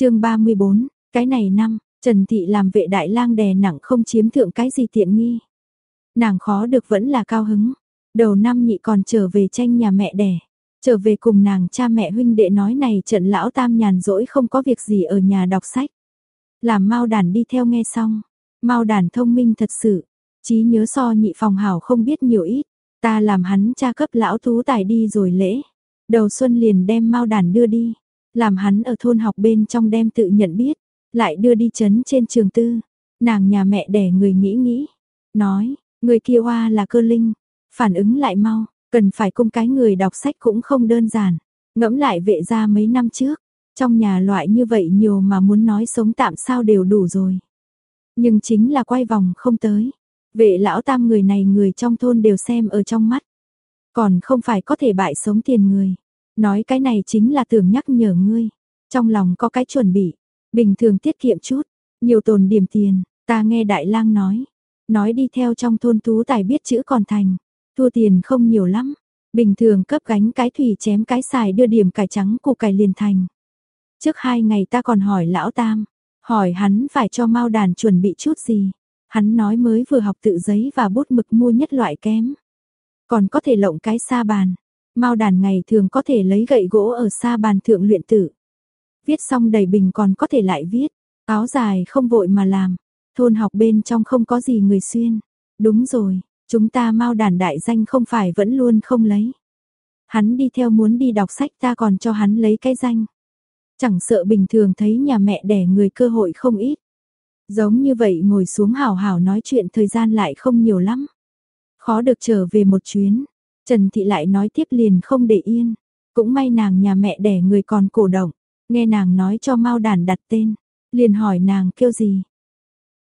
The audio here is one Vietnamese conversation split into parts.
chương 34, cái này năm, Trần Thị làm vệ đại lang đè nặng không chiếm thượng cái gì tiện nghi. Nàng khó được vẫn là cao hứng. Đầu năm nhị còn trở về tranh nhà mẹ đẻ. Trở về cùng nàng cha mẹ huynh đệ nói này trận lão tam nhàn rỗi không có việc gì ở nhà đọc sách. Làm mau đàn đi theo nghe xong. mau đàn thông minh thật sự. trí nhớ so nhị phòng hảo không biết nhiều ít. Ta làm hắn cha cấp lão tú tài đi rồi lễ. Đầu xuân liền đem mau đàn đưa đi. Làm hắn ở thôn học bên trong đem tự nhận biết. Lại đưa đi chấn trên trường tư. Nàng nhà mẹ đẻ người nghĩ nghĩ. Nói, người kia hoa là cơ linh. Phản ứng lại mau. Cần phải cung cái người đọc sách cũng không đơn giản. Ngẫm lại vệ ra mấy năm trước. Trong nhà loại như vậy nhiều mà muốn nói sống tạm sao đều đủ rồi. Nhưng chính là quay vòng không tới. Vệ lão tam người này người trong thôn đều xem ở trong mắt. Còn không phải có thể bại sống tiền người. Nói cái này chính là tưởng nhắc nhở ngươi. Trong lòng có cái chuẩn bị. Bình thường tiết kiệm chút. Nhiều tồn điểm tiền. Ta nghe đại lang nói. Nói đi theo trong thôn tú tài biết chữ còn thành. Thua tiền không nhiều lắm. Bình thường cấp gánh cái thủy chém cái xài đưa điểm cải trắng củ cải liền thành. Trước hai ngày ta còn hỏi lão tam. Hỏi hắn phải cho mau đàn chuẩn bị chút gì. Hắn nói mới vừa học tự giấy và bút mực mua nhất loại kém. Còn có thể lộng cái sa bàn. Mao đàn ngày thường có thể lấy gậy gỗ ở xa bàn thượng luyện tử. Viết xong đầy bình còn có thể lại viết. Áo dài không vội mà làm. Thôn học bên trong không có gì người xuyên. Đúng rồi, chúng ta Mao đàn đại danh không phải vẫn luôn không lấy. Hắn đi theo muốn đi đọc sách ta còn cho hắn lấy cái danh. Chẳng sợ bình thường thấy nhà mẹ đẻ người cơ hội không ít. Giống như vậy ngồi xuống hào hào nói chuyện thời gian lại không nhiều lắm. Khó được trở về một chuyến. Trần Thị lại nói tiếp liền không để yên. Cũng may nàng nhà mẹ đẻ người còn cổ động. Nghe nàng nói cho mau đàn đặt tên. Liền hỏi nàng kêu gì.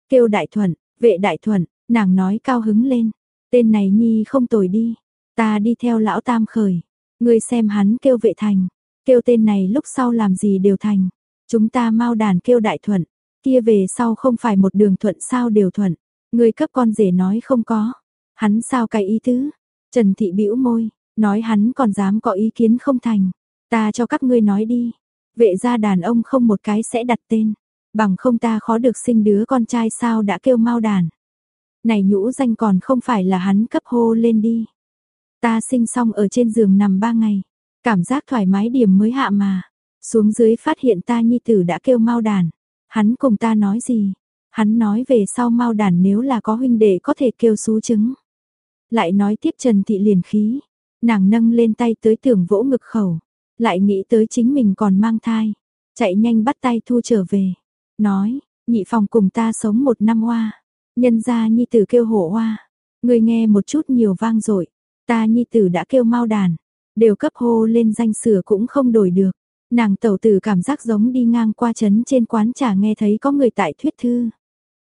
Kêu đại thuận, vệ đại thuận, nàng nói cao hứng lên. Tên này nhi không tồi đi. Ta đi theo lão tam khởi. Ngươi xem hắn kêu vệ thành. Kêu tên này lúc sau làm gì đều thành. Chúng ta mau đàn kêu đại thuận. Kia về sau không phải một đường thuận sao đều thuận. Người cấp con rể nói không có. Hắn sao cái ý tứ? Trần Thị bĩu môi, nói hắn còn dám có ý kiến không thành. Ta cho các ngươi nói đi. Vệ gia đàn ông không một cái sẽ đặt tên. Bằng không ta khó được sinh đứa con trai sao đã kêu mau đàn. Này nhũ danh còn không phải là hắn cấp hô lên đi. Ta sinh xong ở trên giường nằm ba ngày. Cảm giác thoải mái điểm mới hạ mà. Xuống dưới phát hiện ta nhi tử đã kêu mau đàn. Hắn cùng ta nói gì? Hắn nói về sau mau đàn nếu là có huynh đệ có thể kêu xú trứng. Lại nói tiếp Trần Thị liền khí. Nàng nâng lên tay tới tưởng vỗ ngực khẩu. Lại nghĩ tới chính mình còn mang thai. Chạy nhanh bắt tay thu trở về. Nói, nhị phòng cùng ta sống một năm hoa. Nhân ra nhi tử kêu hổ hoa. Người nghe một chút nhiều vang rồi. Ta nhi tử đã kêu mau đàn. Đều cấp hô lên danh sửa cũng không đổi được. Nàng tẩu tử cảm giác giống đi ngang qua chấn trên quán trà nghe thấy có người tại thuyết thư.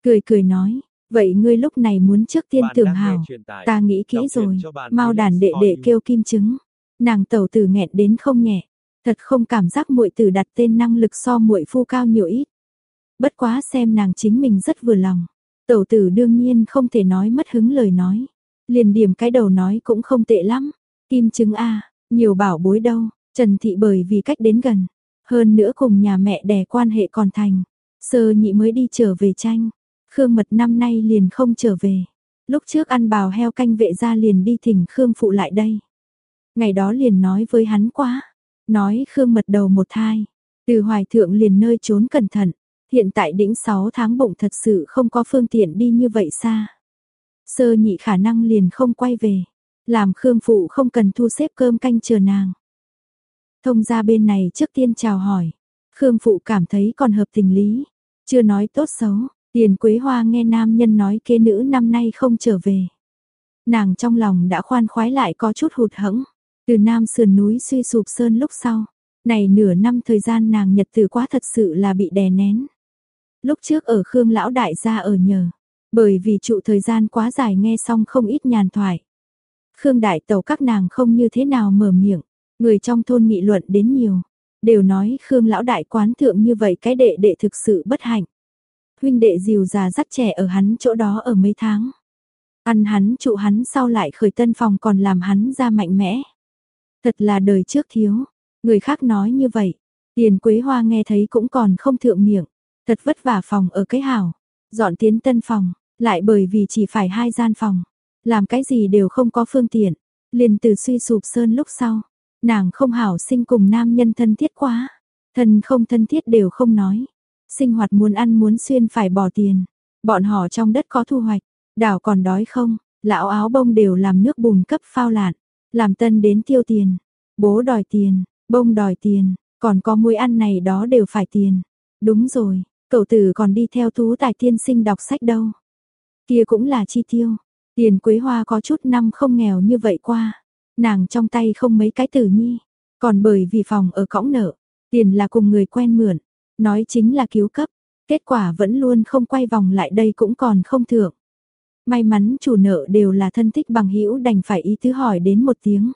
Cười cười nói, vậy ngươi lúc này muốn trước tiên tưởng hào, ta nghĩ kỹ rồi, mau đàn đệ đệ kêu kim chứng. Nàng tẩu tử nghẹn đến không nhẹ, thật không cảm giác muội tử đặt tên năng lực so muội phu cao nhiều ít. Bất quá xem nàng chính mình rất vừa lòng. Tẩu tử đương nhiên không thể nói mất hứng lời nói. Liền điểm cái đầu nói cũng không tệ lắm. Kim chứng A, nhiều bảo bối đâu, Trần Thị bởi vì cách đến gần, hơn nữa cùng nhà mẹ đẻ quan hệ còn thành, sơ nhị mới đi trở về tranh, Khương Mật năm nay liền không trở về. Lúc trước ăn bào heo canh vệ ra liền đi thỉnh Khương phụ lại đây. Ngày đó liền nói với hắn quá, nói Khương Mật đầu một thai, từ hoài thượng liền nơi trốn cẩn thận, hiện tại đỉnh 6 tháng bụng thật sự không có phương tiện đi như vậy xa. Sơ nhị khả năng liền không quay về, làm Khương phụ không cần thu xếp cơm canh chờ nàng. Thông ra bên này trước tiên chào hỏi. Khương Phụ cảm thấy còn hợp tình lý. Chưa nói tốt xấu, tiền quế hoa nghe nam nhân nói kế nữ năm nay không trở về. Nàng trong lòng đã khoan khoái lại có chút hụt hẫng. Từ nam sườn núi suy sụp sơn lúc sau. Này nửa năm thời gian nàng nhật tử quá thật sự là bị đè nén. Lúc trước ở Khương Lão Đại gia ở nhờ. Bởi vì trụ thời gian quá dài nghe xong không ít nhàn thoại. Khương Đại tẩu các nàng không như thế nào mở miệng. Người trong thôn nghị luận đến nhiều, đều nói Khương lão đại quán thượng như vậy cái đệ đệ thực sự bất hạnh. Huynh đệ dìu già dắt trẻ ở hắn chỗ đó ở mấy tháng. Ăn hắn trụ hắn sau lại khởi tân phòng còn làm hắn ra mạnh mẽ. Thật là đời trước thiếu, người khác nói như vậy, Tiền Quế Hoa nghe thấy cũng còn không thượng miệng, thật vất vả phòng ở cái hảo, dọn tiến tân phòng, lại bởi vì chỉ phải hai gian phòng, làm cái gì đều không có phương tiện, liền từ suy sụp sơn lúc sau, nàng không hảo sinh cùng nam nhân thân thiết quá, thân không thân thiết đều không nói, sinh hoạt muốn ăn muốn xuyên phải bỏ tiền, bọn họ trong đất có thu hoạch, đảo còn đói không, lão áo bông đều làm nước bùn cấp phao lạn, làm tân đến tiêu tiền, bố đòi tiền, bông đòi tiền, còn có muối ăn này đó đều phải tiền. Đúng rồi, cậu tử còn đi theo tú tài tiên sinh đọc sách đâu. Kia cũng là chi tiêu, tiền quế hoa có chút năm không nghèo như vậy qua. Nàng trong tay không mấy cái tử nhi, còn bởi vì phòng ở cõng nợ, tiền là cùng người quen mượn, nói chính là cứu cấp, kết quả vẫn luôn không quay vòng lại đây cũng còn không thượng. May mắn chủ nợ đều là thân thích bằng hữu đành phải ý tứ hỏi đến một tiếng.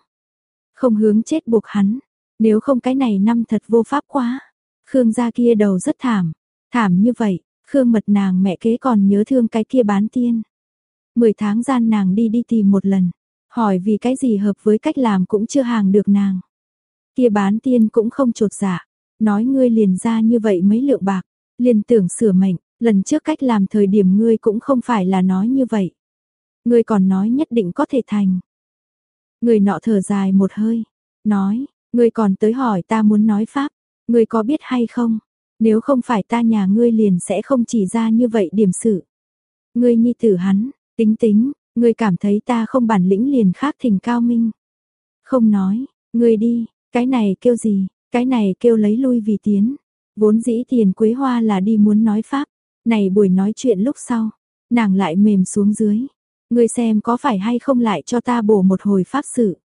Không hướng chết buộc hắn, nếu không cái này năm thật vô pháp quá. Khương gia kia đầu rất thảm, thảm như vậy, Khương mật nàng mẹ kế còn nhớ thương cái kia bán tiên. Mười tháng gian nàng đi đi tìm một lần, hỏi vì cái gì hợp với cách làm cũng chưa hàng được nàng. Kia bán tiên cũng không trột dạ, nói ngươi liền ra như vậy mấy lượng bạc, liền tưởng sửa mệnh, lần trước cách làm thời điểm ngươi cũng không phải là nói như vậy. Ngươi còn nói nhất định có thể thành. Người nọ thở dài một hơi, nói, ngươi còn tới hỏi ta muốn nói pháp, ngươi có biết hay không? Nếu không phải ta nhà ngươi liền sẽ không chỉ ra như vậy điểm sự. Ngươi nhi tử hắn, tính tính, ngươi cảm thấy ta không bản lĩnh liền khác thỉnh cao minh. Không nói, ngươi đi, cái này kêu gì, cái này kêu lấy lui vì tiến. Vốn dĩ tiền quế hoa là đi muốn nói pháp, này buổi nói chuyện lúc sau, nàng lại mềm xuống dưới. Ngươi xem có phải hay không lại cho ta bổ một hồi pháp sự.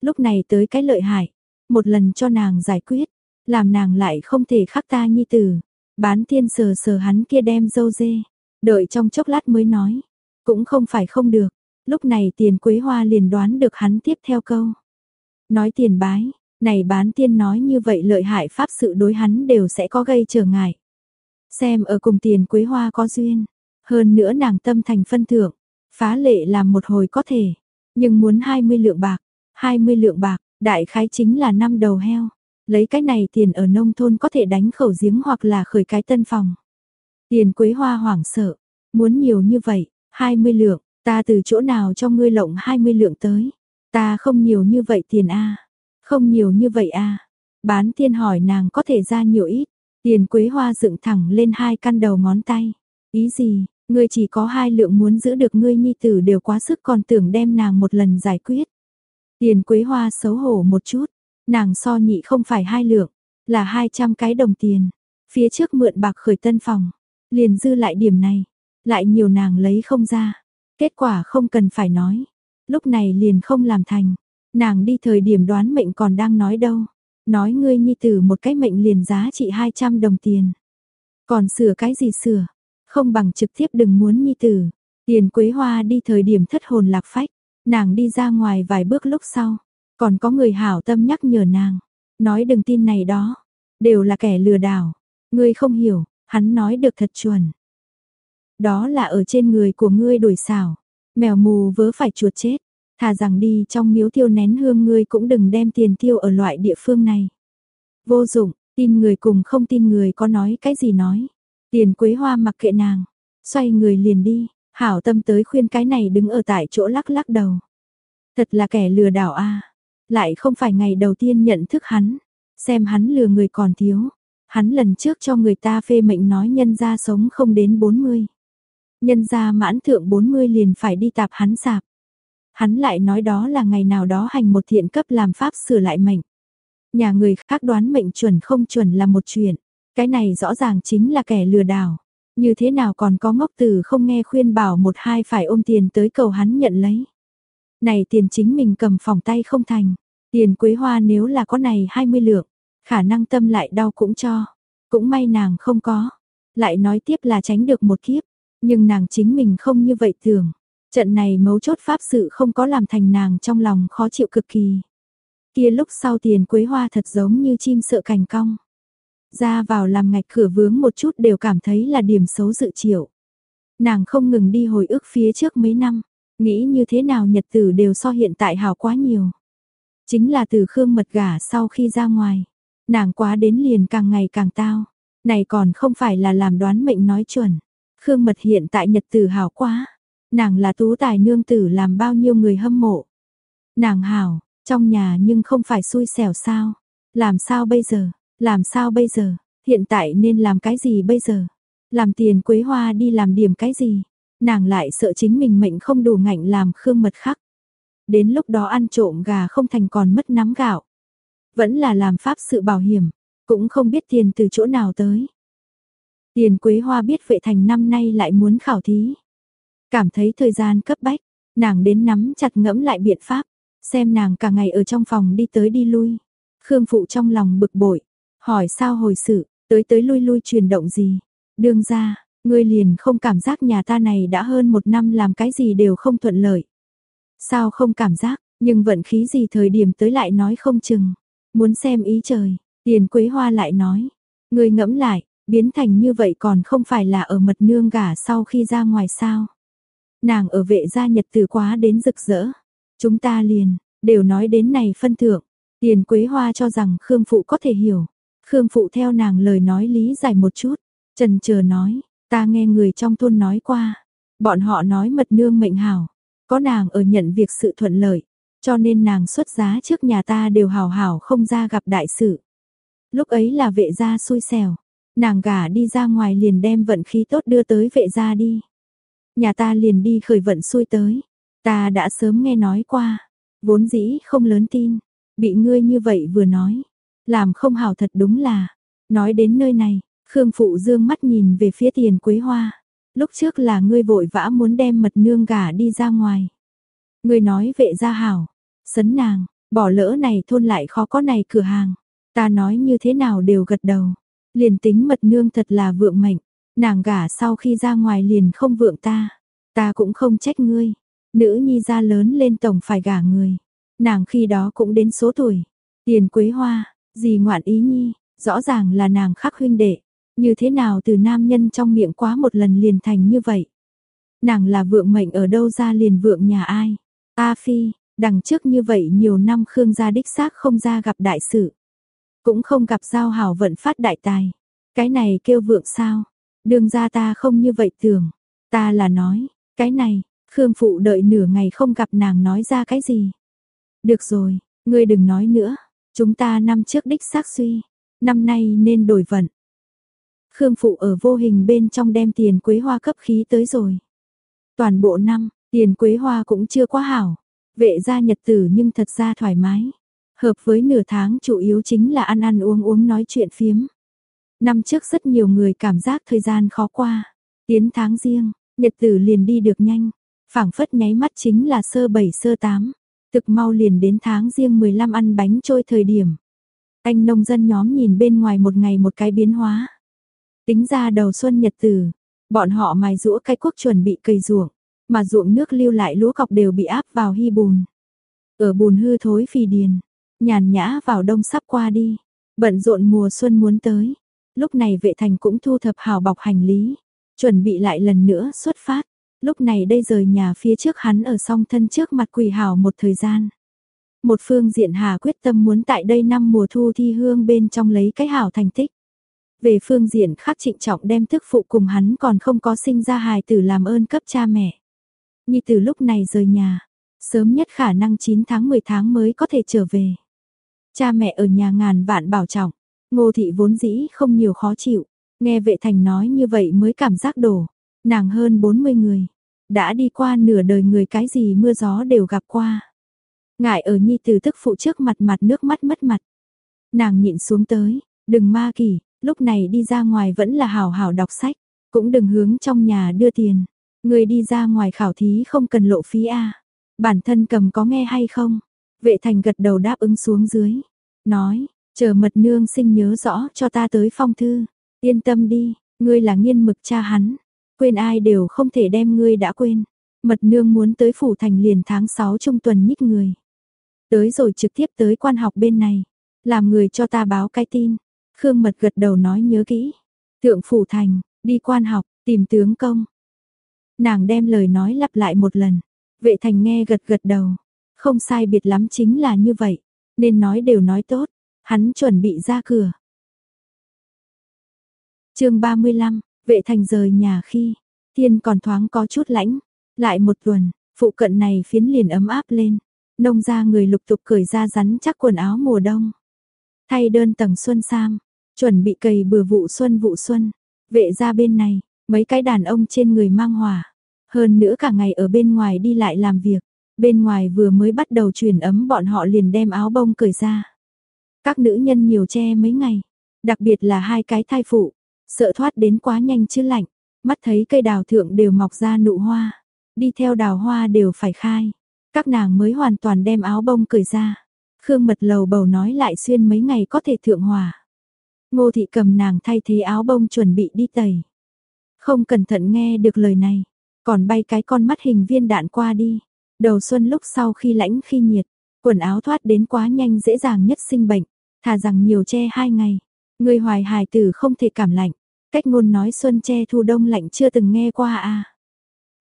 Lúc này tới cái lợi hại, một lần cho nàng giải quyết, làm nàng lại không thể khắc ta nhi tử. Bán tiên sờ sờ hắn kia đem dâu dê, đợi trong chốc lát mới nói, cũng không phải không được. Lúc này tiền quế hoa liền đoán được hắn tiếp theo câu. Nói tiền bái, này bán tiên nói như vậy lợi hại pháp sự đối hắn đều sẽ có gây trở ngại. Xem ở cùng tiền quế hoa có duyên, hơn nữa nàng tâm thành phân thưởng, phá lệ làm một hồi có thể, nhưng muốn 20 lượng bạc, 20 lượng bạc, đại khái chính là năm đầu heo. Lấy cái này tiền ở nông thôn có thể đánh khẩu giếng hoặc là khởi cái tân phòng. Tiền quế hoa hoảng sợ, muốn nhiều như vậy, 20 lượng, ta từ chỗ nào cho ngươi lộng 20 lượng tới. Ta không nhiều như vậy tiền a không nhiều như vậy à? Bán tiên hỏi nàng có thể ra nhiều ít, tiền quế hoa dựng thẳng lên hai căn đầu ngón tay. Ý gì, ngươi chỉ có hai lượng muốn giữ được ngươi nhi tử đều quá sức còn tưởng đem nàng một lần giải quyết. Tiền quế hoa xấu hổ một chút, nàng so nhị không phải hai lượng, là 200 cái đồng tiền. Phía trước mượn bạc khởi tân phòng, liền dư lại điểm này, lại nhiều nàng lấy không ra. Kết quả không cần phải nói, lúc này liền không làm thành. Nàng đi thời điểm đoán mệnh còn đang nói đâu. Nói ngươi nhi tử một cái mệnh liền giá trị 200 đồng tiền. Còn sửa cái gì sửa, không bằng trực tiếp đừng muốn nhi tử. Tiền quế hoa đi thời điểm thất hồn lạc phách. Nàng đi ra ngoài vài bước lúc sau, còn có người hảo tâm nhắc nhở nàng, nói đừng tin này đó, đều là kẻ lừa đảo. Ngươi không hiểu, hắn nói được thật chuẩn. Đó là ở trên người của ngươi đổi xảo, mèo mù vớ phải chuột chết, thà rằng đi trong miếu tiêu nén hương ngươi cũng đừng đem tiền tiêu ở loại địa phương này. Vô dụng, tin người cùng không tin người có nói cái gì nói. Tiền quế hoa mặc kệ nàng, xoay người liền đi, hảo tâm tới khuyên cái này đứng ở tại chỗ lắc lắc đầu. Thật là kẻ lừa đảo a lại không phải ngày đầu tiên nhận thức hắn, xem hắn lừa người còn thiếu. Hắn lần trước cho người ta phê mệnh nói nhân gia sống không đến 40. Nhân gia mãn thượng 40 liền phải đi tạp hắn sạp. Hắn lại nói đó là ngày nào đó hành một thiện cấp làm pháp sửa lại mệnh. Nhà người khác đoán mệnh chuẩn không chuẩn là một chuyện. Cái này rõ ràng chính là kẻ lừa đảo. Như thế nào còn có ngốc tử không nghe khuyên bảo một hai phải ôm tiền tới cầu hắn nhận lấy. Này tiền chính mình cầm phòng tay không thành. Tiền quế hoa nếu là có này 20 lượng, khả năng tâm lại đau cũng cho. Cũng may nàng không có. Lại nói tiếp là tránh được một kiếp. Nhưng nàng chính mình không như vậy tưởng. Trận này mấu chốt pháp sự không có làm thành nàng trong lòng khó chịu cực kỳ. Kia lúc sau tiền quế hoa thật giống như chim sợ cành cong. Ra vào làm ngạch cửa vướng một chút đều cảm thấy là điểm xấu dự chịu. Nàng không ngừng đi hồi ức phía trước mấy năm, nghĩ như thế nào nhật tử đều so hiện tại hào quá nhiều. Chính là từ Khương Mật gả sau khi ra ngoài, Nàng quá đến liền càng ngày càng tao. Này còn không phải là làm đoán mệnh nói chuẩn. Khương Mật hiện tại nhật tử hào quá. Nàng là tú tài nương tử làm bao nhiêu người hâm mộ. Nàng hảo, trong nhà nhưng không phải xui xẻo sao. Làm sao bây giờ, làm sao bây giờ, hiện tại nên làm cái gì bây giờ? Làm tiền quế hoa đi làm điểm cái gì? Nàng lại sợ chính mình mệnh không đủ ngạnh làm khương mật khắc. Đến lúc đó ăn trộm gà không thành còn mất nắm gạo. Vẫn là làm pháp sự bảo hiểm, cũng không biết tiền từ chỗ nào tới. Tiền quế hoa biết vệ thành năm nay lại muốn khảo thí. Cảm thấy thời gian cấp bách, nàng đến nắm chặt ngẫm lại biện pháp, xem nàng cả ngày ở trong phòng đi tới đi lui. Khương Phụ trong lòng bực bội, hỏi sao hồi sự, tới tới lui lui truyền động gì. Đương ra, ngươi liền không cảm giác nhà ta này đã hơn một năm làm cái gì đều không thuận lợi. Sao không cảm giác, nhưng vận khí gì thời điểm tới lại nói không chừng. Muốn xem ý trời, tiền quế hoa lại nói. Ngươi ngẫm lại, biến thành như vậy còn không phải là ở mật nương gả sau khi ra ngoài sao. Nàng ở vệ gia nhật từ quá đến rực rỡ. Chúng ta liền, đều nói đến này phân thượng. Tiền Quế Hoa cho rằng Khương Phụ có thể hiểu. Khương Phụ theo nàng lời nói lý giải một chút. Trần chờ nói, ta nghe người trong thôn nói qua. Bọn họ nói mật nương mệnh hảo. Có nàng ở nhận việc sự thuận lợi. Cho nên nàng xuất giá trước nhà ta đều hào hảo không ra gặp đại sự. Lúc ấy là vệ gia xui xẻo. Nàng gả đi ra ngoài liền đem vận khí tốt đưa tới vệ gia đi. Nhà ta liền đi khởi vận xuôi tới. Ta đã sớm nghe nói qua. Vốn dĩ không lớn tin Bị ngươi như vậy vừa nói, làm không hảo thật đúng là. Nói đến nơi này, Khương Phụ dương mắt nhìn về phía tiền quế hoa. Lúc trước là ngươi vội vã muốn đem mật nương gả đi ra ngoài. Ngươi nói vệ gia hảo, sấn nàng, bỏ lỡ này thôn lại khó có này cửa hàng. Ta nói như thế nào đều gật đầu. Liền tính mật nương thật là vượng mệnh, nàng gả sau khi ra ngoài liền không vượng ta. Ta cũng không trách ngươi, nữ nhi ra lớn lên tổng phải gả người. Nàng khi đó cũng đến số tuổi. Tiền quế hoa, gì ngoạn ý nhi, rõ ràng là nàng khắc huynh đệ. Như thế nào từ nam nhân trong miệng quá một lần liền thành như vậy. Nàng là vượng mệnh ở đâu ra liền vượng nhà ai. A phi, đằng trước như vậy nhiều năm Khương gia đích xác không ra gặp đại sự. Cũng không gặp giao hảo vận phát đại tài. Cái này kêu vượng sao? Đường ra ta không như vậy tưởng. Ta là nói, cái này, Khương phụ đợi nửa ngày không gặp nàng nói ra cái gì. Được rồi, ngươi đừng nói nữa, chúng ta năm trước đích xác suy, năm nay nên đổi vận. Khương Phụ ở vô hình bên trong đem tiền quế hoa cấp khí tới rồi. Toàn bộ năm, tiền quế hoa cũng chưa quá hảo, vệ gia nhật tử nhưng thật ra thoải mái. Hợp với nửa tháng chủ yếu chính là ăn ăn uống uống nói chuyện phiếm. Năm trước rất nhiều người cảm giác thời gian khó qua, tiến tháng riêng, nhật tử liền đi được nhanh, phảng phất nháy mắt chính là sơ bảy sơ tám. Thực mau liền đến tháng riêng 15 ăn bánh trôi thời điểm. Anh nông dân nhóm nhìn bên ngoài một ngày một cái biến hóa. Tính ra đầu xuân nhật tử, bọn họ mài rũa cái quốc chuẩn bị cây ruộng, mà ruộng nước lưu lại lúa cọc đều bị áp vào hy bùn. Ở bùn hư thối phì điền, nhàn nhã vào đông sắp qua đi, bận rộn mùa xuân muốn tới. Lúc này vệ thành cũng thu thập hào bọc hành lý, chuẩn bị lại lần nữa xuất phát. Lúc này đây rời nhà phía trước hắn ở song thân trước mặt quỳ hào một thời gian. Một phương diện hà quyết tâm muốn tại đây năm mùa thu thi hương bên trong lấy cái hảo thành tích. Về phương diện khác trịnh trọng đem thức phụ cùng hắn còn không có sinh ra hài tử làm ơn cấp cha mẹ. Nhi từ lúc này rời nhà, sớm nhất khả năng 9 tháng 10 tháng mới có thể trở về. Cha mẹ ở nhà ngàn vạn bảo trọng, ngô thị vốn dĩ không nhiều khó chịu, nghe vệ thành nói như vậy mới cảm giác đổ. Nàng hơn 40 người, đã đi qua nửa đời người cái gì mưa gió đều gặp qua. Ngại ở nhi từ tức phụ trước mặt mặt nước mắt mất mặt. Nàng nhịn xuống tới, đừng ma kỳ, lúc này đi ra ngoài vẫn là hào hào đọc sách, cũng đừng hướng trong nhà đưa tiền. Người đi ra ngoài khảo thí không cần lộ phí a. Bản thân cầm có nghe hay không? Vệ thành gật đầu đáp ứng xuống dưới. Nói, chờ mật nương sinh nhớ rõ cho ta tới phong thư. Yên tâm đi, ngươi là nghiên mực cha hắn. Quên ai đều không thể đem ngươi đã quên. Mật nương muốn tới phủ thành liền tháng 6 trung tuần nhích người. Tới rồi trực tiếp tới quan học bên này. Làm người cho ta báo cái tin. Khương mật gật đầu nói nhớ kỹ. Thượng phủ thành, đi quan học, tìm tướng công. Nàng đem lời nói lặp lại một lần. Vệ thành nghe gật gật đầu. Không sai biệt lắm chính là như vậy. Nên nói đều nói tốt. Hắn chuẩn bị ra cửa. chương 35, vệ thành rời nhà khi, thiên còn thoáng có chút lãnh, lại một tuần, phụ cận này phiến liền ấm áp lên, nông ra người lục tục cởi ra rắn chắc quần áo mùa đông. Thay đơn tầng xuân sam, chuẩn bị cày bừa vụ xuân vụ xuân, vệ ra bên này, mấy cái đàn ông trên người mang hỏa, hơn nữa cả ngày ở bên ngoài đi lại làm việc, bên ngoài vừa mới bắt đầu chuyển ấm bọn họ liền đem áo bông cởi ra. Các nữ nhân nhiều che mấy ngày, đặc biệt là hai cái thai phụ, sợ thoát đến quá nhanh chứ lạnh, mắt thấy cây đào thượng đều mọc ra nụ hoa, đi theo đào hoa đều phải khai. Các nàng mới hoàn toàn đem áo bông cởi ra. Khương mật lầu bầu nói lại xuyên mấy ngày có thể thượng hòa. Ngô thị cầm nàng thay thế áo bông chuẩn bị đi tẩy. Không cẩn thận nghe được lời này, còn bay cái con mắt hình viên đạn qua đi. Đầu xuân lúc sau khi lãnh khi nhiệt, quần áo thoát đến quá nhanh dễ dàng nhất sinh bệnh, thà rằng nhiều che hai ngày. Người hoài hài tử không thể cảm lạnh, cách ngôn nói xuân che thu đông lạnh chưa từng nghe qua à.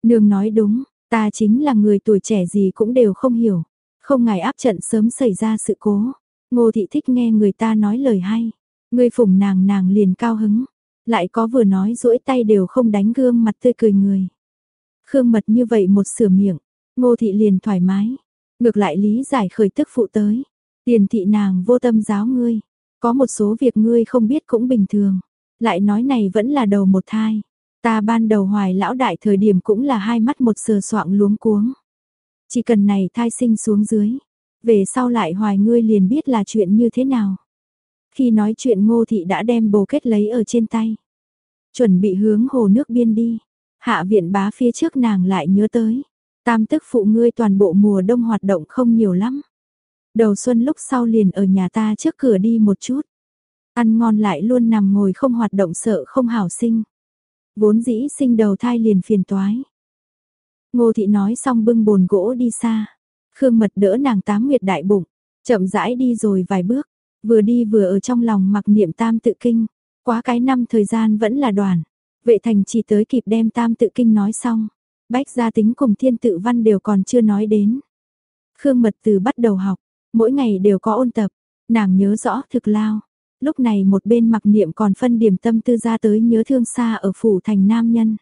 Nương nói đúng, ta chính là người tuổi trẻ gì cũng đều không hiểu, không ngày áp trận sớm xảy ra sự cố. Ngô thị thích nghe người ta nói lời hay, người phụng nàng nàng liền cao hứng, lại có vừa nói duỗi tay đều không đánh gương mặt tươi cười người. Khương mật như vậy một sửa miệng, ngô thị liền thoải mái, ngược lại lý giải khởi tức phụ tới, tiền thị nàng vô tâm giáo ngươi, có một số việc ngươi không biết cũng bình thường, lại nói này vẫn là đầu một thai, ta ban đầu hoài lão đại thời điểm cũng là hai mắt một sờ soạng luống cuống, chỉ cần này thai sinh xuống dưới, về sau lại hoài ngươi liền biết là chuyện như thế nào. Khi nói chuyện ngô thị đã đem bồ kết lấy ở trên tay. Chuẩn bị hướng hồ nước biên đi. Hạ viện bá phía trước nàng lại nhớ tới. Tam tức phụ ngươi toàn bộ mùa đông hoạt động không nhiều lắm. Đầu xuân lúc sau liền ở nhà ta trước cửa đi một chút. Ăn ngon lại luôn nằm ngồi không hoạt động sợ không hảo sinh. Vốn dĩ sinh đầu thai liền phiền toái. Ngô thị nói xong bưng bồn gỗ đi xa. Khương mật đỡ nàng tám nguyệt đại bụng. Chậm rãi đi rồi vài bước. Vừa đi vừa ở trong lòng mặc niệm tam tự kinh. Quá cái năm thời gian vẫn là đoàn. Vệ thành chỉ tới kịp đem tam tự kinh nói xong. Bách gia tính cùng thiên tự văn đều còn chưa nói đến. Khương mật từ bắt đầu học. Mỗi ngày đều có ôn tập. Nàng nhớ rõ thực lao. Lúc này một bên mặc niệm còn phân điểm tâm tư ra tới nhớ thương xa ở phủ thành nam nhân.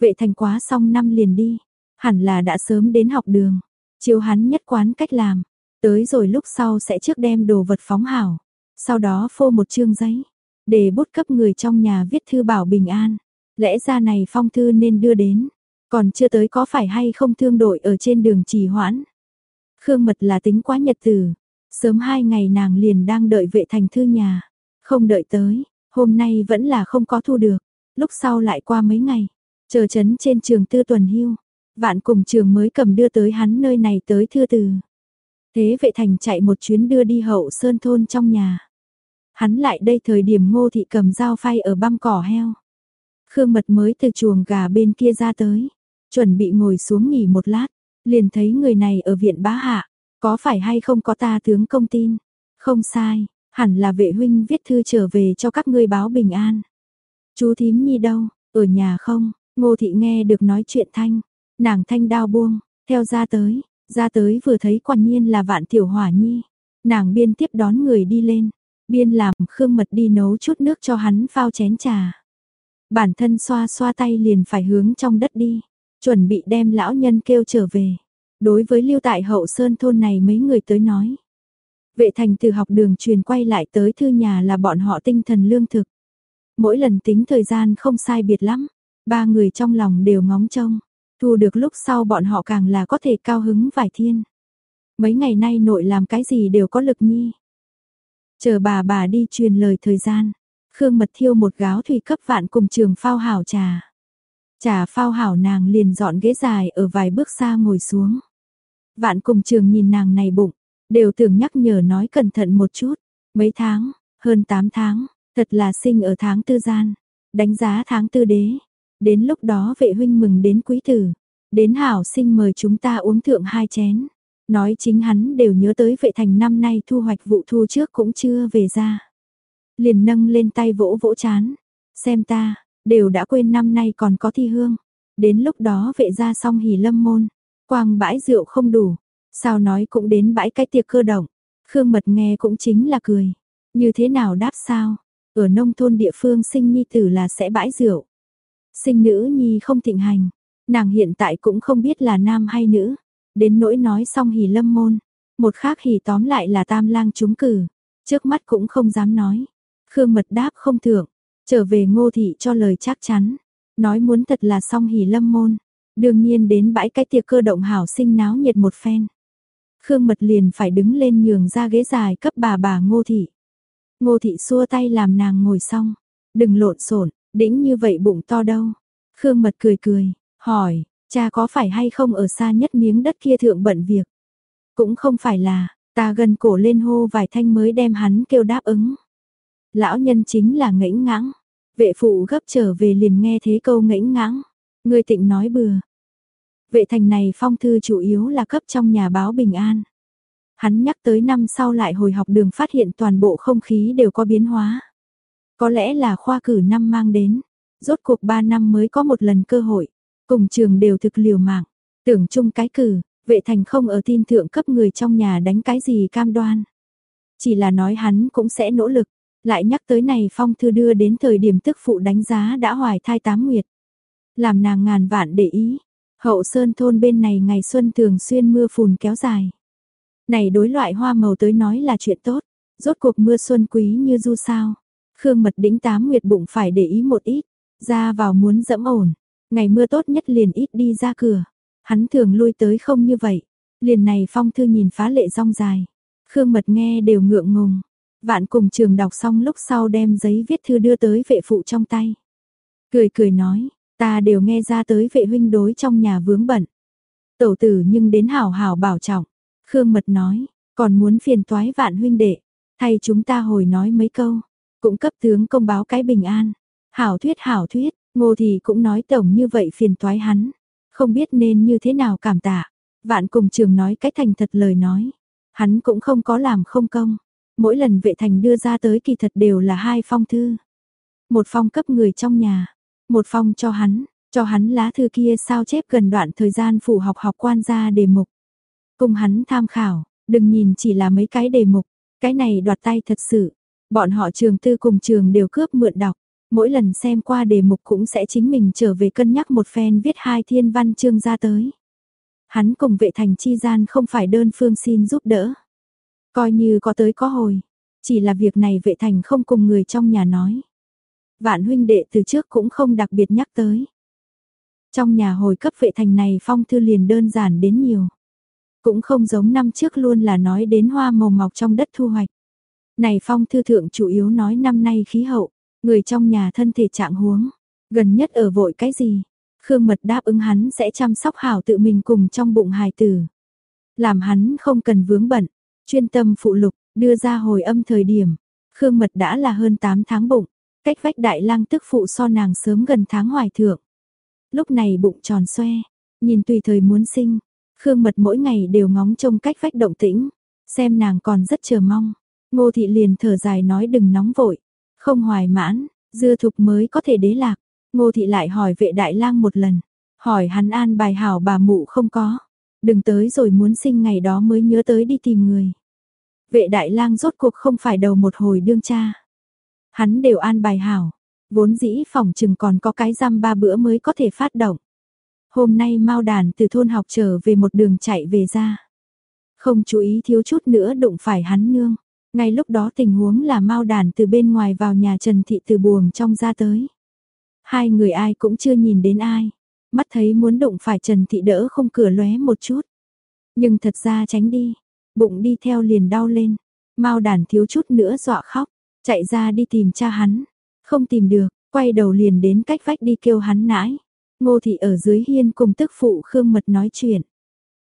Vệ thành quá xong năm liền đi. Hẳn là đã sớm đến học đường. Chiếu hắn nhất quán cách làm. Tới rồi lúc sau sẽ trước đem đồ vật phóng hảo. Sau đó phô một chương giấy. Để bút cấp người trong nhà viết thư bảo bình an. Lẽ ra này phong thư nên đưa đến. Còn chưa tới có phải hay không thương đội ở trên đường trì hoãn. Khương Mật là tính quá nhật tử. Sớm hai ngày nàng liền đang đợi vệ thành thư nhà. Không đợi tới, hôm nay vẫn là không có thu được. Lúc sau lại qua mấy ngày, chờ chấn trên trường tư tuần hưu. Vạn cùng trường mới cầm đưa tới hắn nơi này tới thư từ. Thế vệ thành chạy một chuyến đưa đi hậu sơn thôn trong nhà. Hắn lại đây thời điểm ngô thị cầm dao phay ở băm cỏ heo. Khương mật mới từ chuồng gà bên kia ra tới. Chuẩn bị ngồi xuống nghỉ một lát. Liền thấy người này ở viện bá hạ. Có phải hay không có ta tướng công tin? Không sai, hẳn là vệ huynh viết thư trở về cho các ngươi báo bình an. Chú thím nhi đâu, ở nhà không? Ngô thị nghe được nói chuyện thanh, nàng thanh đao buông, theo ra tới, ra tới vừa thấy quả nhiên là vạn tiểu hỏa nhi. Nàng biên tiếp đón người đi lên, biên làm khương mật đi nấu chút nước cho hắn phao chén trà. Bản thân xoa xoa tay liền phải hướng trong đất đi, chuẩn bị đem lão nhân kêu trở về. Đối với lưu tại hậu sơn thôn này mấy người tới nói. Vệ thành từ học đường truyền quay lại tới thư nhà là bọn họ tinh thần lương thực. Mỗi lần tính thời gian không sai biệt lắm, ba người trong lòng đều ngóng trông, thu được lúc sau bọn họ càng là có thể cao hứng vài thiên. Mấy ngày nay nội làm cái gì đều có lực nhi. Chờ bà bà đi truyền lời thời gian, Khương Mật thiêu một gáo thủy cấp vạn cùng trường phao hảo trà. Trà phao hảo nàng liền dọn ghế dài ở vài bước xa ngồi xuống. Vạn cùng trường nhìn nàng này bụng, đều tưởng nhắc nhở nói cẩn thận một chút. Mấy tháng, hơn 8 tháng, thật là sinh ở tháng tư gian. Đánh giá tháng tư đế. Đến lúc đó vệ huynh mừng đến quý tử. Đến hảo sinh mời chúng ta uống thượng hai chén. Nói chính hắn đều nhớ tới vệ thành năm nay thu hoạch vụ thu trước cũng chưa về ra. Liền nâng lên tay vỗ vỗ chán. Xem ta, đều đã quên năm nay còn có thi hương. Đến lúc đó vệ ra xong hỉ lâm môn. Quang bãi rượu không đủ, sao nói cũng đến bãi cái tiệc cơ động. Khương Mật nghe cũng chính là cười, Như thế nào đáp sao? Ở nông thôn địa phương sinh nhi tử là sẽ bãi rượu. Sinh nữ nhi không thịnh hành. Nàng hiện tại cũng không biết là nam hay nữ. Đến nỗi nói xong hỉ lâm môn. Một khác hỉ tóm lại là tam lang trúng cử. Trước mắt cũng không dám nói. Khương mật đáp không thượng. Trở về ngô thị cho lời chắc chắn. Nói muốn thật là xong hỉ lâm môn. Đương nhiên đến bãi cái tiệc cơ động hảo sinh náo nhiệt một phen. Khương mật liền phải đứng lên nhường ra ghế dài cấp bà bà ngô thị. Ngô thị xua tay làm nàng ngồi xong. Đừng lộn xộn, đĩnh như vậy bụng to đâu. Khương mật cười cười, hỏi, cha có phải hay không ở xa nhất miếng đất kia thượng bận việc? Cũng không phải là, ta gần cổ lên hô vài thanh mới đem hắn kêu đáp ứng. Lão nhân chính là ngẫy ngãng. Vệ phụ gấp trở về liền nghe thế câu ngẫy ngãng. Người tịnh nói bừa. Vệ thành này phong thư chủ yếu là cấp trong nhà báo bình an. Hắn nhắc tới năm sau lại hồi học đường phát hiện toàn bộ không khí đều có biến hóa. Có lẽ là khoa cử năm mang đến. Rốt cuộc 3 năm mới có một lần cơ hội. Cùng trường đều thực liều mạng. Tưởng chung cái cử, vệ thành không ở tin thượng cấp người trong nhà đánh cái gì cam đoan. Chỉ là nói hắn cũng sẽ nỗ lực. Lại nhắc tới này phong thư đưa đến thời điểm tức phụ đánh giá đã hoài thai tám nguyệt. Làm nàng ngàn vạn để ý. Hậu sơn thôn bên này ngày xuân thường xuyên mưa phùn kéo dài. Này đối loại hoa màu tới nói là chuyện tốt. Rốt cuộc mưa xuân quý như du sao. Khương mật đĩnh tám nguyệt bụng phải để ý một ít. Ra vào muốn dẫm ổn. Ngày mưa tốt nhất liền ít đi ra cửa. Hắn thường lui tới không như vậy. Liền này phong thư nhìn phá lệ rong dài. Khương mật nghe đều ngượng ngùng. Vạn cùng trường đọc xong lúc sau đem giấy viết thư đưa tới vệ phụ trong tay. Cười cười nói, ta đều nghe ra tới vệ huynh đối trong nhà vướng bận. Tẩu tử nhưng đến hảo hảo bảo trọng. Khương Mật nói, còn muốn phiền toái vạn huynh đệ, thay chúng ta hồi nói mấy câu, cũng cấp tướng công báo cái bình an. Hảo thuyết hảo thuyết, ngô thì cũng nói tổng như vậy phiền toái hắn, không biết nên như thế nào cảm tạ. Vạn cùng trường nói cái thành thật lời nói, hắn cũng không có làm không công, Mỗi lần vệ thành đưa ra tới kỳ thật đều là hai phong thư. Một phong cấp người trong nhà, một phong cho hắn, cho hắn lá thư kia sao chép gần đoạn thời gian phủ học học quan gia đề mục. Cùng hắn tham khảo, đừng nhìn chỉ là mấy cái đề mục, cái này đoạt tay thật sự. Bọn họ trường tư cùng trường đều cướp mượn đọc, mỗi lần xem qua đề mục cũng sẽ chính mình trở về cân nhắc một phen viết hai thiên văn chương ra tới. Hắn cùng vệ thành chi gian không phải đơn phương xin giúp đỡ. Coi như có tới có hồi, chỉ là việc này vệ thành không cùng người trong nhà nói. Vạn huynh đệ từ trước cũng không đặc biệt nhắc tới. Trong nhà hồi cấp vệ thành này phong thư liền đơn giản đến nhiều. Cũng không giống năm trước luôn là nói đến hoa màu mọc trong đất thu hoạch. Này phong thư thượng chủ yếu nói năm nay khí hậu, người trong nhà thân thể trạng huống, gần nhất ở vội cái gì. Khương Mật đáp ứng hắn sẽ chăm sóc hảo tự mình cùng trong bụng hài tử. Làm hắn không cần vướng bận, Chuyên tâm phụ lục, đưa ra hồi âm thời điểm, Khương Mật đã là hơn 8 tháng bụng, cách vách đại lang tức phụ so nàng sớm gần tháng hoài thượng. Lúc này bụng tròn xoe, nhìn tùy thời muốn sinh, Khương Mật mỗi ngày đều ngóng trông cách vách động tĩnh, xem nàng còn rất chờ mong. Ngô thị liền thở dài nói đừng nóng vội, không hoài mãn, dưa thục mới có thể đế lạc. Ngô thị lại hỏi vệ đại lang một lần, hỏi hắn an bài hảo bà mụ không có. Đừng tới rồi muốn sinh ngày đó mới nhớ tới đi tìm người. Vệ đại lang rốt cuộc không phải đầu một hồi đương cha. Hắn đều an bài hảo, vốn dĩ phòng chừng còn có cái răm ba bữa mới có thể phát động. Hôm nay mau đàn từ thôn học trở về một đường chạy về ra. Không chú ý thiếu chút nữa đụng phải hắn nương. Ngay lúc đó tình huống là mau đàn từ bên ngoài vào nhà Trần Thị từ buồng trong ra tới. Hai người ai cũng chưa nhìn đến ai mắt thấy muốn đụng phải Trần Thị đỡ không cửa lóe một chút. Nhưng thật ra tránh đi, bụng đi theo liền đau lên, mau đàn thiếu chút nữa dọa khóc, chạy ra đi tìm cha hắn, không tìm được, quay đầu liền đến cách vách đi kêu hắn nãi. Ngô Thị ở dưới hiên cùng tức phụ Khương Mật nói chuyện.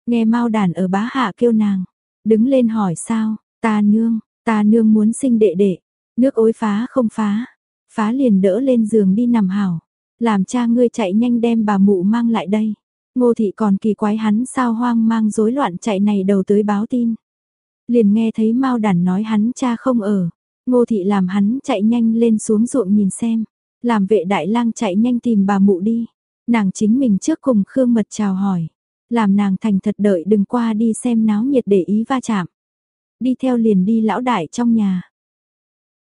Nghe mau đàn ở bá hạ kêu nàng, đứng lên hỏi sao, ta nương, ta nương muốn sinh đệ đệ, nước ối phá không phá, phá liền đỡ lên giường đi nằm hảo làm cha ngươi chạy nhanh đem bà mụ mang lại đây. Ngô thị còn kỳ quái hắn sao hoang mang rối loạn chạy này đầu tới báo tin. Liền nghe thấy Mao Đản nói hắn cha không ở. Ngô thị làm hắn chạy nhanh lên xuống ruộng nhìn xem, làm vệ đại lang chạy nhanh tìm bà mụ đi. Nàng chính mình trước cùng Khương Mật chào hỏi, làm nàng thành thật đợi đừng qua đi xem náo nhiệt để ý va chạm. Đi theo liền đi lão đại trong nhà.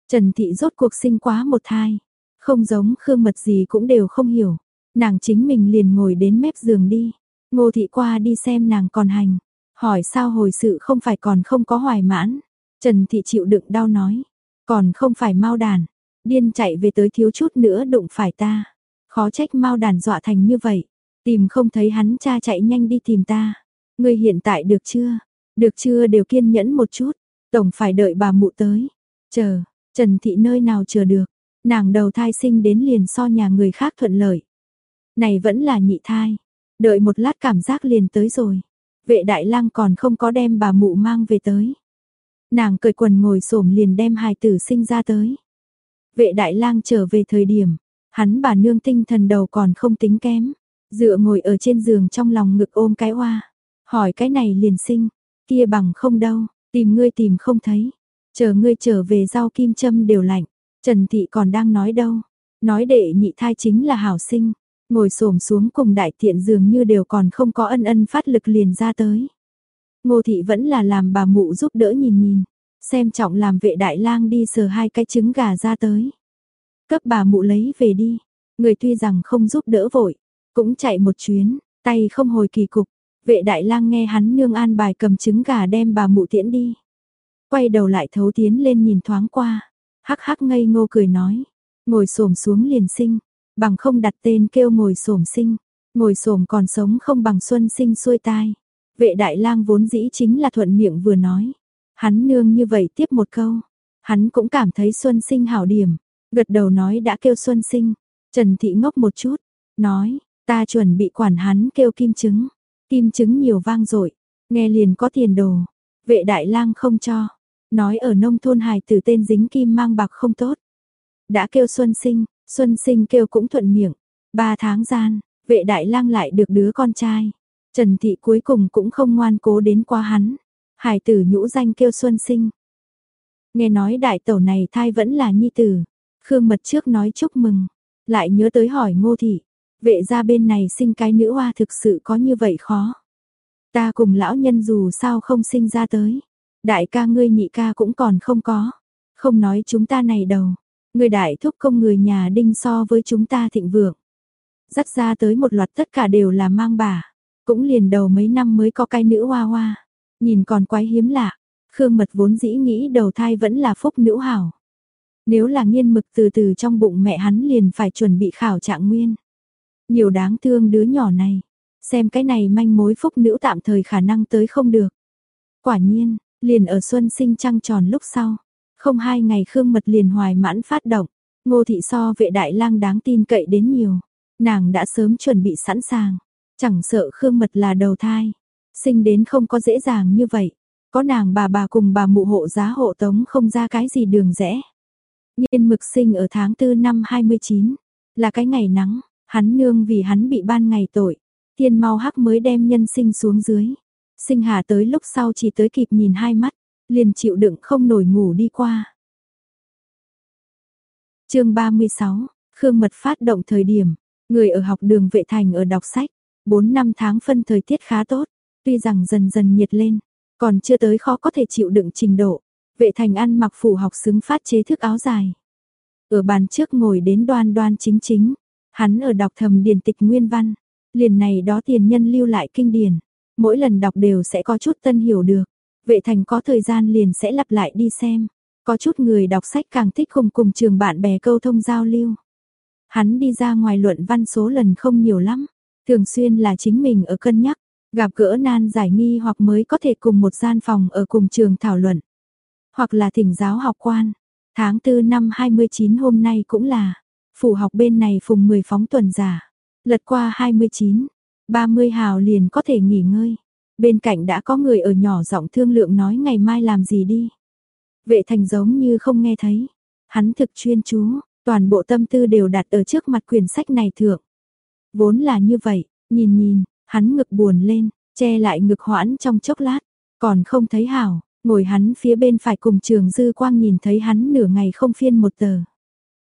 Trần Thị rốt cuộc sinh quá một thai, không giống Khương Mật gì cũng đều không hiểu. Nàng chính mình liền ngồi đến mép giường đi, Ngô Thị qua đi xem nàng còn hành, hỏi sao hồi sự không phải còn không có hoài mãn. Trần Thị chịu đựng đau nói, còn không phải mau đàn, điên chạy về tới thiếu chút nữa đụng phải ta. Khó trách mau đàn dọa thành như vậy, tìm không thấy hắn cha chạy nhanh đi tìm ta. Ngươi hiện tại được chưa? Được chưa đều kiên nhẫn một chút, tổng phải đợi bà mụ tới. Chờ, Trần Thị nơi nào chờ được, nàng đầu thai sinh đến liền so nhà người khác thuận lợi. Này vẫn là nhị thai, đợi một lát cảm giác liền tới rồi. Vệ đại lang còn không có đem bà mụ mang về tới. Nàng cởi quần ngồi xổm liền đem hài tử sinh ra tới. Vệ đại lang trở về thời điểm, hắn bà nương tinh thần đầu còn không tính kém. Dựa ngồi ở trên giường trong lòng ngực ôm cái hoa. Hỏi cái này liền sinh, kia bằng không đâu, tìm ngươi tìm không thấy. Chờ ngươi trở về rau kim châm đều lạnh. Trần Thị còn đang nói đâu. Nói đệ nhị thai chính là hảo sinh. Ngồi xổm xuống cùng đại Tiện dường như đều còn không có ân ân phát lực liền ra tới. Ngô Thị vẫn là làm bà mụ giúp đỡ nhìn nhìn. Xem trọng làm vệ đại lang đi sờ hai cái trứng gà ra tới. Cấp bà mụ lấy về đi. Người tuy rằng không giúp đỡ vội. Cũng chạy một chuyến, tay không hồi kỳ cục. Vệ đại lang nghe hắn nương an bài cầm trứng gà đem bà mụ tiễn đi. Quay đầu lại thấu tiến lên nhìn thoáng qua. Hắc hắc ngây ngô cười nói. Ngồi xổm xuống liền sinh. Bằng không đặt tên kêu ngồi xổm sinh. Ngồi xổm còn sống không bằng xuân sinh xuôi tai. Vệ đại lang vốn dĩ chính là thuận miệng vừa nói. Hắn nương như vậy tiếp một câu. Hắn cũng cảm thấy xuân sinh hảo điểm. Gật đầu nói đã kêu xuân sinh. Trần Thị ngốc một chút. Nói, ta chuẩn bị quản hắn kêu kim chứng. Kim chứng nhiều vang dội nghe liền có tiền đồ. Vệ đại lang không cho. Nói ở nông thôn hài tử tên dính kim mang bạc không tốt. Đã kêu Xuân Sinh, Xuân Sinh kêu cũng thuận miệng. Ba tháng gian, vệ đại lang lại được đứa con trai. Trần Thị cuối cùng cũng không ngoan cố đến qua hắn. Hải tử nhũ danh kêu Xuân Sinh. Nghe nói đại tẩu này thai vẫn là nhi tử. Khương Mật trước nói chúc mừng. Lại nhớ tới hỏi ngô thị. Vệ ra bên này sinh cái nữ hoa thực sự có như vậy khó. Ta cùng lão nhân dù sao không sinh ra tới. Đại ca ngươi nhị ca cũng còn không có. Không nói chúng ta này đâu Người đại thúc công người nhà đinh so với chúng ta thịnh vượng. Dắt ra tới một loạt tất cả đều là mang bà. Cũng liền đầu mấy năm mới có cái nữ hoa hoa. Nhìn còn quái hiếm lạ. Khương Mật vốn dĩ nghĩ đầu thai vẫn là phúc nữ hảo. Nếu là nghiên mực từ từ trong bụng mẹ hắn liền phải chuẩn bị khảo trạng nguyên. Nhiều đáng thương đứa nhỏ này. Xem cái này manh mối phúc nữ tạm thời khả năng tới không được. Quả nhiên, liền ở xuân sinh trăng tròn lúc sau. Không hai ngày Khương Mật liền hoài mãn phát động. Ngô thị so vệ đại lang đáng tin cậy đến nhiều. Nàng đã sớm chuẩn bị sẵn sàng. Chẳng sợ Khương Mật là đầu thai. Sinh đến không có dễ dàng như vậy. Có nàng bà bà cùng bà mụ hộ giá hộ tống không ra cái gì đường rẽ. Nhiên mực sinh ở tháng 4 năm 29. Là cái ngày nắng. Hắn nương vì hắn bị ban ngày tội, thiên mau hắc mới đem nhân sinh xuống dưới. Sinh hà tới lúc sau chỉ tới kịp nhìn hai mắt, liền chịu đựng không nổi ngủ đi qua. chương 36, Khương Mật phát động thời điểm, người ở học đường vệ thành ở đọc sách, 4 năm tháng phân thời tiết khá tốt, tuy rằng dần dần nhiệt lên, còn chưa tới khó có thể chịu đựng trình độ. Vệ thành ăn mặc phủ học xứng phát chế thức áo dài. Ở bàn trước ngồi đến đoan đoan chính chính, Hắn ở đọc thầm điển tịch nguyên văn, liền này đó tiền nhân lưu lại kinh điển, mỗi lần đọc đều sẽ có chút tân hiểu được. Vệ thành có thời gian liền sẽ lặp lại đi xem, có chút người đọc sách càng thích cùng cùng trường bạn bè câu thông giao lưu. Hắn đi ra ngoài luận văn số lần không nhiều lắm, thường xuyên là chính mình ở cân nhắc, gặp gỡ nan giải nghi hoặc mới có thể cùng một gian phòng ở cùng trường thảo luận. Hoặc là thỉnh giáo học quan, tháng 4 năm 29 hôm nay cũng là, phủ học bên này phùng 10 phóng tuần giả, lật qua 29, 30 hào liền có thể nghỉ ngơi. Bên cạnh đã có người ở nhỏ giọng thương lượng nói ngày mai làm gì đi. Vệ thành giống như không nghe thấy. Hắn thực chuyên chú, toàn bộ tâm tư đều đặt ở trước mặt quyển sách này thượng. Vốn là như vậy, nhìn nhìn, hắn ngực buồn lên, che lại ngực hoãn trong chốc lát, còn không thấy hảo, ngồi hắn phía bên phải cùng trường dư quang nhìn thấy hắn nửa ngày không phiên một tờ.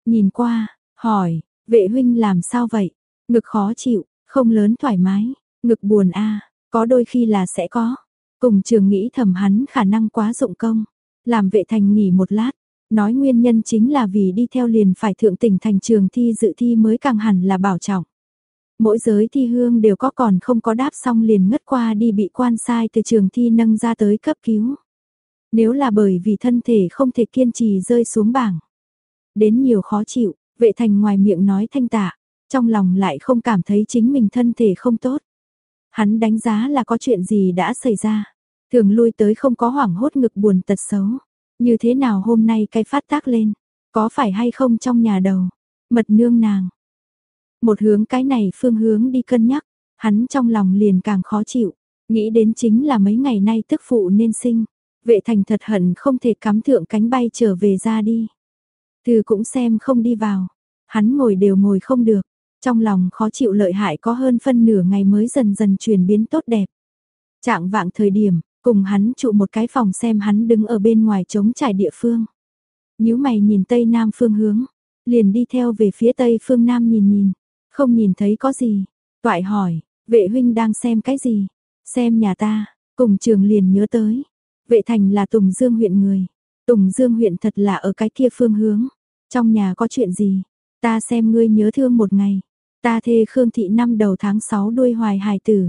Nhìn qua, Hỏi, vệ huynh làm sao vậy? Ngực khó chịu, không lớn thoải mái, ngực buồn a có đôi khi là sẽ có. Cùng trường nghĩ thầm hắn khả năng quá dụng công. Làm vệ thành nghỉ một lát, Nói nguyên nhân chính là vì đi theo liền phải thượng tỉnh thành trường thi dự thi mới càng hẳn là bảo trọng. Mỗi giới thi hương đều có còn không có đáp xong liền ngất qua đi bị quan sai từ trường thi nâng ra tới cấp cứu. Nếu là bởi vì thân thể không thể kiên trì rơi xuống bảng. Đến nhiều khó chịu, vệ thành ngoài miệng nói thanh tạ, trong lòng lại không cảm thấy chính mình thân thể không tốt. Hắn đánh giá là có chuyện gì đã xảy ra. Thường lui tới không có hoảng hốt ngực buồn tật xấu. Như thế nào hôm nay cái phát tác lên, có phải hay không trong nhà đầu, mật nương nàng. Một hướng cái này phương hướng đi cân nhắc, hắn trong lòng liền càng khó chịu, nghĩ đến chính là mấy ngày nay tức phụ nên sinh. Vệ thành thật hận không thể cắm thượng cánh bay trở về ra đi. Từ cũng xem không đi vào, hắn ngồi đều ngồi không được, trong lòng khó chịu lợi hại có hơn phân nửa ngày mới dần dần chuyển biến tốt đẹp. Trạng vạng thời điểm, Cùng hắn trụ một cái phòng xem hắn đứng ở bên ngoài trống trải địa phương. Nhíu mày nhìn tây nam phương hướng, liền đi theo về phía tây phương nam nhìn nhìn, không nhìn thấy có gì. Toại hỏi, vệ huynh đang xem cái gì? Xem nhà ta, cùng trường liền nhớ tới. Vệ thành là Tùng Dương huyện người. Tùng Dương huyện thật là ở cái kia phương hướng. Trong nhà có chuyện gì? Ta xem ngươi nhớ thương một ngày. Ta thê Khương Thị năm đầu tháng 6 đuôi hoài hài tử.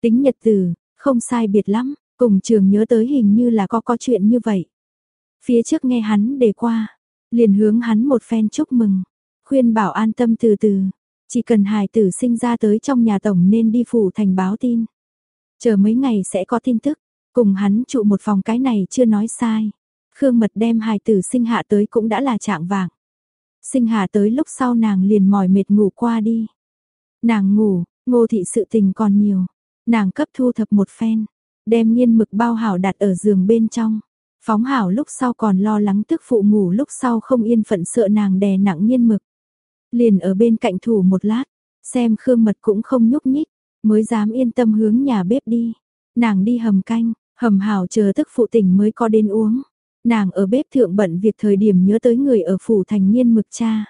Tính nhật tử, không sai biệt lắm, Cùng trường nhớ tới hình như là có có chuyện như vậy. Phía trước nghe hắn đề qua, liền hướng hắn một phen chúc mừng, khuyên bảo an tâm từ từ, chỉ cần hài tử sinh ra tới trong nhà tổng nên đi phủ thành báo tin. Chờ mấy ngày sẽ có tin tức, cùng hắn trụ một phòng cái này chưa nói sai. Khương Mật đem hài tử sinh hạ tới cũng đã là trạng vàng. Sinh hạ tới lúc sau nàng liền mỏi mệt ngủ qua đi. Nàng ngủ, ngô thị sự tình còn nhiều. Nàng cấp thu thập một phen, đem nghiên mực bao hảo đặt ở giường bên trong. Phóng hảo lúc sau còn lo lắng tức phụ ngủ lúc sau không yên phận sợ nàng đè nặng nghiên mực. Liền ở bên cạnh thủ một lát, xem Khương Mật cũng không nhúc nhích, mới dám yên tâm hướng nhà bếp đi. Nàng đi hầm canh, hầm hảo chờ tức phụ tỉnh mới có đến uống. Nàng ở bếp thượng bận việc thời điểm nhớ tới người ở phủ thành niên mực cha.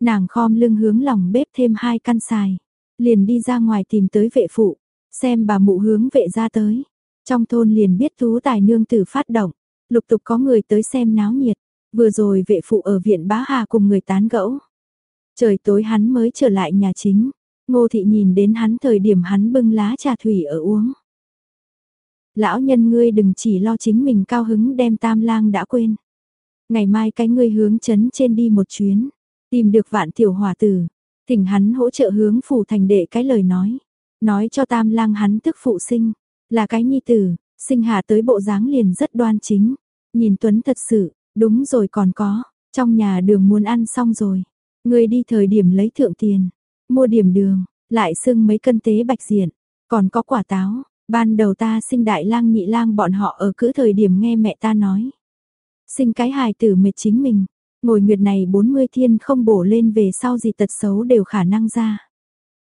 Nàng khom lưng hướng lòng bếp thêm hai căn xài, liền đi ra ngoài tìm tới vệ phụ, xem bà mụ hướng vệ ra tới. Trong thôn liền biết tú tài nương tử phát động, lục tục có người tới xem náo nhiệt, vừa rồi vệ phụ ở viện bá hà cùng người tán gẫu. Trời tối hắn mới trở lại nhà chính, ngô thị nhìn đến hắn thời điểm hắn bưng lá trà thủy ở uống. Lão nhân ngươi đừng chỉ lo chính mình cao hứng đem tam lang đã quên. Ngày mai cái ngươi hướng chấn trên đi một chuyến, tìm được vạn tiểu hòa tử, thỉnh hắn hỗ trợ hướng phủ thành đệ cái lời nói. Nói cho tam lang hắn tức phụ sinh, là cái nhi tử, sinh hạ tới bộ dáng liền rất đoan chính. Nhìn Tuấn thật sự, đúng rồi còn có, trong nhà đường muốn ăn xong rồi. Người đi thời điểm lấy thượng tiền, mua điểm đường, lại xưng mấy cân tế bạch diện, còn có quả táo. Ban đầu ta sinh đại lang nhị lang bọn họ ở cữ thời điểm nghe mẹ ta nói. Sinh cái hài tử mệt chính mình, ngồi nguyệt này 40 thiên không bổ lên về sau gì tật xấu đều khả năng ra.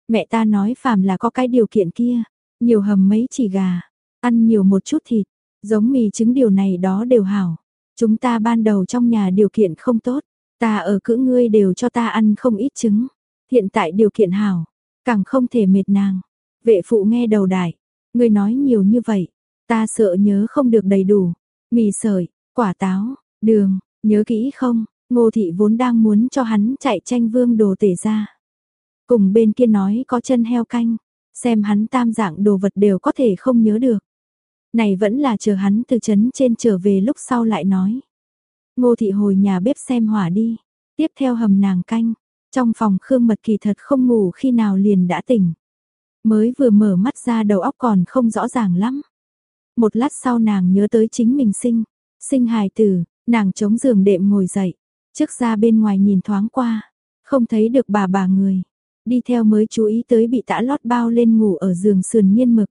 Mẹ ta nói phàm là có cái điều kiện kia, nhiều hầm mấy chỉ gà, ăn nhiều một chút thịt, giống mì trứng điều này đó đều hảo. Chúng ta ban đầu trong nhà điều kiện không tốt, ta ở cữ ngươi đều cho ta ăn không ít trứng. Hiện tại điều kiện hảo, càng không thể mệt nàng. Vệ phụ nghe đầu đại, ngươi nói nhiều như vậy, ta sợ nhớ không được đầy đủ. Mì sợi, quả táo, đường, nhớ kỹ không? Ngô thị vốn đang muốn cho hắn chạy tranh vương đồ tể ra. Cùng bên kia nói có chân heo canh, xem hắn tam dạng đồ vật đều có thể không nhớ được. Này vẫn là chờ hắn từ chấn trên trở về lúc sau lại nói. Ngô thị hồi nhà bếp xem hỏa đi, tiếp theo hầm nàng canh, trong phòng Khương Mật kỳ thật không ngủ khi nào liền đã tỉnh. Mới vừa mở mắt ra đầu óc còn không rõ ràng lắm. Một lát sau nàng nhớ tới chính mình sinh, sinh hài tử, nàng chống giường đệm ngồi dậy, trước ra bên ngoài nhìn thoáng qua, không thấy được bà bà người, đi theo mới chú ý tới bị tã lót bao lên ngủ ở giường sườn nghiên mực.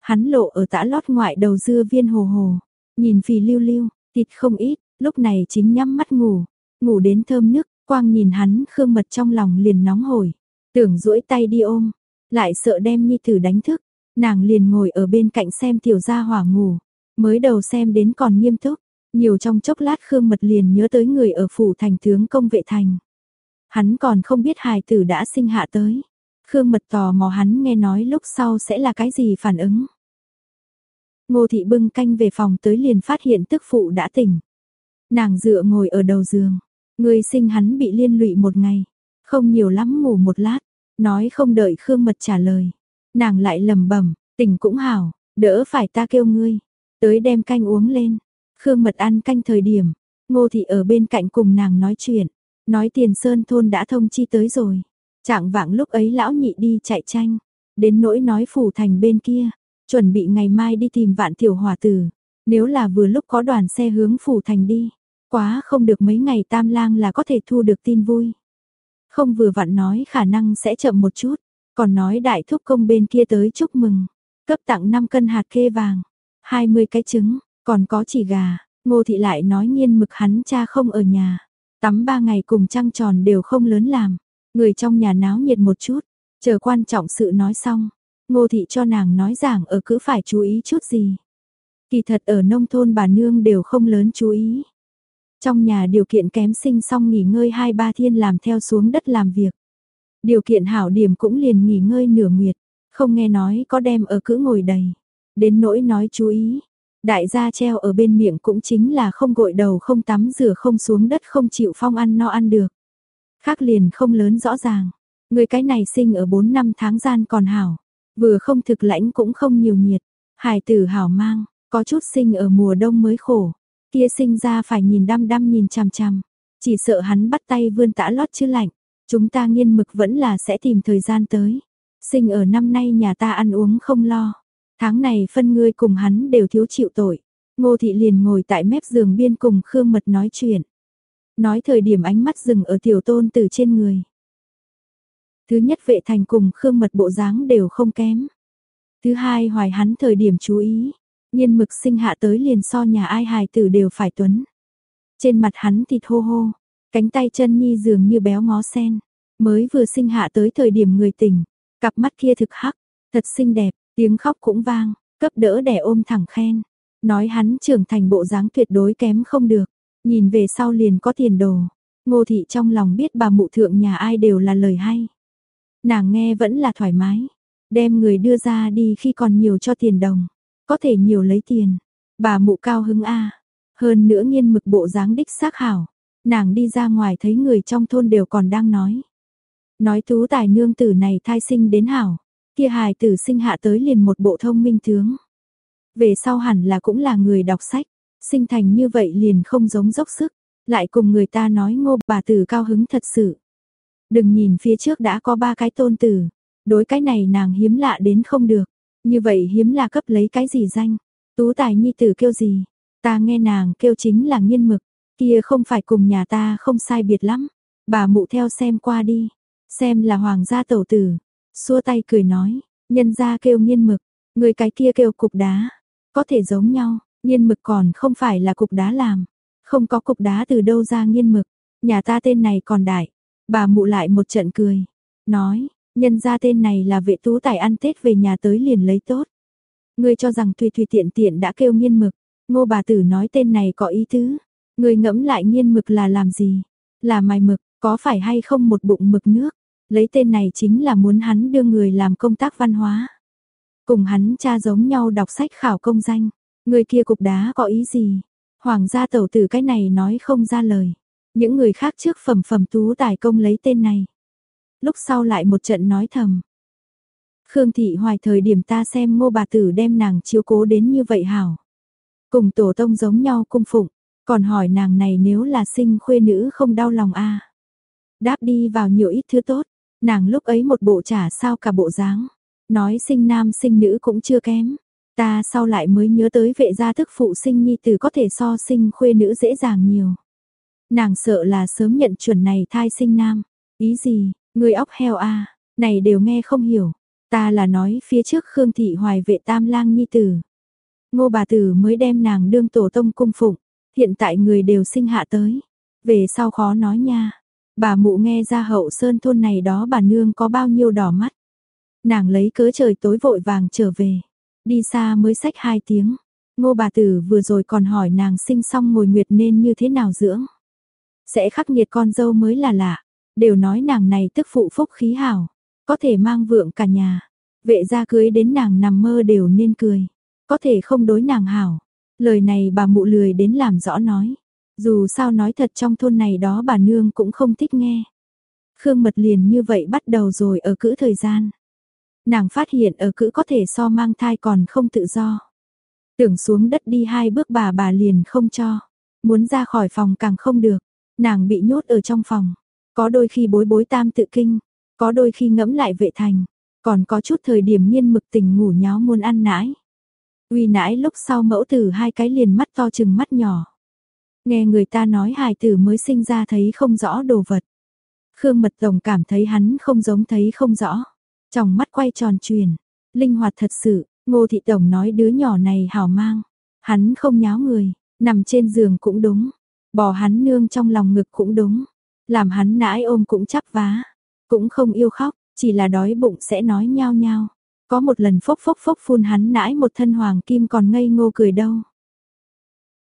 Hắn lộ ở tã lót ngoại đầu dưa viên hồ hồ, nhìn phì lưu lưu, thịt không ít, lúc này chính nhắm mắt ngủ, ngủ đến thơm nước, quang nhìn hắn khương mật trong lòng liền nóng hổi, tưởng duỗi tay đi ôm, lại sợ đem nhi tử đánh thức, nàng liền ngồi ở bên cạnh xem tiểu gia hỏa ngủ, mới đầu xem đến còn nghiêm túc, nhiều trong chốc lát khương mật liền nhớ tới người ở phủ thành tướng công vệ thành. Hắn còn không biết hài tử đã sinh hạ tới. Khương mật tò mò hắn nghe nói lúc sau sẽ là cái gì phản ứng. Ngô thị bưng canh về phòng tới liền phát hiện tức phụ đã tỉnh. Nàng dựa ngồi ở đầu giường, người sinh hắn bị liên lụy một ngày, không nhiều lắm ngủ một lát, nói không đợi Khương Mật trả lời. Nàng lại lầm bẩm, tỉnh cũng hảo, đỡ phải ta kêu ngươi, tới đem canh uống lên. Khương Mật ăn canh thời điểm, Ngô Thị ở bên cạnh cùng nàng nói chuyện, nói tiền sơn thôn đã thông chi tới rồi. Trạng vạng lúc ấy lão nhị đi chạy tranh, đến nỗi nói phủ thành bên kia, chuẩn bị ngày mai đi tìm vạn tiểu hòa tử. Nếu là vừa lúc có đoàn xe hướng phủ thành đi, quá không được mấy ngày tam lang là có thể thu được tin vui. Không vừa vặn nói khả năng sẽ chậm một chút, còn nói đại thúc công bên kia tới chúc mừng, cấp tặng 5 cân hạt kê vàng, 20 cái trứng, còn có chỉ gà, ngô thị lại nói nghiên mực hắn cha không ở nhà, tắm ba ngày cùng trăng tròn đều không lớn làm, người trong nhà náo nhiệt một chút, chờ quan trọng sự nói xong, ngô thị cho nàng nói giảng ở cứ phải chú ý chút gì. Kỳ thật ở nông thôn bà nương đều không lớn chú ý. Trong nhà điều kiện kém sinh xong nghỉ ngơi hai ba thiên làm theo xuống đất làm việc. Điều kiện hảo điểm cũng liền nghỉ ngơi nửa nguyệt, không nghe nói có đem ở cứ ngồi đầy. Đến nỗi nói chú ý, đại gia treo ở bên miệng cũng chính là không gội đầu không tắm rửa không xuống đất không chịu phong ăn no ăn được. Khác liền không lớn rõ ràng, người cái này sinh ở 4 năm tháng gian còn hảo, vừa không thực lãnh cũng không nhiều nhiệt, hài tử hảo mang, có chút sinh ở mùa đông mới khổ, kia sinh ra phải nhìn đăm đăm nhìn chằm chằm, chỉ sợ hắn bắt tay vươn tã lót chứ lạnh, chúng ta nghiên mực vẫn là sẽ tìm thời gian tới. Sinh ở năm nay nhà ta ăn uống không lo, tháng này phân ngươi cùng hắn đều thiếu chịu tội. Ngô thị liền ngồi tại mép giường biên cùng Khương Mật nói chuyện. Nói thời điểm ánh mắt dừng ở tiểu tôn từ trên người. Thứ nhất vệ thành cùng Khương Mật bộ dáng đều không kém. Thứ hai hoài hắn thời điểm chú ý, Nhiên mực sinh hạ tới liền so nhà ai hài tử đều phải tuấn. Trên mặt hắn thịt hô hô, cánh tay chân nhi dường như béo ngó sen. Mới vừa sinh hạ tới thời điểm người tỉnh, cặp mắt kia thực hắc, thật xinh đẹp, tiếng khóc cũng vang, cấp đỡ đẻ ôm thẳng khen. Nói hắn trưởng thành bộ dáng tuyệt đối kém không được, nhìn về sau liền có tiền đồ. Ngô thị trong lòng biết bà mụ thượng nhà ai đều là lời hay. Nàng nghe vẫn là thoải mái, đem người đưa ra đi khi còn nhiều cho tiền đồng. Có thể nhiều lấy tiền. Bà mụ cao hứng a. Hơn nữa nghiên mực bộ dáng đích xác hảo. Nàng đi ra ngoài thấy người trong thôn đều còn đang nói. Nói tú tài nương tử này thai sinh đến hảo. Kia hài tử sinh hạ tới liền một bộ thông minh tướng. Về sau hẳn là cũng là người đọc sách. Sinh thành như vậy liền không giống dốc sức. Lại cùng người ta nói ngô bà tử cao hứng thật sự. Đừng nhìn phía trước đã có ba cái tôn tử. Đối cái này nàng hiếm lạ đến không được. Như vậy hiếm là cấp lấy cái gì danh? Tú tài nhi tử kêu gì? Ta nghe nàng kêu chính là nghiên mực, kia không phải cùng nhà ta không sai biệt lắm. Bà mụ theo xem qua đi, xem là hoàng gia tẩu tử. Xua tay cười nói, nhân gia kêu nghiên mực, người cái kia kêu cục đá. Có thể giống nhau, nghiên mực còn không phải là cục đá làm. Không có cục đá từ đâu ra nghiên mực, nhà ta tên này còn đại. Bà mụ lại một trận cười, nói, Nhân ra tên này là vệ tú tài ăn Tết về nhà tới liền lấy tốt. Ngươi cho rằng tùy tùy tiện tiện đã kêu nghiên mực, ngô bà tử nói tên này có ý tứ. Ngươi ngẫm lại nghiên mực là làm gì? Là mài mực, có phải hay không một bụng mực nước? Lấy tên này chính là muốn hắn đưa người làm công tác văn hóa. Cùng hắn cha giống nhau đọc sách khảo công danh. Người kia cục đá có ý gì? Hoàng gia tẩu tử cái này nói không ra lời. Những người khác trước phẩm phẩm tú tài công lấy tên này lúc sau lại một trận nói thầm. Khương Thị Hoài thời điểm ta xem ngô bà tử đem nàng chiếu cố đến như vậy hảo. Cùng tổ tông giống nhau cung phụng, còn hỏi nàng này nếu là sinh khuê nữ không đau lòng a Đáp đi vào nhiều ít thứ tốt, nàng lúc ấy một bộ trả sao cả bộ dáng. Nói sinh nam sinh nữ cũng chưa kém. Ta sau lại mới nhớ tới vệ gia thức phụ sinh nhi tử có thể so sinh khuê nữ dễ dàng nhiều. Nàng sợ là sớm nhận chuẩn này thai sinh nam. Ý gì, Người óc heo a, này đều nghe không hiểu. Ta là nói phía trước Khương thị hoài vệ tam lang nhi tử. Ngô bà tử mới đem nàng đương tổ tông cung phụng, hiện tại người đều sinh hạ tới. Về sau khó nói nha. Bà mụ nghe ra hậu sơn thôn này đó bà nương có bao nhiêu đỏ mắt. Nàng lấy cớ trời tối vội vàng trở về. Đi xa mới sách hai tiếng. Ngô bà tử vừa rồi còn hỏi nàng sinh xong ngồi nguyệt nên như thế nào dưỡng. Sẽ khắc nghiệt con dâu mới là lạ đều nói nàng này tức phụ phúc khí hảo, có thể mang vượng cả nhà. Vệ gia cưới đến nàng nằm mơ đều nên cười, có thể không đối nàng hảo. Lời này bà mụ lười đến làm rõ nói. Dù sao nói thật trong thôn này đó bà nương cũng không thích nghe. Khương Mật liền như vậy bắt đầu rồi ở cữ thời gian. Nàng phát hiện ở cữ có thể so mang thai còn không tự do. Tưởng xuống đất đi hai bước bà bà liền không cho. Muốn ra khỏi phòng càng không được. Nàng bị nhốt ở trong phòng. Có đôi khi bối bối tam tự kinh. Có đôi khi ngẫm lại vệ thành. Còn có chút thời điểm nhiên mực tình ngủ nháo muốn ăn nãi. Uy nãi lúc sau mẫu tử hai cái liền mắt to chừng mắt nhỏ. Nghe người ta nói hài tử mới sinh ra thấy không rõ đồ vật. Khương Mật Tổng cảm thấy hắn không giống thấy không rõ. Trong mắt quay tròn truyền, linh hoạt thật sự, Ngô Thị Tổng nói đứa nhỏ này hảo mang. Hắn không nháo người, nằm trên giường cũng đúng, bỏ hắn nương trong lòng ngực cũng đúng, làm hắn nãi ôm cũng chắp vá, cũng không yêu khóc, chỉ là đói bụng sẽ nói nhao nhao. Có một lần phốc phốc phốc phun hắn nãi một thân hoàng kim còn ngây ngô cười đâu.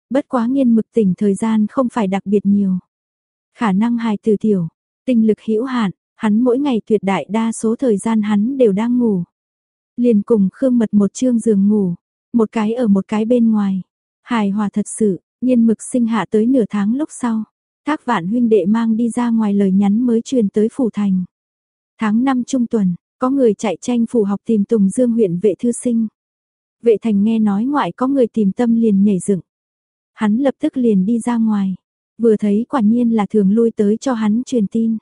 Bất quá nghiên mực tỉnh thời gian không phải đặc biệt nhiều. Khả năng hài từ tiểu, tinh lực hữu hạn, hắn mỗi ngày tuyệt đại đa số thời gian hắn đều đang ngủ. Liền cùng Khương Mật một chương giường ngủ, một cái ở một cái bên ngoài. Hài hòa thật sự, nhiên mực sinh hạ tới nửa tháng lúc sau. Thác vạn huynh đệ mang đi ra ngoài lời nhắn mới truyền tới phủ thành. Tháng 5 trung tuần, có người chạy tranh phủ học tìm Tùng Dương huyện vệ thư sinh. Vệ thành nghe nói ngoại có người tìm tâm liền nhảy dựng. Hắn lập tức liền đi ra ngoài. Vừa thấy quả nhiên là thường lui tới cho hắn truyền tin.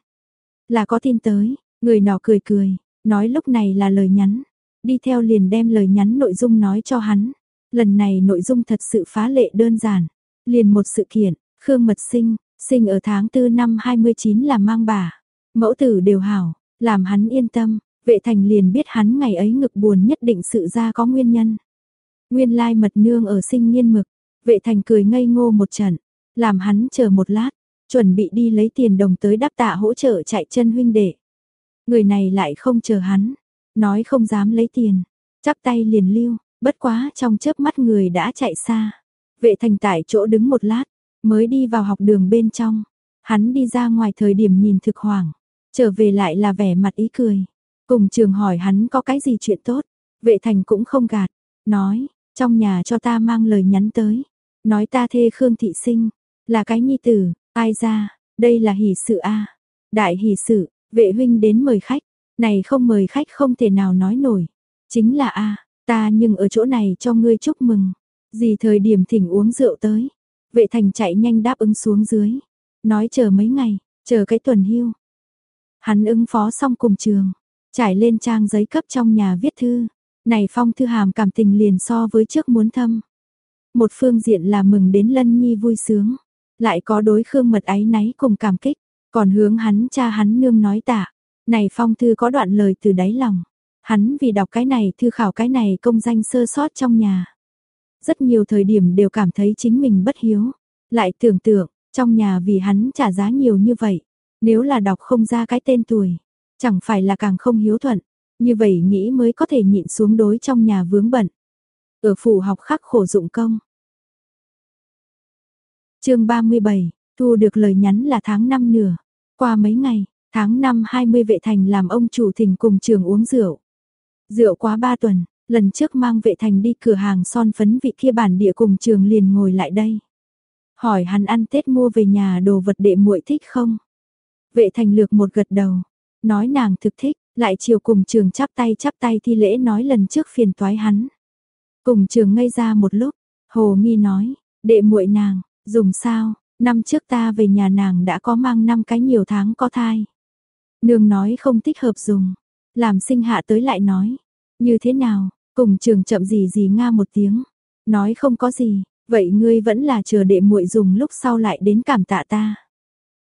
Là có tin tới, người nọ cười cười, nói lúc này là lời nhắn. Đi theo liền đem lời nhắn nội dung nói cho hắn. Lần này nội dung thật sự phá lệ đơn giản. Liền một sự kiện, Khương Mật Sinh, sinh ở tháng 4 năm 29 là mang bà. Mẫu tử đều hảo, làm hắn yên tâm, vệ thành liền biết hắn ngày ấy ngực buồn nhất định sự ra có nguyên nhân. Nguyên lai mật nương ở sinh niên mực, vệ thành cười ngây ngô một trận, làm hắn chờ một lát, chuẩn bị đi lấy tiền đồng tới đáp tạ hỗ trợ chạy chân huynh đệ. Người này lại không chờ hắn, nói không dám lấy tiền, chắp tay liền lưu, bất quá trong chớp mắt người đã chạy xa. Vệ thành tại chỗ đứng một lát, mới đi vào học đường bên trong. Hắn đi ra ngoài thời điểm nhìn thực hoàng, trở về lại là vẻ mặt ý cười. Cùng trường hỏi hắn có cái gì chuyện tốt, vệ thành cũng không gạt, nói, trong nhà cho ta mang lời nhắn tới, nói ta thê Khương Thị Sinh, là cái nhi tử, ai ra, đây là hỷ sự a đại hỷ sự, vệ huynh đến mời khách, này không mời khách không thể nào nói nổi, chính là a ta nhưng ở chỗ này cho ngươi chúc mừng, gì thời điểm thỉnh uống rượu tới, vệ thành chạy nhanh đáp ứng xuống dưới, nói chờ mấy ngày, chờ cái tuần hưu. Hắn ứng phó xong cùng trường, trải lên trang giấy cấp trong nhà viết thư, này phong thư hàm cảm tình liền so với trước muốn thâm. Một phương diện là mừng đến Lân Nhi vui sướng, lại có đối Khương Mật ái náy cùng cảm kích, còn hướng hắn cha hắn nương nói tạ. Này phong thư có đoạn lời từ đáy lòng. Hắn vì đọc cái này thư khảo cái này công danh sơ sót trong nhà. Rất nhiều thời điểm đều cảm thấy chính mình bất hiếu. Lại tưởng tượng, trong nhà vì hắn trả giá nhiều như vậy. Nếu là đọc không ra cái tên tuổi, chẳng phải là càng không hiếu thuận. Như vậy nghĩ mới có thể nhịn xuống đối trong nhà vướng bận. Ở phủ học khắc khổ dụng công. chương 37, thu được lời nhắn là tháng 5 nửa. Qua mấy ngày, tháng 5 20 vệ thành làm ông chủ thỉnh cùng trường uống rượu. Rượu quá 3 tuần, lần trước mang vệ thành đi cửa hàng son phấn vị kia bản địa cùng trường liền ngồi lại đây. Hỏi hắn ăn Tết mua về nhà đồ vật đệ muội thích không? Vệ thành lược một gật đầu, nói nàng thực thích, lại chiều cùng trường chắp tay chắp tay thi lễ nói lần trước phiền toái hắn. Cùng trường ngây ra một lúc, hồ nghi nói, đệ muội nàng, dùng sao, năm trước ta về nhà nàng đã có mang năm cái nhiều tháng có thai. Nương nói không thích hợp dùng, làm sinh hạ tới lại nói, như thế nào, cùng trường chậm gì gì nga một tiếng, nói không có gì, vậy ngươi vẫn là chờ đệ muội dùng lúc sau lại đến cảm tạ ta.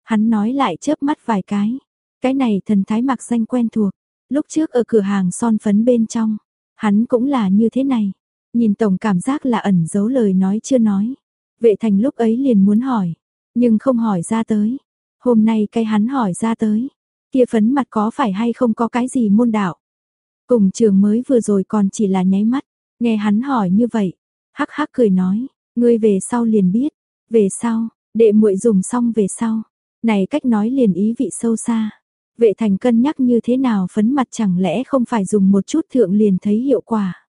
Hắn nói lại chớp mắt vài cái, cái này thần thái mặc danh quen thuộc, lúc trước ở cửa hàng son phấn bên trong, hắn cũng là như thế này. Nhìn tổng cảm giác là ẩn giấu lời nói chưa nói. Vệ thành lúc ấy liền muốn hỏi, nhưng không hỏi ra tới. Hôm nay cái hắn hỏi ra tới, kia phấn mặt có phải hay không có cái gì môn đạo. Cùng trường mới vừa rồi còn chỉ là nháy mắt, nghe hắn hỏi như vậy, hắc hắc cười nói, ngươi về sau liền biết, về sau, đệ muội dùng xong về sau. Này cách nói liền ý vị sâu xa. Vệ thành cân nhắc như thế nào phấn mặt chẳng lẽ không phải dùng một chút thượng liền thấy hiệu quả.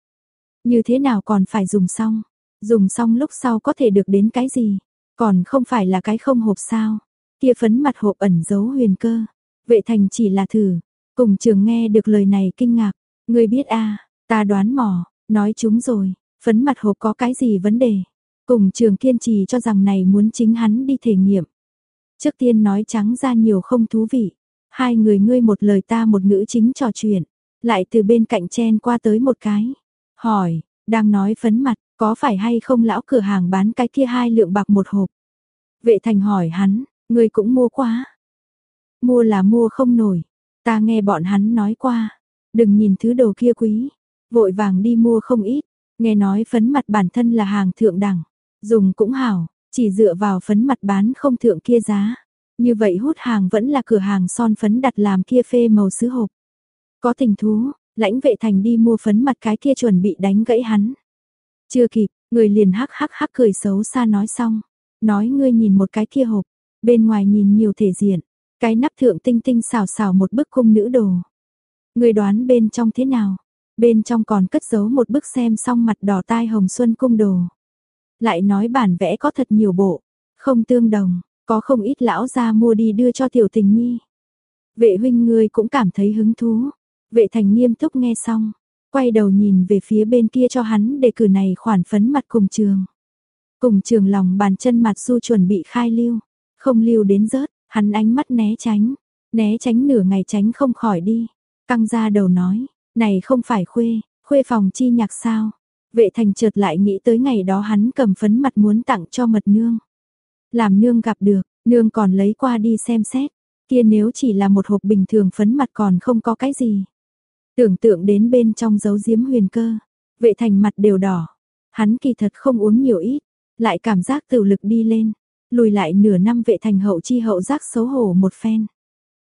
Như thế nào còn phải dùng xong? Dùng xong lúc sau có thể được đến cái gì? Còn không phải là cái không hộp sao? Kia phấn mặt hộp ẩn giấu huyền cơ. Vệ thành chỉ là thử. Cùng trường nghe được lời này kinh ngạc. Ngươi biết a ta đoán mò, nói chúng rồi. Phấn mặt hộp có cái gì vấn đề? Cùng trường kiên trì cho rằng này muốn chính hắn đi thể nghiệm. Trước tiên nói trắng ra nhiều không thú vị. Hai người ngươi một lời ta một ngữ chính trò chuyện. Lại từ bên cạnh chen qua tới một cái. Hỏi, đang nói phấn mặt, có phải hay không lão cửa hàng bán cái kia hai lượng bạc một hộp? Vệ thành hỏi hắn, ngươi cũng mua quá. Mua là mua không nổi. Ta nghe bọn hắn nói qua. Đừng nhìn thứ đồ kia quý. Vội vàng đi mua không ít. Nghe nói phấn mặt bản thân là hàng thượng đẳng. Dùng cũng hảo, chỉ dựa vào phấn mặt bán không thượng kia giá. Như vậy hút hàng vẫn là cửa hàng son phấn đặt làm kia phê màu sứ hộp. Có tình thú, lãnh vệ thành đi mua phấn mặt cái kia chuẩn bị đánh gãy hắn. Chưa kịp, người liền hắc hắc hắc cười xấu xa nói xong. Nói ngươi nhìn một cái kia hộp, bên ngoài nhìn nhiều thể diện, cái nắp thượng tinh tinh xào xào một bức cung nữ đồ. Người đoán bên trong thế nào? Bên trong còn cất giấu một bức xem xong mặt đỏ tai hồng xuân cung đồ. Lại nói bản vẽ có thật nhiều bộ, không tương đồng, có không ít lão ra mua đi đưa cho tiểu tình nhi. Vệ huynh ngươi cũng cảm thấy hứng thú. Vệ thành nghiêm túc nghe xong, quay đầu nhìn về phía bên kia cho hắn để cử này khoản phấn mặt cùng trường. Cùng trường lòng bàn chân mặt su chuẩn bị khai lưu, không lưu đến rớt, hắn ánh mắt né tránh, né tránh nửa ngày tránh không khỏi đi. Căng ra đầu nói, này không phải khuê, khuê phòng chi nhạc sao. Vệ thành chợt lại nghĩ tới ngày đó hắn cầm phấn mặt muốn tặng cho mật nương. Làm nương gặp được, nương còn lấy qua đi xem xét, kia nếu chỉ là một hộp bình thường phấn mặt còn không có cái gì. Tưởng tượng đến bên trong dấu diếm huyền cơ, vệ thành mặt đều đỏ. Hắn kỳ thật không uống nhiều ít, lại cảm giác tự lực đi lên, lùi lại nửa năm vệ thành hậu chi hậu giác xấu hổ một phen.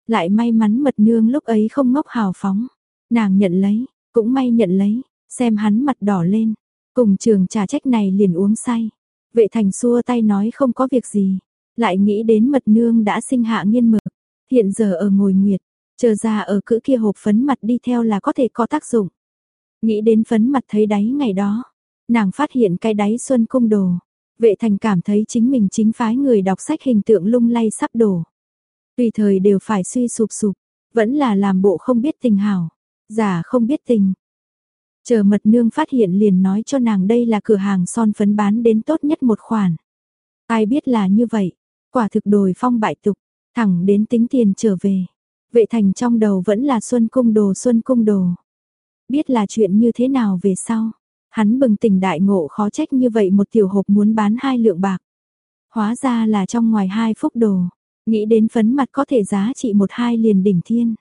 Lại may mắn mật nương lúc ấy không ngốc hào phóng, nàng nhận lấy, cũng may nhận lấy, xem hắn mặt đỏ lên, cùng trường trà trách này liền uống say. Vệ thành xua tay nói không có việc gì, lại nghĩ đến mật nương đã sinh hạ nghiên mực, hiện giờ ở ngồi nguyệt, chờ ra ở cữ kia hộp phấn mặt đi theo là có thể có tác dụng. Nghĩ đến phấn mặt thấy đáy ngày đó, nàng phát hiện cái đáy xuân cung đồ, vệ thành cảm thấy chính mình chính phái người đọc sách hình tượng lung lay sắp đổ. Tùy thời đều phải suy sụp sụp, vẫn là làm bộ không biết tình hảo, giả không biết tình, Chờ mật nương phát hiện liền nói cho nàng đây là cửa hàng son phấn bán đến tốt nhất một khoản. Ai biết là như vậy, quả thực đồi phong bại tục, thẳng đến tính tiền trở về. Vệ thành trong đầu vẫn là xuân cung đồ xuân cung đồ. Biết là chuyện như thế nào về sau. Hắn bừng tỉnh đại ngộ khó trách như vậy một tiểu hộp muốn bán hai lượng bạc. Hóa ra là trong ngoài hai phúc đồ. Nghĩ đến phấn mặt có thể giá trị một hai liền đỉnh thiên.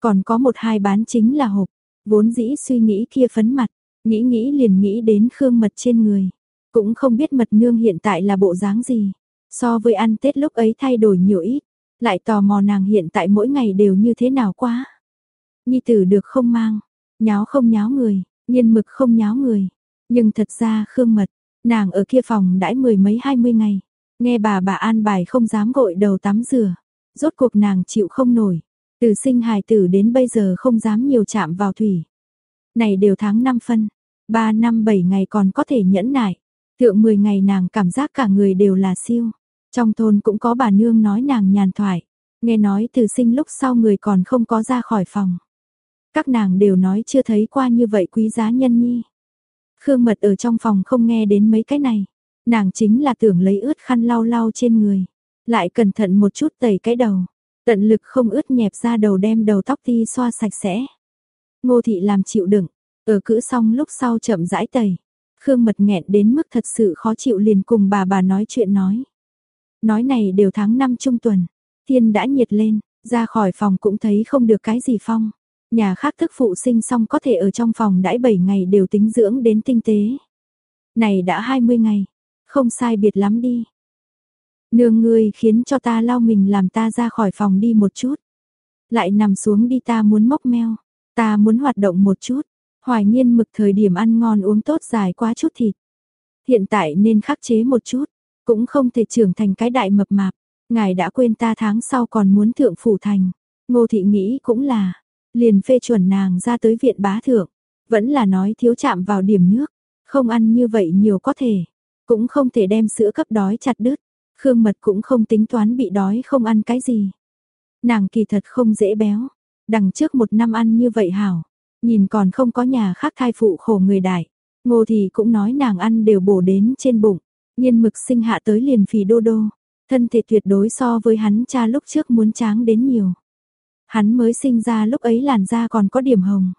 Còn có một hai bán chính là hộp. Vốn dĩ suy nghĩ kia phấn mặt, nghĩ nghĩ liền nghĩ đến khương mật trên người. Cũng không biết mật nương hiện tại là bộ dáng gì. So với ăn Tết lúc ấy thay đổi nhiều ít. Lại tò mò nàng hiện tại mỗi ngày đều như thế nào quá. Nhi tử được không mang, nháo không nháo người, nhiên mực không nháo người. Nhưng thật ra khương mật, nàng ở kia phòng đãi mười mấy hai mươi ngày. Nghe bà bà an bài không dám gội đầu tắm rửa. Rốt cuộc nàng chịu không nổi. Từ sinh hài tử đến bây giờ không dám nhiều chạm vào thủy. Này đều tháng 5 phân, 3 năm 7 ngày còn có thể nhẫn nại. Thượng 10 ngày nàng cảm giác cả người đều là siêu. Trong thôn cũng có bà nương nói nàng nhàn thoại. Nghe nói từ sinh lúc sau người còn không có ra khỏi phòng. Các nàng đều nói chưa thấy qua như vậy quý giá nhân nhi. Khương mật ở trong phòng không nghe đến mấy cái này. Nàng chính là tưởng lấy ướt khăn lau lau trên người. Lại cẩn thận một chút tẩy cái đầu. Tận lực không ướt nhẹp ra đầu đem đầu tóc ti xoa sạch sẽ. Ngô thị làm chịu đựng, ở cữ xong lúc sau chậm rãi tẩy. Khương mật nghẹn đến mức thật sự khó chịu liền cùng bà bà nói chuyện nói. Nói này đều tháng 5 trung tuần, thiên đã nhiệt lên, ra khỏi phòng cũng thấy không được cái gì phong. Nhà khác thức phụ sinh xong có thể ở trong phòng đãi 7 ngày đều tính dưỡng đến tinh tế. Này đã 20 ngày, không sai biệt lắm đi, Nương ngươi khiến cho ta lau mình làm ta ra khỏi phòng đi một chút. Lại nằm xuống đi ta muốn mốc meo. Ta muốn hoạt động một chút. Hoài nhiên mực thời điểm ăn ngon uống tốt dài quá chút thịt. Hiện tại nên khắc chế một chút. Cũng không thể trưởng thành cái đại mập mạp. Ngài đã quên ta tháng sau còn muốn thượng phủ thành. Ngô thị nghĩ cũng là. Liền phê chuẩn nàng ra tới viện bá thượng. Vẫn là nói thiếu chạm vào điểm nước. Không ăn như vậy nhiều có thể. Cũng không thể đem sữa cấp đói chặt đứt. Khương Mật cũng không tính toán bị đói không ăn cái gì. Nàng kỳ thật không dễ béo, đằng trước một năm ăn như vậy hảo, nhìn còn không có nhà khác thai phụ khổ người đại. Ngô thì cũng nói nàng ăn đều bổ đến trên bụng, nhiên mực sinh hạ tới liền phì đô đô, thân thể tuyệt đối so với hắn cha lúc trước muốn tráng đến nhiều. Hắn mới sinh ra lúc ấy làn da còn có điểm hồng.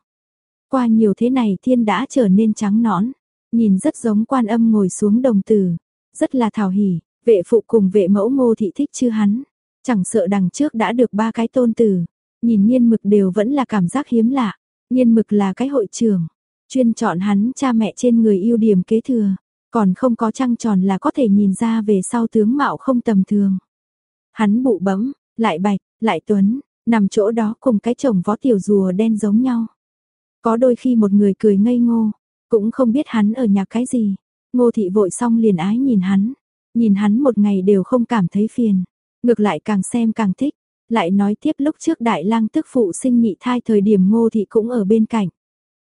Qua nhiều thế này thiên đã trở nên trắng nõn, nhìn rất giống quan âm ngồi xuống đồng tử, rất là thảo hỉ, vệ phụ cùng vệ mẫu ngô thị thích chứ hắn, chẳng sợ đằng trước đã được ba cái tôn tử, nhìn nhiên mực đều vẫn là cảm giác hiếm lạ, nhiên mực là cái hội trưởng, chuyên chọn hắn cha mẹ trên người ưu điểm kế thừa, còn không có trăng tròn là có thể nhìn ra về sau tướng mạo không tầm thường. Hắn bụ bấm, lại bạch, lại tuấn, nằm chỗ đó cùng cái chồng vó tiểu rùa đen giống nhau. Có đôi khi một người cười ngây ngô, cũng không biết hắn ở nhà cái gì. Ngô thị vội xong liền ái nhìn hắn, nhìn hắn một ngày đều không cảm thấy phiền, ngược lại càng xem càng thích. Lại nói tiếp lúc trước đại lang tức phụ sinh nhị thai thời điểm ngô thị cũng ở bên cạnh.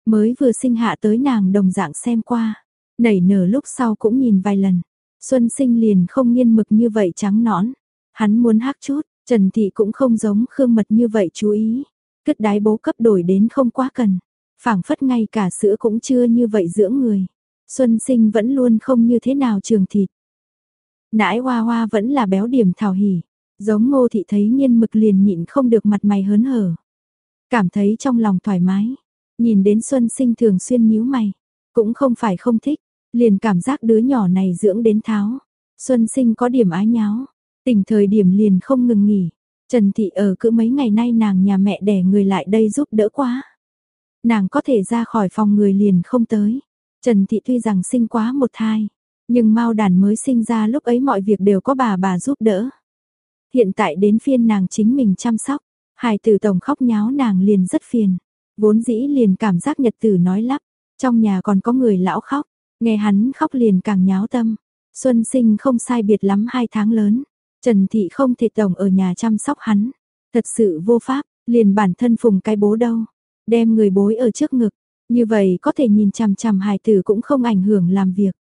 Mới vừa sinh hạ tới nàng đồng dạng xem qua, nảy nở lúc sau cũng nhìn vài lần. Xuân sinh liền không nghiên mực như vậy trắng nõn. Hắn muốn hắc chút, Trần Thị cũng không giống Khương Mật như vậy chú ý. Cất đái bố cấp đổi đến không quá cần phảng phất ngay cả sữa cũng chưa như vậy dưỡng người. Xuân sinh vẫn luôn không như thế nào trường thịt. Nãi hoa hoa vẫn là béo điểm thảo hỉ, giống ngô thị thấy nhiên mực liền nhịn không được mặt mày hớn hở. Cảm thấy trong lòng thoải mái, nhìn đến xuân sinh thường xuyên nhíu mày, cũng không phải không thích, liền cảm giác đứa nhỏ này dưỡng đến tháo. Xuân sinh có điểm ái nháo, tỉnh thời điểm liền không ngừng nghỉ. Trần Thị ở cứ mấy ngày nay nàng nhà mẹ đẻ người lại đây giúp đỡ quá. Nàng có thể ra khỏi phòng người liền không tới. Trần Thị tuy rằng sinh quá một thai, nhưng mau đàn mới sinh ra lúc ấy mọi việc đều có bà bà giúp đỡ. Hiện tại đến phiên nàng chính mình chăm sóc, hài tử tổng khóc nháo nàng liền rất phiền. Vốn dĩ liền cảm giác nhật tử nói lắp, trong nhà còn có người lão khóc, nghe hắn khóc liền càng nháo tâm. Xuân sinh không sai biệt lắm hai tháng lớn, Trần Thị không thể tổng ở nhà chăm sóc hắn. Thật sự vô pháp, liền bản thân phùng cái bố đâu đem người bối ở trước ngực, như vậy có thể nhìn chằm chằm hài tử cũng không ảnh hưởng làm việc.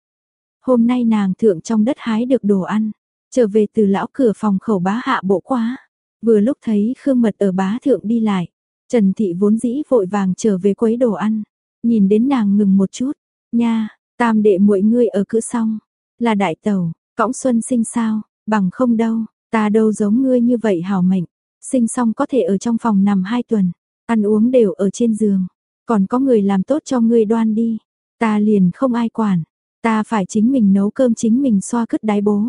Hôm nay nàng thượng trong đất hái được đồ ăn, trở về từ lão cửa phòng khẩu bá hạ bộ quá, vừa lúc thấy Khương Mật ở bá thượng đi lại, Trần Thị vốn dĩ vội vàng trở về quấy đồ ăn, nhìn đến nàng ngừng một chút, nha, tam đệ muội ngươi ở cửa xong, là đại tàu, cõng xuân sinh sao, bằng không đâu, ta đâu giống ngươi như vậy hảo mệnh, sinh xong có thể ở trong phòng nằm hai tuần, Ăn uống đều ở trên giường, còn có người làm tốt cho ngươi đoan đi. Ta liền không ai quản, ta phải chính mình nấu cơm chính mình xoa cứt đái bố.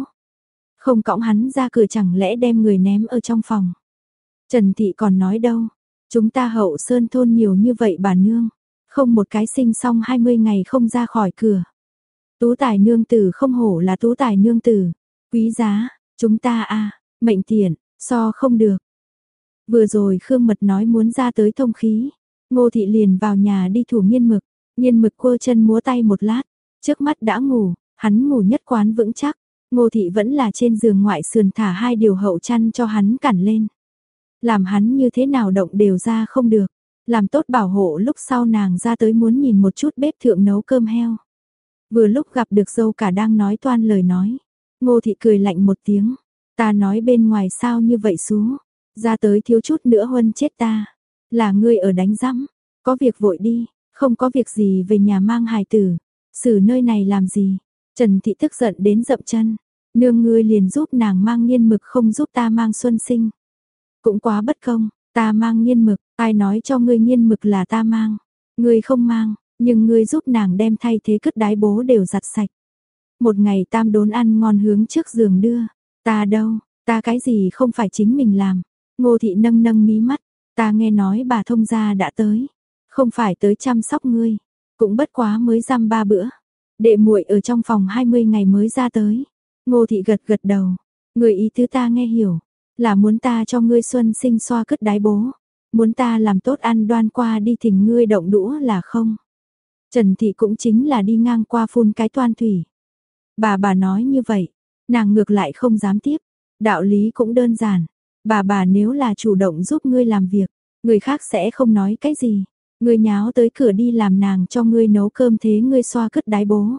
Không cõng hắn ra cửa chẳng lẽ đem người ném ở trong phòng. Trần Thị còn nói đâu, chúng ta hậu sơn thôn nhiều như vậy bà nương, không một cái sinh xong 20 ngày không ra khỏi cửa. Tú tài nương tử không hổ là tú tài nương tử, quý giá, chúng ta a mệnh tiện, so không được, Vừa rồi Khương Mật nói muốn ra tới thông khí, Ngô Thị liền vào nhà đi thủ nghiên mực, nghiên mực quơ chân múa tay một lát, trước mắt đã ngủ, hắn ngủ nhất quán vững chắc, Ngô Thị vẫn là trên giường ngoại sườn thả hai điều hậu chăn cho hắn cản lên. Làm hắn như thế nào động đều ra không được, làm tốt bảo hộ lúc sau nàng ra tới muốn nhìn một chút bếp thượng nấu cơm heo. Vừa lúc gặp được dâu cả đang nói toan lời nói, Ngô Thị cười lạnh một tiếng, ta nói bên ngoài sao như vậy xuống, ra tới thiếu chút nữa huân chết ta. Là ngươi ở đánh rắm, có việc vội đi, không có việc gì về nhà mang hài tử. Xử nơi này làm gì? Trần Thị tức giận đến dậm chân. Nương ngươi liền giúp nàng mang nghiên mực không giúp ta mang xuân sinh. Cũng quá bất công, ta mang nghiên mực, ai nói cho ngươi nghiên mực là ta mang. Ngươi không mang, nhưng ngươi giúp nàng đem thay thế cất đái bố đều giặt sạch. Một ngày tam đốn ăn ngon hướng trước giường đưa. Ta đâu, ta cái gì không phải chính mình làm. Ngô thị nâng nâng mí mắt, ta nghe nói bà thông gia đã tới, không phải tới chăm sóc ngươi, cũng bất quá mới giam ba bữa. Đệ muội ở trong phòng 20 ngày mới ra tới. Ngô thị gật gật đầu, người ý tứ ta nghe hiểu, là muốn ta cho ngươi xuân sinh xoa cất đái bố, muốn ta làm tốt ăn đoan qua đi thỉnh ngươi động đũa là không. Trần thị cũng chính là đi ngang qua phun cái toan thủy. Bà bà nói như vậy, nàng ngược lại không dám tiếp, đạo lý cũng đơn giản, Bà bà nếu là chủ động giúp ngươi làm việc, người khác sẽ không nói cái gì. Ngươi nháo tới cửa đi làm nàng cho ngươi nấu cơm thế ngươi xoa cứt đái bố.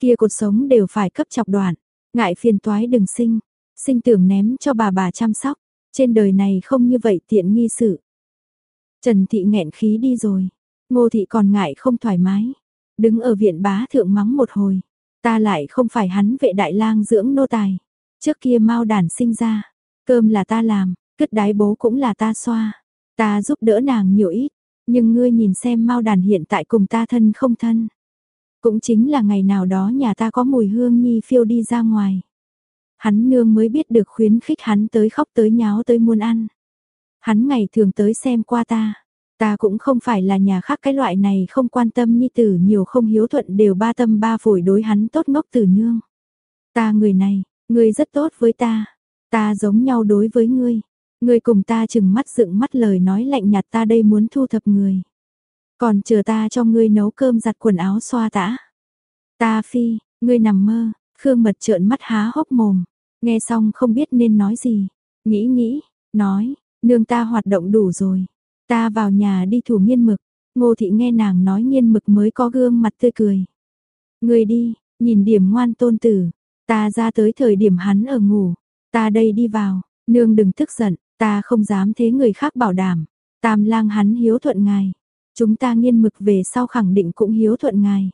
Kia cuộc sống đều phải cấp chọc đoạn. ngại phiền toái đừng sinh, sinh tưởng ném cho bà bà chăm sóc, trên đời này không như vậy tiện nghi sự. Trần Thị nghẹn khí đi rồi, Ngô Thị còn ngại không thoải mái, đứng ở viện bá thượng mắng một hồi, ta lại không phải hắn vệ đại lang dưỡng nô tài, trước kia mau đàn sinh ra, cơm là ta làm, cất đái bố cũng là ta xoa, ta giúp đỡ nàng nhiều ít, nhưng ngươi nhìn xem mau đàn hiện tại cùng ta thân không thân. Cũng chính là ngày nào đó nhà ta có mùi hương nhi phiêu đi ra ngoài. Hắn nương mới biết được khuyến khích hắn tới khóc tới nháo tới muốn ăn. Hắn ngày thường tới xem qua ta. Ta cũng không phải là nhà khác cái loại này không quan tâm nhi tử nhiều không hiếu thuận đều ba tâm ba phổi đối hắn tốt ngốc tử nương. Ta người này, người rất tốt với ta. Ta giống nhau đối với ngươi. Ngươi cùng ta chừng mắt dựng mắt lời nói lạnh nhạt ta đây muốn thu thập người. Còn chờ ta cho ngươi nấu cơm giặt quần áo xoa tã. Ta phi, ngươi nằm mơ, Khương Mật trợn mắt há hốc mồm, nghe xong không biết nên nói gì, nghĩ nghĩ, nói, nương ta hoạt động đủ rồi, ta vào nhà đi thủ nghiên mực, ngô thị nghe nàng nói nghiên mực mới có gương mặt tươi cười. Người đi, nhìn điểm ngoan tôn tử, ta ra tới thời điểm hắn ở ngủ, ta đây đi vào, nương đừng tức giận, ta không dám thế người khác bảo đảm, tam lang hắn hiếu thuận ngài, chúng ta nghiên mực về sau khẳng định cũng hiếu thuận ngài.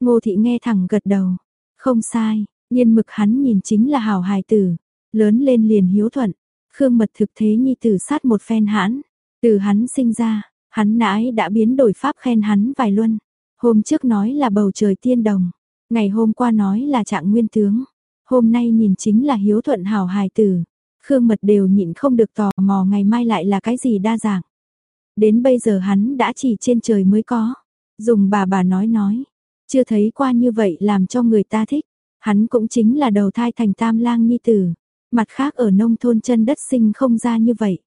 Ngô thị nghe thẳng gật đầu, không sai, nghiên mực hắn nhìn chính là hảo hài tử, lớn lên liền hiếu thuận, khương mật thực thế nhi tử sát một phen hãn, từ hắn sinh ra, hắn nãi đã biến đổi pháp khen hắn vài luân, hôm trước nói là bầu trời tiên đồng, ngày hôm qua nói là trạng nguyên tướng, hôm nay nhìn chính là hiếu thuận hảo hài tử, khương mật đều nhịn không được tò mò ngày mai lại là cái gì đa dạng. Đến bây giờ hắn đã chỉ trên trời mới có, dùng bà bà nói nói, chưa thấy qua như vậy làm cho người ta thích. Hắn cũng chính là đầu thai thành tam lang nhi tử. Mặt khác ở nông thôn chân đất sinh không ra như vậy.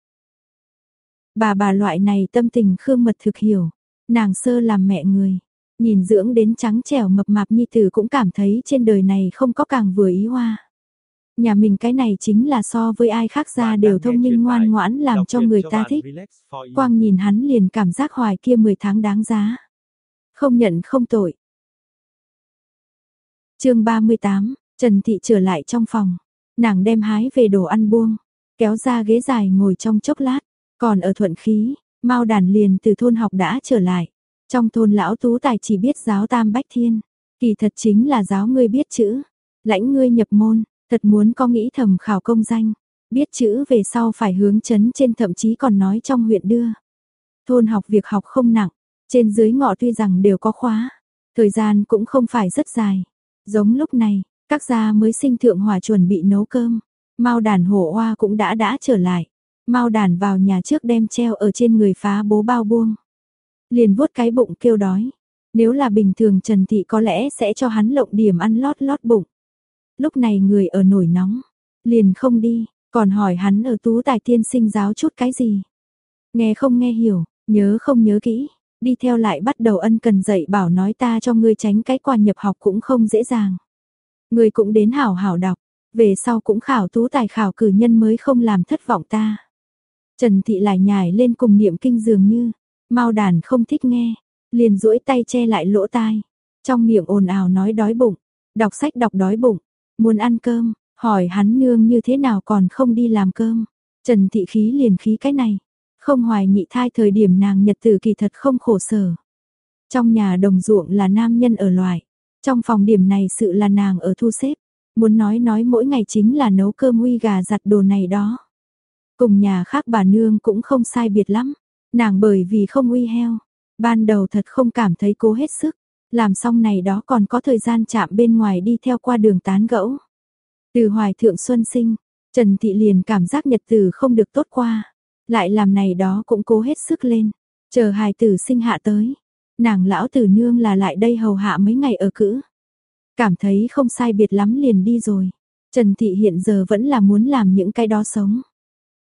Bà bà loại này tâm tình khương mật thực hiểu. Nàng sơ làm mẹ người. Nhìn dưỡng đến trắng trẻo mập mạp nhi tử cũng cảm thấy trên đời này không có càng vừa ý hoa. Nhà mình cái này chính là so với ai khác ra đều thông minh ngoan ngoãn làm cho người ta thích. Quang nhìn hắn liền cảm giác hoài kia 10 tháng đáng giá. Không nhận không tội, chương 38, Trần Thị trở lại trong phòng. Nàng đem hái về đồ ăn buông, kéo ra ghế dài ngồi trong chốc lát. Còn ở thuận khí, mau đàn liền từ thôn học đã trở lại. Trong thôn lão tú tài chỉ biết giáo tam bách thiên. Kỳ thật chính là giáo ngươi biết chữ. Lãnh ngươi nhập môn, thật muốn có nghĩ thầm khảo công danh. Biết chữ về sau phải hướng chấn trên thậm chí còn nói trong huyện đưa. Thôn học việc học không nặng, trên dưới ngọ tuy rằng đều có khóa. Thời gian cũng không phải rất dài. Giống lúc này, các gia mới sinh thượng hòa chuẩn bị nấu cơm. mau đàn hổ hoa cũng đã đã trở lại. Mao đàn vào nhà trước đem treo ở trên người phá bố bao buông. Liền vuốt cái bụng kêu đói. Nếu là bình thường Trần Thị có lẽ sẽ cho hắn lộng điểm ăn lót lót bụng. Lúc này người ở nổi nóng. Liền không đi, còn hỏi hắn ở tú tài tiên sinh giáo chút cái gì. Nghe không nghe hiểu, nhớ không nhớ kỹ, đi theo lại bắt đầu ân cần dạy bảo nói ta cho ngươi tránh cái quà nhập học cũng không dễ dàng. Ngươi cũng đến hảo hảo đọc, về sau cũng khảo tú tài khảo cử nhân mới không làm thất vọng ta. Trần Thị lại nhảy lên cùng niệm kinh dường như, mau đàn không thích nghe, liền duỗi tay che lại lỗ tai, trong miệng ồn ào nói đói bụng, đọc sách đọc đói bụng, muốn ăn cơm, hỏi hắn nương như thế nào còn không đi làm cơm. Trần Thị khí liền khí cái này, không hoài nhị thai thời điểm nàng nhật tử kỳ thật không khổ sở. Trong nhà đồng ruộng là nam nhân ở loại, trong phòng điểm này sự là nàng ở thu xếp. Muốn nói nói mỗi ngày chính là nấu cơm uy gà giặt đồ này đó. Cùng nhà khác bà nương cũng không sai biệt lắm. Nàng bởi vì không uy heo. Ban đầu thật không cảm thấy cố hết sức. Làm xong này đó còn có thời gian chạm bên ngoài đi theo qua đường tán gẫu. Từ hoài thượng xuân sinh, Trần Thị liền cảm giác nhật tử không được tốt qua. Lại làm này đó cũng cố hết sức lên, chờ hài tử sinh hạ tới. Nàng lão tử nương là lại đây hầu hạ mấy ngày ở cữ. Cảm thấy không sai biệt lắm liền đi rồi. Trần Thị hiện giờ vẫn là muốn làm những cái đó sống.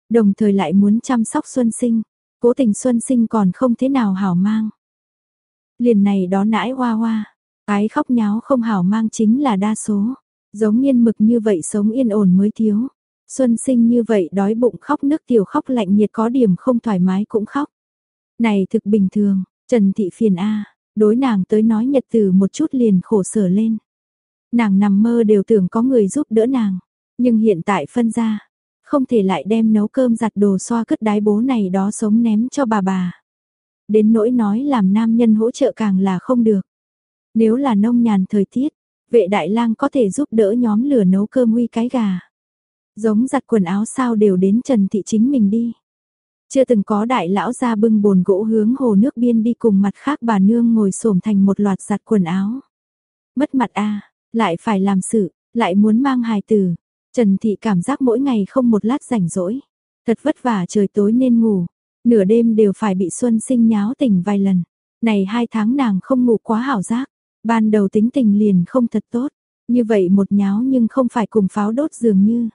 Đồng thời lại muốn chăm sóc Xuân Sinh. Cố tình Xuân Sinh còn không thế nào hảo mang. Liền này đó nãi hoa hoa. cái khóc nháo không hảo mang chính là đa số. Giống nhiên mực như vậy sống yên ổn mới thiếu. Xuân sinh như vậy đói bụng khóc nước tiểu khóc lạnh nhiệt có điểm không thoải mái cũng khóc. Này thực bình thường, Trần Thị phiền A, đối nàng tới nói nhật từ một chút liền khổ sở lên. Nàng nằm mơ đều tưởng có người giúp đỡ nàng, nhưng hiện tại phân ra, không thể lại đem nấu cơm giặt đồ xoa cất đái bố này đó sống ném cho bà bà. Đến nỗi nói làm nam nhân hỗ trợ càng là không được. Nếu là nông nhàn thời tiết, vệ đại lang có thể giúp đỡ nhóm lửa nấu cơm huy cái gà. Giống giặt quần áo sao đều đến Trần Thị chính mình đi. Chưa từng có đại lão ra bưng bồn gỗ hướng hồ nước biên đi cùng mặt khác bà nương ngồi xổm thành một loạt giặt quần áo. Mất mặt a lại phải làm sự, lại muốn mang hài tử. Trần Thị cảm giác mỗi ngày không một lát rảnh rỗi. Thật vất vả trời tối nên ngủ, nửa đêm đều phải bị Xuân Sinh nháo tỉnh vài lần. Này hai tháng nàng không ngủ quá hảo giác, ban đầu tính tình liền không thật tốt, như vậy một nháo nhưng không phải cùng pháo đốt dường như.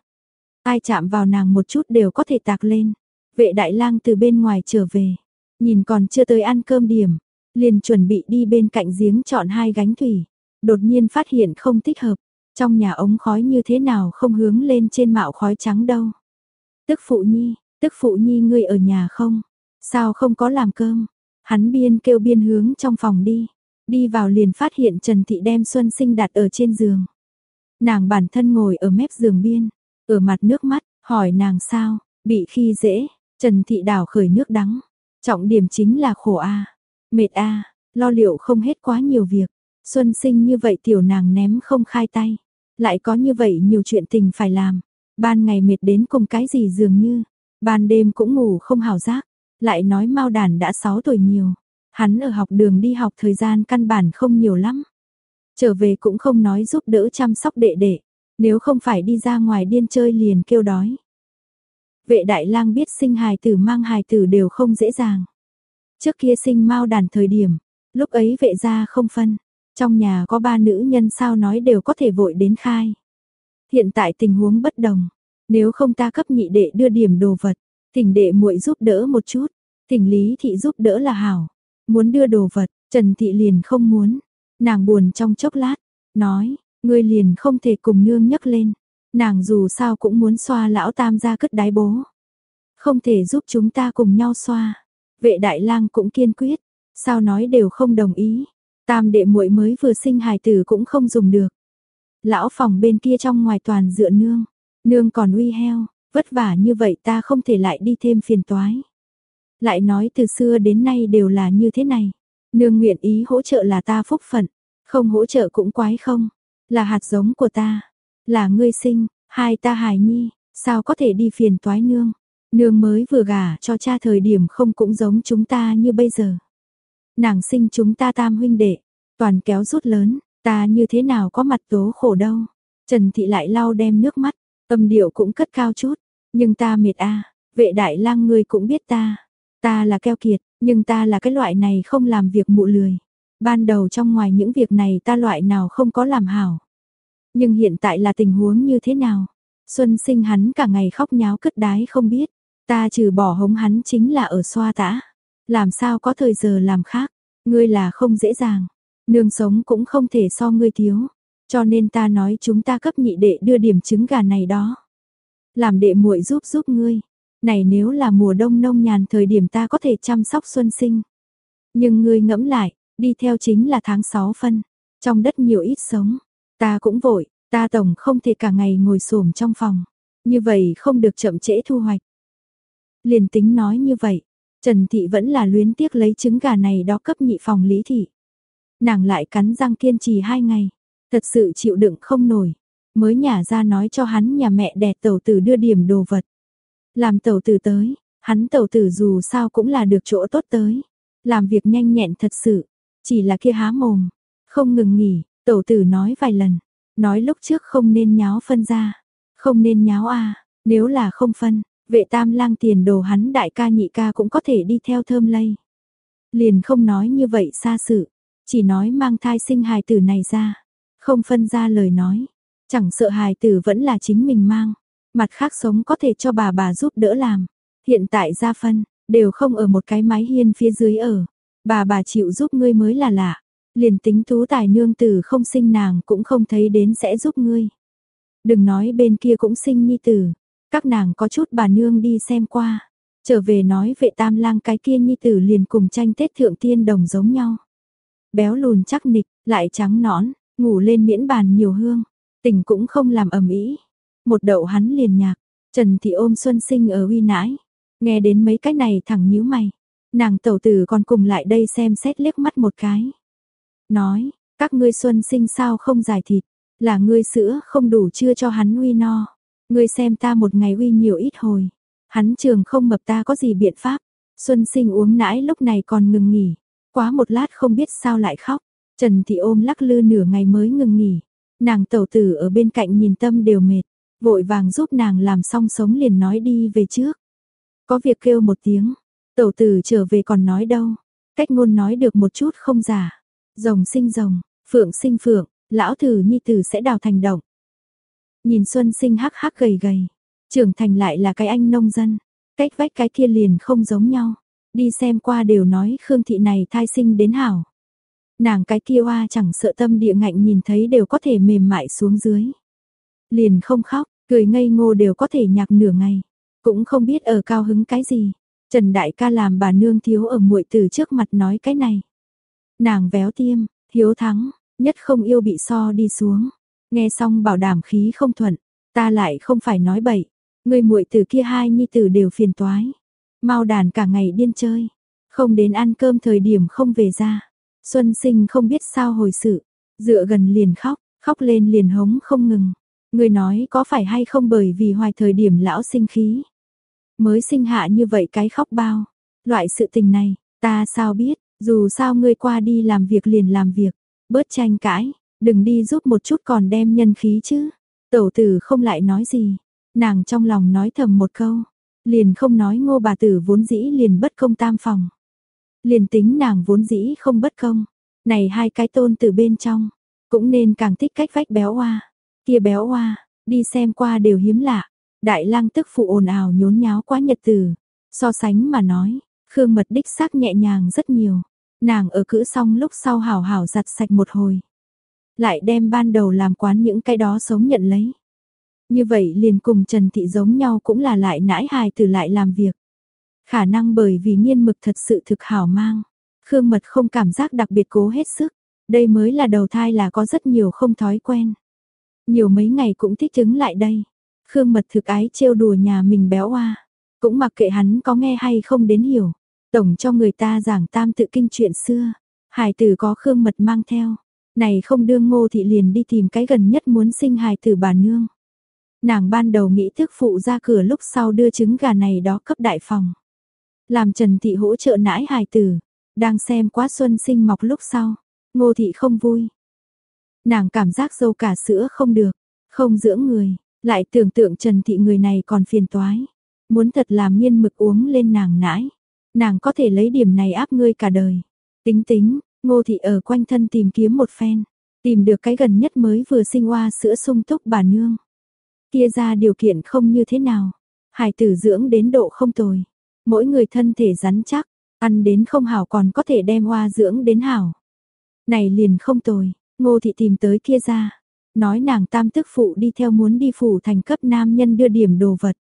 Ai chạm vào nàng một chút đều có thể tạc lên. Vệ đại lang từ bên ngoài trở về, nhìn còn chưa tới ăn cơm điểm, liền chuẩn bị đi bên cạnh giếng chọn hai gánh thủy. Đột nhiên phát hiện không thích hợp, trong nhà ống khói như thế nào không hướng lên trên mạo khói trắng đâu. Tức phụ nhi, tức phụ nhi ngươi ở nhà không? Sao không có làm cơm? Hắn biên kêu biên hướng trong phòng đi. Đi vào liền phát hiện Trần Thị đem Xuân Sinh đặt ở trên giường. Nàng bản thân ngồi ở mép giường biên, ở mặt nước mắt, hỏi nàng sao, bị khi dễ, Trần Thị đảo khởi nước đắng. Trọng điểm chính là khổ a mệt a lo liệu không hết quá nhiều việc. Xuân sinh như vậy tiểu nàng ném không khai tay. Lại có như vậy nhiều chuyện tình phải làm. Ban ngày mệt đến cùng cái gì dường như. Ban đêm cũng ngủ không hào giác. Lại nói mau đàn đã 6 tuổi nhiều. Hắn ở học đường đi học thời gian căn bản không nhiều lắm. Trở về cũng không nói giúp đỡ chăm sóc đệ đệ. Nếu không phải đi ra ngoài điên chơi liền kêu đói. Vệ đại lang biết sinh hài tử mang hài tử đều không dễ dàng. Trước kia sinh mau đàn thời điểm, lúc ấy vệ gia không phân, trong nhà có ba nữ nhân sao nói đều có thể vội đến khai. Hiện tại tình huống bất đồng, nếu không ta cấp nhị đệ đưa điểm đồ vật, thỉnh đệ muội giúp đỡ một chút, thỉnh lý thị giúp đỡ là hảo. Muốn đưa đồ vật, Trần Thị liền không muốn. Nàng buồn trong chốc lát, nói, ngươi liền không thể cùng nương nhấc lên. Nàng dù sao cũng muốn xoa lão tam ra cất đái bố. Không thể giúp chúng ta cùng nhau xoa. Vệ đại lang cũng kiên quyết, sao nói đều không đồng ý. Tam đệ muội mới vừa sinh hài tử cũng không dùng được. Lão phòng bên kia trong ngoài toàn dựa nương, nương còn uy heo, vất vả như vậy ta không thể lại đi thêm phiền toái. Lại nói từ xưa đến nay đều là như thế này, nương nguyện ý hỗ trợ là ta phúc phận, không hỗ trợ cũng quái không, là hạt giống của ta, là ngươi sinh, hai ta hài nhi, sao có thể đi phiền toái nương. Nương mới vừa gả cho cha thời điểm không cũng giống chúng ta như bây giờ. Nàng sinh chúng ta tam huynh đệ, toàn kéo rút lớn, ta như thế nào có mặt tố khổ đâu. Trần Thị lại lau đem nước mắt, âm điệu cũng cất cao chút, nhưng ta mệt a, vệ đại lang ngươi cũng biết ta, ta là keo kiệt, nhưng ta là cái loại này không làm việc mụ lười. Ban đầu trong ngoài những việc này ta loại nào không có làm hảo. Nhưng hiện tại là tình huống như thế nào? Xuân sinh hắn cả ngày khóc nháo cất đái không biết. Ta trừ bỏ hống hắn chính là ở xoa tã. Làm sao có thời giờ làm khác. Ngươi là không dễ dàng. Nương sống cũng không thể so ngươi thiếu. Cho nên ta nói chúng ta cấp nhị đệ đưa điểm trứng gà này đó. Làm đệ muội giúp giúp ngươi. Này nếu là mùa đông nông nhàn thời điểm ta có thể chăm sóc xuân sinh. Nhưng ngươi ngẫm lại, đi theo chính là tháng 6 phân. Trong đất nhiều ít sống. Ta cũng vội, ta tổng không thể cả ngày ngồi xổm trong phòng. Như vậy không được chậm trễ thu hoạch. Liền tính nói như vậy, Trần Thị vẫn là luyến tiếc lấy trứng gà này đó cấp nhị phòng Lý Thị. Nàng lại cắn răng kiên trì hai ngày, thật sự chịu đựng không nổi. Mới nhả ra nói cho hắn nhà mẹ đẻ tẩu tử đưa điểm đồ vật. Làm tẩu tử tới, hắn tẩu tử dù sao cũng là được chỗ tốt tới. Làm việc nhanh nhẹn thật sự, chỉ là kia há mồm, không ngừng nghỉ, tẩu tử nói vài lần, nói lúc trước không nên nháo phân ra, không nên nháo a nếu là không phân, vệ tam lang tiền đồ hắn đại ca nhị ca cũng có thể đi theo thơm lây. Liền không nói như vậy xa sự, chỉ nói mang thai sinh hài tử này ra, không phân ra lời nói, chẳng sợ hài tử vẫn là chính mình mang, mặt khác sống có thể cho bà bà giúp đỡ làm. Hiện tại gia phân, đều không ở một cái mái hiên phía dưới ở, bà bà chịu giúp ngươi mới là lạ. Liền tính tú tài nương tử không sinh nàng cũng không thấy đến sẽ giúp ngươi. Đừng nói bên kia cũng sinh nhi tử, các nàng có chút bà nương đi xem qua, trở về nói vệ tam lang cái kia nhi tử liền cùng tranh Tết thượng tiên đồng giống nhau. Béo lùn chắc nịch, lại trắng nõn, ngủ lên miễn bàn nhiều hương, tỉnh cũng không làm ầm ĩ. Một đậu hắn liền nhạc, Trần Thị ôm Xuân Sinh ở uy nãi, nghe đến mấy cái này thẳng nhíu mày. Nàng tẩu tử còn cùng lại đây xem xét liếc mắt một cái. Nói, các ngươi Xuân Sinh sao không giải thịt, là ngươi sữa không đủ chưa cho hắn uy no. Ngươi xem ta một ngày uy nhiều ít hồi, hắn trường không mập ta có gì biện pháp. Xuân Sinh uống nãi lúc này còn ngừng nghỉ, quá một lát không biết sao lại khóc. Trần Thị ôm lắc lư nửa ngày mới ngừng nghỉ. Nàng tẩu tử ở bên cạnh nhìn tâm đều mệt, vội vàng giúp nàng làm xong sống liền nói đi về trước. Có việc kêu một tiếng, tẩu tử trở về còn nói đâu, cách ngôn nói được một chút không giả. Rồng sinh rồng, phượng sinh phượng, lão thử nhi tử sẽ đào thành động. Nhìn Xuân sinh hắc hắc gầy gầy, trưởng thành lại là cái anh nông dân, cách vách cái kia liền không giống nhau. Đi xem qua đều nói Khương thị này thai sinh đến hảo. Nàng cái kia oa chẳng sợ tâm địa ngạnh nhìn thấy đều có thể mềm mại xuống dưới. Liền không khóc, cười ngây ngô đều có thể nhạc nửa ngày. Cũng không biết ở cao hứng cái gì. Trần Đại ca làm bà nương thiếu ở muội từ trước mặt nói cái này. Nàng véo tiêm, hiếu thắng, nhất không yêu bị so đi xuống. Nghe xong bảo đảm khí không thuận, ta lại không phải nói bậy. Người muội từ kia hai nhi tử đều phiền toái. Mau đàn cả ngày điên chơi, không đến ăn cơm thời điểm không về ra. Xuân sinh không biết sao hồi sự, dựa gần liền khóc, khóc lên liền hống không ngừng. Người nói có phải hay không bởi vì hoài thời điểm lão sinh khí. Mới sinh hạ như vậy cái khóc bao. Loại sự tình này, ta sao biết, dù sao ngươi qua đi làm việc liền làm việc. Bớt tranh cãi, đừng đi giúp một chút còn đem nhân khí chứ. Tẩu tử không lại nói gì. Nàng trong lòng nói thầm một câu. Liền không nói ngô bà tử vốn dĩ liền bất công tam phòng. Liền tính nàng vốn dĩ không bất công. Này hai cái tôn từ bên trong. Cũng nên càng thích cách vách béo hoa. Kia béo hoa, đi xem qua đều hiếm lạ. Đại lang tức phụ ồn ào nhốn nháo quá nhật tử So sánh mà nói, Khương mật đích xác nhẹ nhàng rất nhiều. Nàng ở cữ xong lúc sau hảo hảo giặt sạch một hồi. Lại đem ban đầu làm quán những cái đó sống nhận lấy. Như vậy liền cùng Trần Thị giống nhau cũng là lại nãi hài từ lại làm việc. Khả năng bởi vì nghiên mực thật sự thực hảo mang. Khương mật không cảm giác đặc biệt cố hết sức. Đây mới là đầu thai là có rất nhiều không thói quen. Nhiều mấy ngày cũng thích chứng lại đây. Khương mật thực ái trêu đùa nhà mình béo oa. Cũng mặc kệ hắn có nghe hay không đến hiểu. Tổng cho người ta giảng tam tự kinh chuyện xưa. Hải tử có Khương mật mang theo. Này không đương ngô thị liền đi tìm cái gần nhất muốn sinh hài tử bà nương. Nàng ban đầu nghĩ thức phụ ra cửa lúc sau đưa trứng gà này đó cấp đại phòng. Làm Trần Thị hỗ trợ nãi hài tử, đang xem quá xuân sinh mọc lúc sau, ngô thị không vui. Nàng cảm giác dâu cả sữa không được, không dưỡng người, lại tưởng tượng Trần Thị người này còn phiền toái. Muốn thật làm nghiên mực uống lên nàng nãi, nàng có thể lấy điểm này áp ngươi cả đời. Tính tính, ngô thị ở quanh thân tìm kiếm một phen, tìm được cái gần nhất mới vừa sinh hoa sữa sung túc bà nương. Kia ra điều kiện không như thế nào. Hải tử dưỡng đến độ không tồi. Mỗi người thân thể rắn chắc, ăn đến không hảo còn có thể đem hoa dưỡng đến hảo. Này liền không tồi, ngô thị tìm tới kia ra. Nói nàng tam tức phụ đi theo muốn đi phủ thành cấp nam nhân đưa điểm đồ vật.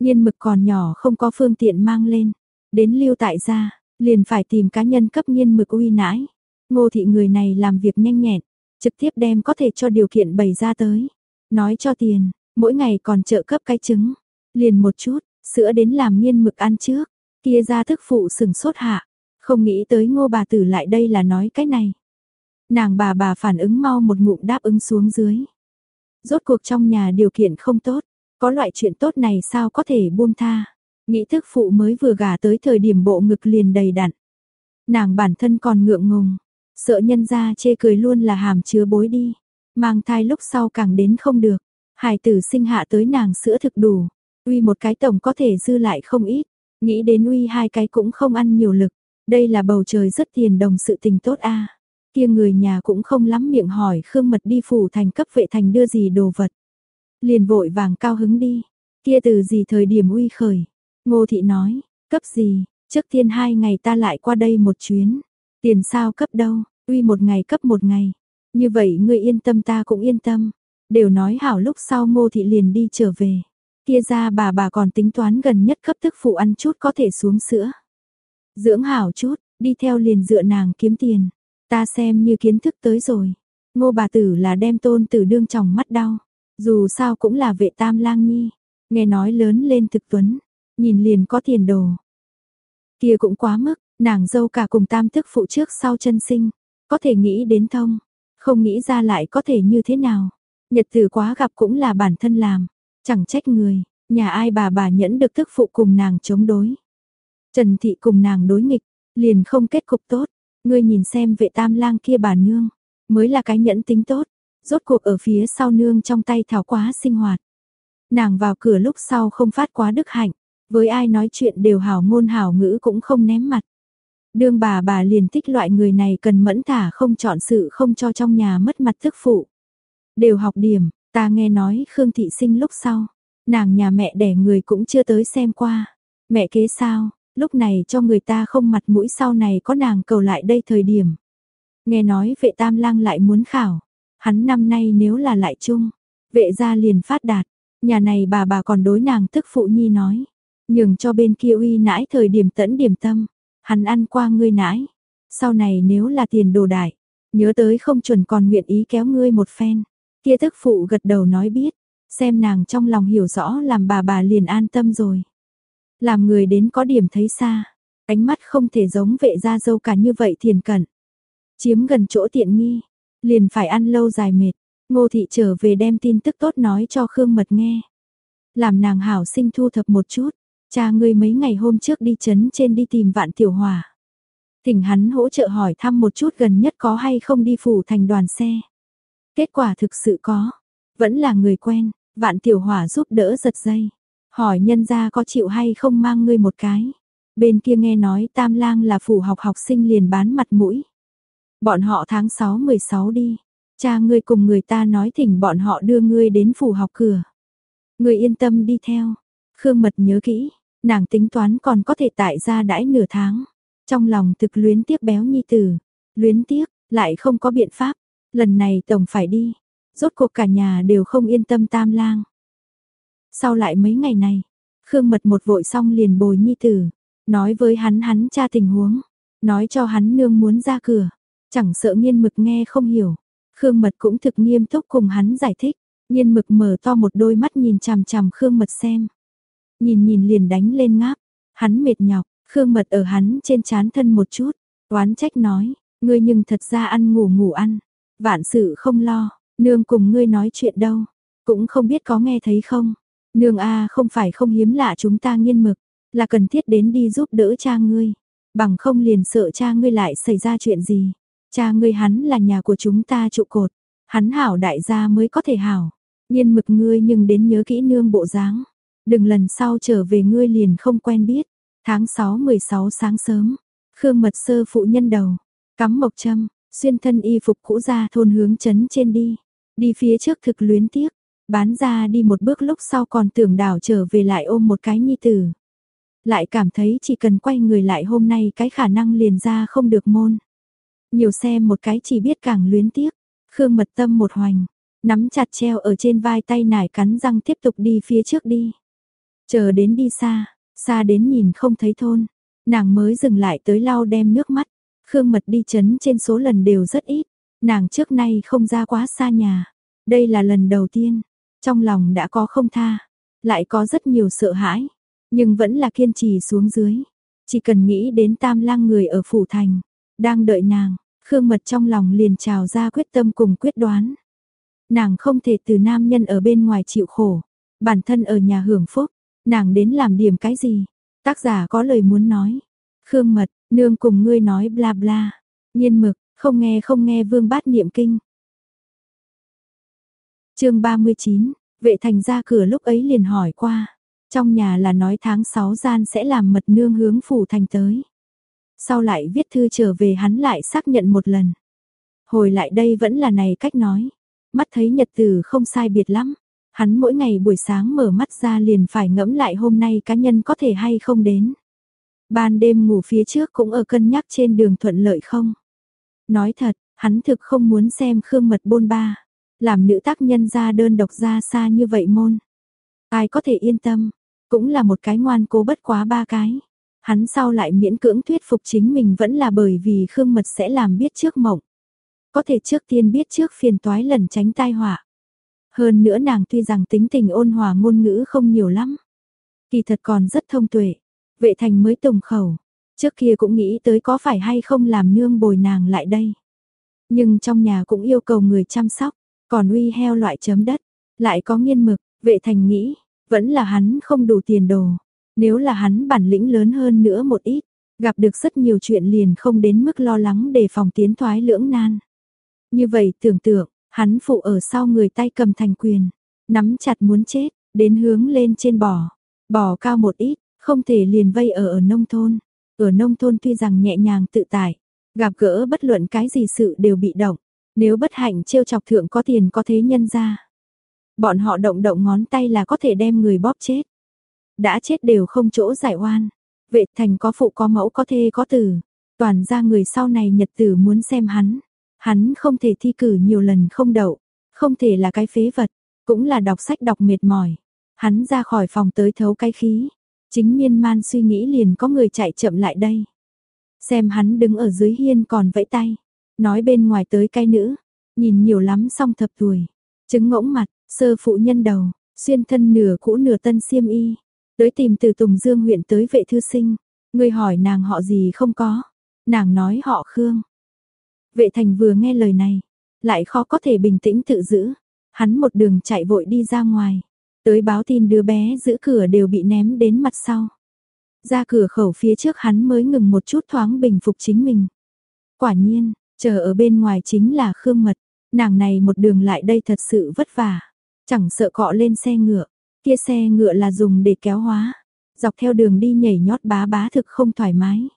Nhiên mực còn nhỏ không có phương tiện mang lên. Đến lưu tại gia, liền phải tìm cá nhân cấp nhiên mực uy nãi. Ngô thị người này làm việc nhanh nhẹn, trực tiếp đem có thể cho điều kiện bày ra tới. Nói cho tiền, Mỗi ngày còn trợ cấp cái trứng, liền một chút, sữa đến làm nghiên mực ăn trước, kia ra thức phụ sừng sốt hạ, không nghĩ tới ngô bà tử lại đây là nói cái này. Nàng bà bà phản ứng mau một ngụm đáp ứng xuống dưới. Rốt cuộc trong nhà điều kiện không tốt, có loại chuyện tốt này sao có thể buông tha. Nghĩ thức phụ mới vừa gả tới thời điểm bộ ngực liền đầy đặn. Nàng bản thân còn ngượng ngùng, sợ nhân ra chê cười luôn là hàm chứa bối đi. Mang thai lúc sau càng đến không được. hài tử sinh hạ tới nàng sữa thực đủ, uy một cái tổng có thể dư lại không ít, nghĩ đến uy hai cái cũng không ăn nhiều lực, đây là bầu trời rất tiền đồng sự tình tốt a. Kia người nhà cũng không lắm miệng hỏi Khương Mật đi phủ thành cấp vệ thành đưa gì đồ vật. Liền vội vàng cao hứng đi, kia từ gì thời điểm uy khởi. Ngô thị nói, cấp gì, trước tiên hai ngày ta lại qua đây một chuyến. Tiền sao cấp đâu, uy một ngày cấp một ngày. Như vậy ngươi yên tâm ta cũng yên tâm. Đều nói hảo lúc sau ngô thị liền đi trở về. Kia ra bà bà còn tính toán gần nhất cấp thức phụ ăn chút có thể xuống sữa. Dưỡng hảo chút, đi theo liền dựa nàng kiếm tiền. Ta xem như kiến thức tới rồi. Ngô bà tử là đem tôn tử đương chồng mắt đau. Dù sao cũng là vệ tam lang nhi. Nghe nói lớn lên thực tuấn. Nhìn liền có tiền đồ. Kia cũng quá mức. Nàng dâu cả cùng tam tức phụ trước sau chân sinh. Có thể nghĩ đến thông. Không nghĩ ra lại có thể như thế nào. Nhật tử quá gặp cũng là bản thân làm. Chẳng trách người. Nhà ai bà bà nhẫn được tức phụ cùng nàng chống đối. Trần Thị cùng nàng đối nghịch. Liền không kết cục tốt. Ngươi nhìn xem vệ tam lang kia bà nương mới là cái nhẫn tính tốt, rốt cuộc ở phía sau nương trong tay thảo quá sinh hoạt. Nàng vào cửa lúc sau không phát quá đức hạnh, với ai nói chuyện đều hảo ngôn hảo ngữ cũng không ném mặt. Đương bà bà liền thích loại người này cần mẫn thả không chọn sự không cho trong nhà mất mặt thức phụ. Đều học điểm, ta nghe nói Khương Thị sinh lúc sau, nàng nhà mẹ đẻ người cũng chưa tới xem qua. Mẹ kế sao, lúc này cho người ta không mặt mũi sau này có nàng cầu lại đây thời điểm. Nghe nói vệ tam lang lại muốn khảo. Hắn năm nay nếu là lại chung, vệ gia liền phát đạt. Nhà này bà bà còn đối nàng tức phụ nhi nói. Nhường cho bên kia uy nãi thời điểm tẫn điểm tâm. Hắn ăn qua ngươi nãi. Sau này nếu là tiền đồ đại, nhớ tới không chuẩn còn nguyện ý kéo ngươi một phen. Kia tức phụ gật đầu nói biết. Xem nàng trong lòng hiểu rõ làm bà bà liền an tâm rồi. Làm người đến có điểm thấy xa. Ánh mắt không thể giống vệ gia dâu cả như vậy thiền cận. Chiếm gần chỗ tiện nghi, liền phải ăn lâu dài mệt. Ngô thị trở về đem tin tức tốt nói cho Khương Mật nghe. Làm nàng hảo sinh thu thập một chút, cha ngươi mấy ngày hôm trước đi chấn trên đi tìm vạn tiểu hòa. Thỉnh hắn hỗ trợ hỏi thăm một chút gần nhất có hay không đi phủ thành đoàn xe. Kết quả thực sự có, vẫn là người quen, vạn tiểu hỏa giúp đỡ giật dây. Hỏi nhân gia có chịu hay không mang ngươi một cái. Bên kia nghe nói tam lang là phủ học học sinh liền bán mặt mũi. Bọn họ tháng 6 16 đi. Cha ngươi cùng người ta nói thỉnh bọn họ đưa ngươi đến phủ học cửa. Ngươi yên tâm đi theo. Khương Mật nhớ kỹ, nàng tính toán còn có thể tại ra đãi nửa tháng. Trong lòng thực luyến tiếc béo nhi tử. Luyến tiếc, lại không có biện pháp. Lần này tổng phải đi. Rốt cuộc cả nhà đều không yên tâm tam lang. Sau lại mấy ngày này, Khương Mật một vội xong liền bồi nhi tử. Nói với hắn hắn cha tình huống. Nói cho hắn nương muốn ra cửa. Chẳng sợ nghiên mực nghe không hiểu. Khương Mật cũng thực nghiêm túc cùng hắn giải thích. Nghiên mực mở to một đôi mắt nhìn chằm chằm Khương Mật xem. Nhìn nhìn liền đánh lên ngáp. Hắn mệt nhọc, Khương Mật ở hắn trên chán thân một chút. Toán trách nói, ngươi nhưng thật ra ăn ngủ ngủ ăn. Vạn sự không lo, nương cùng ngươi nói chuyện đâu. Cũng không biết có nghe thấy không. Nương a không phải không hiếm lạ chúng ta nghiên mực. Là cần thiết đến đi giúp đỡ cha ngươi. Bằng không liền sợ cha ngươi lại xảy ra chuyện gì. Cha ngươi hắn là nhà của chúng ta trụ cột, hắn hảo đại gia mới có thể hảo. Nhiên mực ngươi nhưng đến nhớ kỹ nương bộ dáng. Đừng lần sau trở về ngươi liền không quen biết. Tháng 6 16 sáng sớm, Khương Mật Sơ phụ nhân đầu, cắm mộc châm, xuyên thân y phục cũ ra thôn hướng chấn trên đi. Đi phía trước thực luyến tiếc, bán ra đi một bước lúc sau còn tưởng đảo trở về lại ôm một cái nhi tử. Lại cảm thấy chỉ cần quay người lại hôm nay cái khả năng liền ra không được môn. Nhiều xem một cái chỉ biết càng luyến tiếc. Khương mật tâm một hoành, nắm chặt treo ở trên vai tay nải cắn răng tiếp tục đi phía trước đi. Chờ đến đi xa, xa đến nhìn không thấy thôn. Nàng mới dừng lại tới lau đem nước mắt. Khương mật đi chấn trên số lần đều rất ít. Nàng trước nay không ra quá xa nhà. Đây là lần đầu tiên. Trong lòng đã có không tha. Lại có rất nhiều sợ hãi. Nhưng vẫn là kiên trì xuống dưới. Chỉ cần nghĩ đến tam lang người ở phủ thành. Đang đợi nàng, Khương Mật trong lòng liền trào ra quyết tâm cùng quyết đoán. Nàng không thể từ nam nhân ở bên ngoài chịu khổ, bản thân ở nhà hưởng phúc, nàng đến làm điểm cái gì? Tác giả có lời muốn nói. Khương Mật, nương cùng ngươi nói bla bla. Nhiên mực, không nghe không nghe vương bát niệm kinh. chương 39, vệ thành ra cửa lúc ấy liền hỏi qua. Trong nhà là nói tháng 6 gian sẽ làm mật nương hướng phủ thành tới. Sau lại viết thư trở về hắn lại xác nhận một lần. Hồi lại đây vẫn là này cách nói. Mắt thấy nhật tử không sai biệt lắm. Hắn mỗi ngày buổi sáng mở mắt ra liền phải ngẫm lại hôm nay cá nhân có thể hay không đến. Ban đêm ngủ phía trước cũng ở cân nhắc trên đường thuận lợi không. Nói thật, hắn thực không muốn xem Khương Mật bôn ba. Làm nữ tác nhân ra đơn độc ra xa như vậy môn. Ai có thể yên tâm, cũng là một cái ngoan cố bất quá ba cái. Hắn sau lại miễn cưỡng thuyết phục chính mình vẫn là bởi vì Khương Mật sẽ làm biết trước mộng. có thể trước tiên biết trước phiền toái lần tránh tai họa. Hơn nữa nàng tuy rằng tính tình ôn hòa ngôn ngữ không nhiều lắm, kỳ thật còn rất thông tuệ. Vệ thành mới tùng khẩu, trước kia cũng nghĩ tới có phải hay không làm nương bồi nàng lại đây. Nhưng trong nhà cũng yêu cầu người chăm sóc, còn uy heo loại chấm đất, lại có nghiên mực, vệ thành nghĩ, vẫn là hắn không đủ tiền đồ. Nếu là hắn bản lĩnh lớn hơn nữa một ít, gặp được rất nhiều chuyện liền không đến mức lo lắng để phòng tiến thoái lưỡng nan. Như vậy tưởng tượng, hắn phụ ở sau người tay cầm thành quyền, nắm chặt muốn chết, đến hướng lên trên bò, bò cao một ít, không thể liền vây ở ở nông thôn. Ở nông thôn tuy rằng nhẹ nhàng tự tại, gặp gỡ bất luận cái gì sự đều bị động, nếu bất hạnh trêu chọc thượng có tiền có thế nhân ra. Bọn họ động động ngón tay là có thể đem người bóp chết. Đã chết đều không chỗ giải oan. Vệ thành có phụ có mẫu có thê có tử. Toàn ra người sau này nhật tử muốn xem hắn. Hắn không thể thi cử nhiều lần không đậu. Không thể là cái phế vật. Cũng là đọc sách đọc mệt mỏi. Hắn ra khỏi phòng tới thấu cái khí. Chính miên man suy nghĩ liền có người chạy chậm lại đây. Xem hắn đứng ở dưới hiên còn vẫy tay. Nói bên ngoài tới cái nữ. Nhìn nhiều lắm xong thập tuổi. Trứng ngỗng mặt, sơ phụ nhân đầu, xuyên thân nửa cũ nửa tân xiêm y. Tới tìm từ Tùng Dương huyện tới vệ thư sinh. Người hỏi nàng họ gì không có. Nàng nói họ Khương. Vệ thành vừa nghe lời này. Lại khó có thể bình tĩnh tự giữ. Hắn một đường chạy vội đi ra ngoài. Tới báo tin đứa bé giữ cửa đều bị ném đến mặt sau. Ra cửa khẩu phía trước hắn mới ngừng một chút thoáng bình phục chính mình. Quả nhiên, chờ ở bên ngoài chính là Khương Mật. Nàng này một đường lại đây thật sự vất vả. Chẳng sợ cọ lên xe ngựa. Kia xe ngựa là dùng để kéo hóa. Dọc theo đường đi nhảy nhót bá bá thực không thoải mái.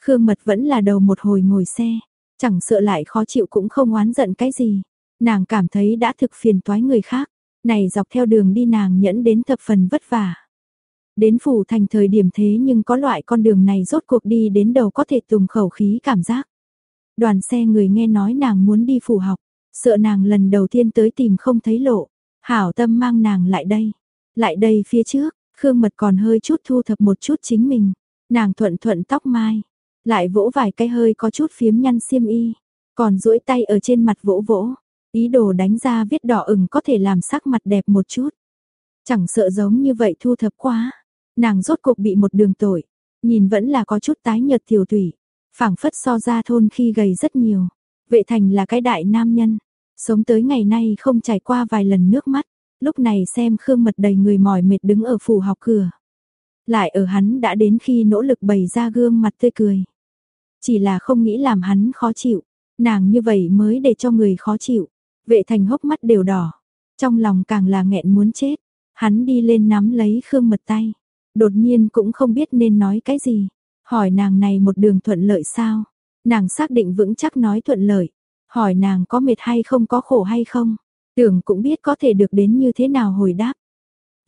Khương Mật vẫn là đầu một hồi ngồi xe. Chẳng sợ lại khó chịu cũng không oán giận cái gì. Nàng cảm thấy đã thực phiền toái người khác. Này dọc theo đường đi nàng nhẫn đến thập phần vất vả. Đến phủ thành thời điểm thế nhưng có loại con đường này rốt cuộc đi đến đầu có thể tùng khẩu khí cảm giác. Đoàn xe người nghe nói nàng muốn đi phủ học, sợ nàng lần đầu tiên tới tìm không thấy lộ. Hảo tâm mang nàng lại đây. Lại đây phía trước, Khương Mật còn hơi chút thu thập một chút chính mình. Nàng thuận thuận tóc mai, lại vỗ vài cái hơi có chút phiếm nhăn xiêm y, còn duỗi tay ở trên mặt vỗ vỗ, ý đồ đánh ra viết đỏ ửng có thể làm sắc mặt đẹp một chút. Chẳng sợ giống như vậy thu thập quá, nàng rốt cuộc bị một đường tội, nhìn vẫn là có chút tái nhợt tiểu tủy, phảng phất so ra thôn khi gầy rất nhiều. Vệ thành là cái đại nam nhân, sống tới ngày nay không trải qua vài lần nước mắt, lúc này xem Khương Mật đầy người mỏi mệt đứng ở phủ học cửa. Lại ở hắn đã đến khi nỗ lực bày ra gương mặt tươi cười. Chỉ là không nghĩ làm hắn khó chịu, nàng như vậy mới để cho người khó chịu. Vệ thành hốc mắt đều đỏ, trong lòng càng là nghẹn muốn chết. Hắn đi lên nắm lấy Khương Mật tay, đột nhiên cũng không biết nên nói cái gì. Hỏi nàng này một đường thuận lợi sao? Nàng xác định vững chắc nói thuận lợi. Hỏi nàng có mệt hay không có khổ hay không? Tưởng cũng biết có thể được đến như thế nào hồi đáp.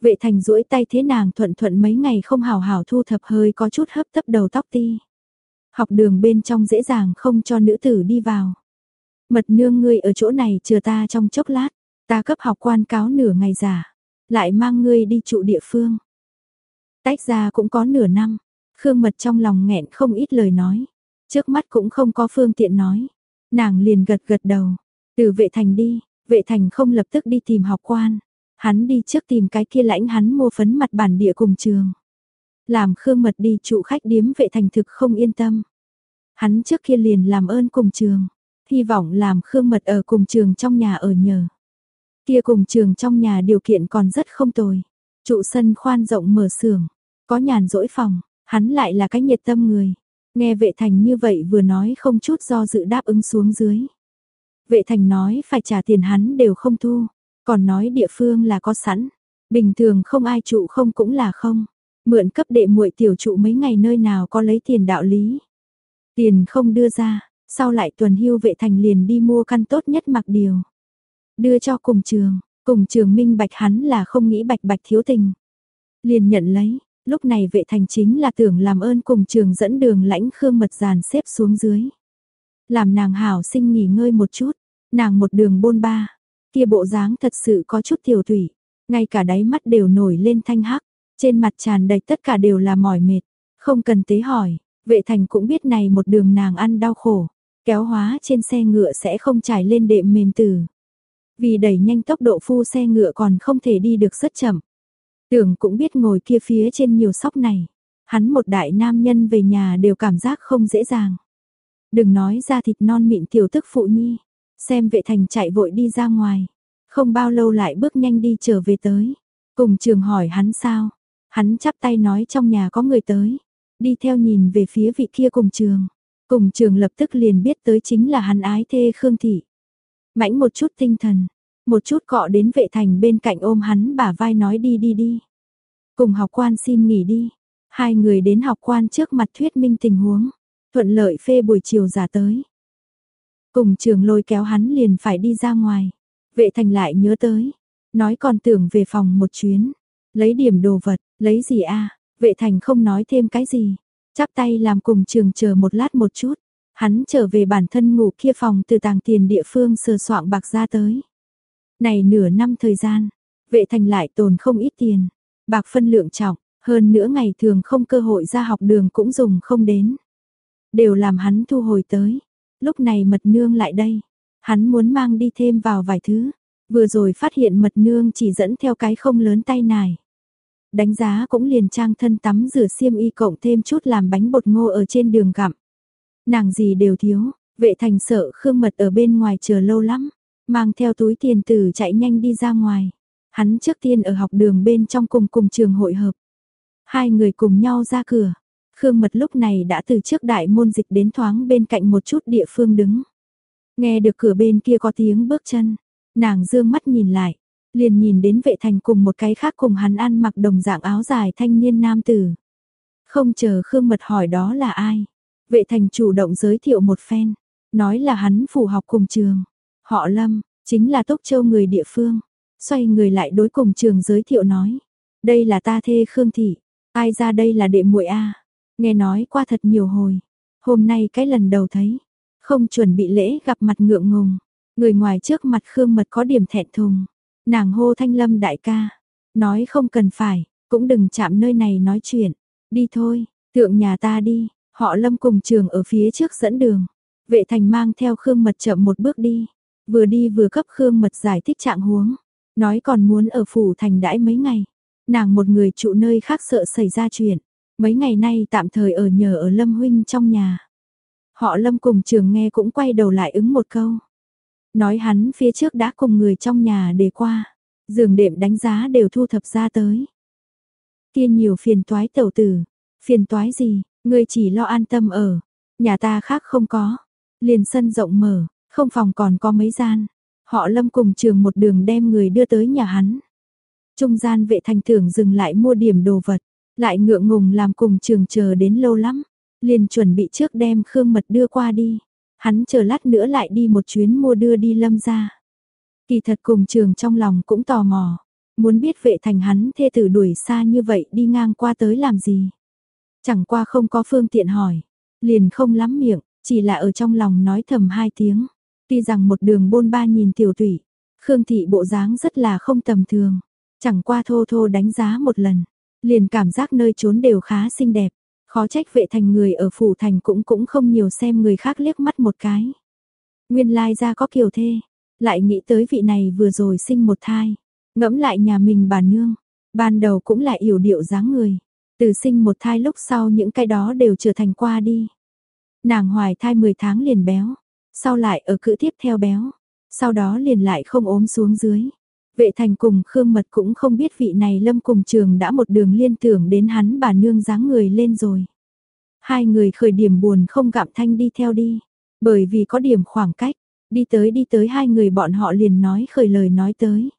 Vệ thành duỗi tay thế nàng thuận thuận mấy ngày không hào hào thu thập hơi có chút hấp tấp đầu tóc ti. Học đường bên trong dễ dàng không cho nữ tử đi vào. Mật nương ngươi ở chỗ này chờ ta trong chốc lát, ta cấp học quan cáo nửa ngày giả, lại mang ngươi đi trụ địa phương. Tách ra cũng có nửa năm, Khương Mật trong lòng nghẹn không ít lời nói, trước mắt cũng không có phương tiện nói. Nàng liền gật gật đầu, từ vệ thành đi, vệ thành không lập tức đi tìm học quan. Hắn đi trước tìm cái kia lãnh hắn mua phấn mặt bản địa cùng trường. Làm Khương Mật đi trụ khách điếm vệ thành thực không yên tâm. Hắn trước kia liền làm ơn cùng trường, hy vọng làm Khương Mật ở cùng trường trong nhà ở nhờ. Kia cùng trường trong nhà điều kiện còn rất không tồi. Trụ sân khoan rộng mở xưởng, có nhàn rỗi phòng, hắn lại là cái nhiệt tâm người. Nghe vệ thành như vậy vừa nói không chút do dự đáp ứng xuống dưới. Vệ thành nói phải trả tiền hắn đều không thu, còn nói địa phương là có sẵn. Bình thường không ai trụ không cũng là không. Mượn cấp đệ muội tiểu trụ mấy ngày nơi nào có lấy tiền đạo lý. Tiền không đưa ra, sau lại tuần hưu vệ thành liền đi mua căn tốt nhất mặc điều. Đưa cho cùng trường, cùng trường minh bạch hắn là không nghĩ bạch bạch thiếu tình. Liền nhận lấy, lúc này vệ thành chính là tưởng làm ơn cùng trường dẫn đường lãnh khương mật giàn xếp xuống dưới. Làm nàng hảo sinh nghỉ ngơi một chút, nàng một đường bôn ba, kia bộ dáng thật sự có chút tiểu thủy, ngay cả đáy mắt đều nổi lên thanh hắc, trên mặt tràn đầy tất cả đều là mỏi mệt, không cần tế hỏi, vệ thành cũng biết này một đường nàng ăn đau khổ, kéo hóa trên xe ngựa sẽ không trải lên đệm mềm từ. Vì đẩy nhanh tốc độ phu xe ngựa còn không thể đi được rất chậm. Tưởng cũng biết ngồi kia phía trên nhiều sóc này. Hắn một đại nam nhân về nhà đều cảm giác không dễ dàng. Đừng nói ra thịt non mịn tiểu tức phụ nhi. Xem vệ thành chạy vội đi ra ngoài. Không bao lâu lại bước nhanh đi trở về tới. Cùng trường hỏi hắn sao. Hắn chắp tay nói trong nhà có người tới. Đi theo nhìn về phía vị kia cùng trường. Cùng trường lập tức liền biết tới chính là hắn ái thê Khương Thị. Mãnh một chút tinh thần, một chút cọ đến vệ thành bên cạnh ôm hắn bả vai nói đi đi đi. Cùng học quan xin nghỉ đi. Hai người đến học quan trước mặt thuyết minh tình huống. Thuận lợi phê buổi chiều giả tới. Cùng trường lôi kéo hắn liền phải đi ra ngoài. Vệ thành lại nhớ tới. Nói còn tưởng về phòng một chuyến. Lấy điểm đồ vật, lấy gì a Vệ thành không nói thêm cái gì. Chắp tay làm cùng trường chờ một lát một chút. Hắn trở về bản thân ngủ kia phòng từ tàng tiền địa phương sờ soạng bạc ra tới. Này nửa năm thời gian, vệ thành lại tồn không ít tiền. Bạc phân lượng trọng, hơn nữa ngày thường không cơ hội ra học đường cũng dùng không đến. Đều làm hắn thu hồi tới. Lúc này mật nương lại đây. Hắn muốn mang đi thêm vào vài thứ. Vừa rồi phát hiện mật nương chỉ dẫn theo cái không lớn tay nải. Đánh giá cũng liền trang thân tắm rửa xiêm y cộng thêm chút làm bánh bột ngô ở trên đường gặm. Nàng gì đều thiếu, vệ thành sợ Khương Mật ở bên ngoài chờ lâu lắm, mang theo túi tiền tử chạy nhanh đi ra ngoài. Hắn trước tiên ở học đường bên trong cùng cùng trường hội hợp. Hai người cùng nhau ra cửa. Khương Mật lúc này đã từ trước đại môn dịch đến thoáng bên cạnh một chút địa phương đứng. Nghe được cửa bên kia có tiếng bước chân, nàng dương mắt nhìn lại, liền nhìn đến vệ thành cùng một cái khác cùng hắn ăn mặc đồng dạng áo dài thanh niên nam tử. Không chờ Khương Mật hỏi đó là ai, vệ thành chủ động giới thiệu một phen, nói là hắn phù học cùng trường. Họ Lâm, chính là Tốc Châu người địa phương. Xoay người lại đối cùng trường giới thiệu nói, đây là ta thê Khương Thị, ai ra đây là đệ muội a nghe nói qua thật nhiều hồi, hôm nay cái lần đầu thấy, không chuẩn bị lễ gặp mặt ngượng ngùng, người ngoài trước mặt Khương Mật có điểm thẹn thùng, Nàng hô thanh lâm đại ca. Nói không cần phải, cũng đừng chạm nơi này nói chuyện. Đi thôi, tượng nhà ta đi. Họ lâm cùng trường ở phía trước dẫn đường. Vệ thành mang theo Khương Mật chậm một bước đi. Vừa đi vừa cấp Khương Mật giải thích trạng huống. Nói còn muốn ở phủ thành đãi mấy ngày. Nàng một người trụ nơi khác sợ xảy ra chuyện. Mấy ngày nay tạm thời ở nhờ ở Lâm Huynh trong nhà. Họ Lâm cùng trường nghe cũng quay đầu lại ứng một câu. Nói hắn phía trước đã cùng người trong nhà để qua, giường đệm đánh giá đều thu thập ra tới. Kia nhiều phiền toái tẩu tử, phiền toái gì, ngươi chỉ lo an tâm ở, nhà ta khác không có, liền sân rộng mở, không phòng còn có mấy gian. Họ lâm cùng trường một đường đem người đưa tới nhà hắn. Trung gian vệ thành thưởng dừng lại mua điểm đồ vật, lại ngượng ngùng làm cùng trường chờ đến lâu lắm, liền chuẩn bị trước đem khương mật đưa qua đi. Hắn chờ lát nữa lại đi một chuyến mua đưa đi lâm ra. Kỳ thật cùng trường trong lòng cũng tò mò. Muốn biết vệ thành hắn thê tử đuổi xa như vậy đi ngang qua tới làm gì. Chẳng qua không có phương tiện hỏi. Liền không lắm miệng, chỉ là ở trong lòng nói thầm hai tiếng. Tuy rằng một đường bôn ba nhìn tiểu thủy, Khương thị bộ dáng rất là không tầm thường. Chẳng qua thô thô đánh giá một lần, liền cảm giác nơi trốn đều khá xinh đẹp. Khó trách vệ thành người ở phủ thành cũng cũng không nhiều xem người khác liếc mắt một cái. Nguyên lai ra có kiều thê, lại nghĩ tới vị này vừa rồi sinh một thai, ngẫm lại nhà mình bà nương, ban đầu cũng là yểu điệu dáng người, từ sinh một thai lúc sau những cái đó đều trở thành qua đi. Nàng hoài thai 10 tháng liền béo, sau lại ở cữ tiếp theo béo, sau đó liền lại không ốm xuống dưới. Vệ thành cùng Khương Mật cũng không biết vị này lâm cùng trường đã một đường liên tưởng đến hắn bà nương dáng người lên rồi. Hai người khởi điểm buồn không gặm thanh đi theo đi, bởi vì có điểm khoảng cách, đi tới đi tới hai người bọn họ liền nói khởi lời nói tới.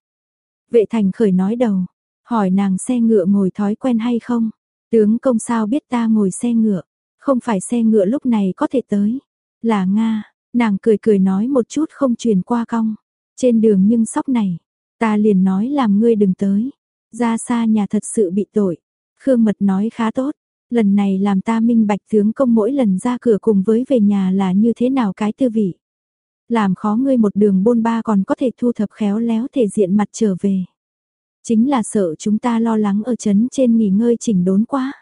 Vệ thành khởi nói đầu, hỏi nàng xe ngựa ngồi thói quen hay không, tướng công sao biết ta ngồi xe ngựa, không phải xe ngựa lúc này có thể tới, là Nga, nàng cười cười nói một chút không truyền qua cong, trên đường nhưng sóc này, Ta liền nói làm ngươi đừng tới. Ra xa nhà thật sự bị tội. Khương Mật nói khá tốt. Lần này làm ta minh bạch tướng công mỗi lần ra cửa cùng với về nhà là như thế nào cái tư vị. Làm khó ngươi một đường bôn ba còn có thể thu thập khéo léo thể diện mặt trở về. Chính là sợ chúng ta lo lắng ở chấn trên nghỉ ngơi chỉnh đốn quá.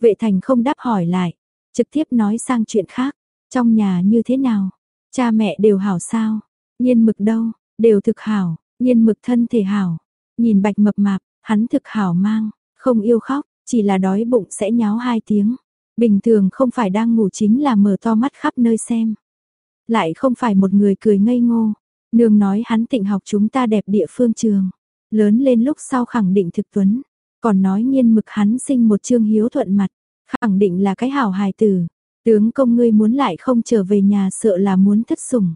Vệ thành không đáp hỏi lại, trực tiếp nói sang chuyện khác. Trong nhà như thế nào? Cha mẹ đều hảo sao? Nhiên mực đâu? Đều thực hảo, nhiên mực thân thể hảo. Nhìn bạch mập mạp, hắn thực hảo mang, không yêu khóc, chỉ là đói bụng sẽ nháo hai tiếng. Bình thường không phải đang ngủ chính là mở to mắt khắp nơi xem. Lại không phải một người cười ngây ngô. Nương nói hắn tịnh học chúng ta đẹp địa phương trường. Lớn lên lúc sau khẳng định thực tuấn. Còn nói nhiên mực hắn sinh một trương hiếu thuận mặt. Khẳng định là cái hảo hài tử. Tướng công ngươi muốn lại không trở về nhà sợ là muốn thất sủng.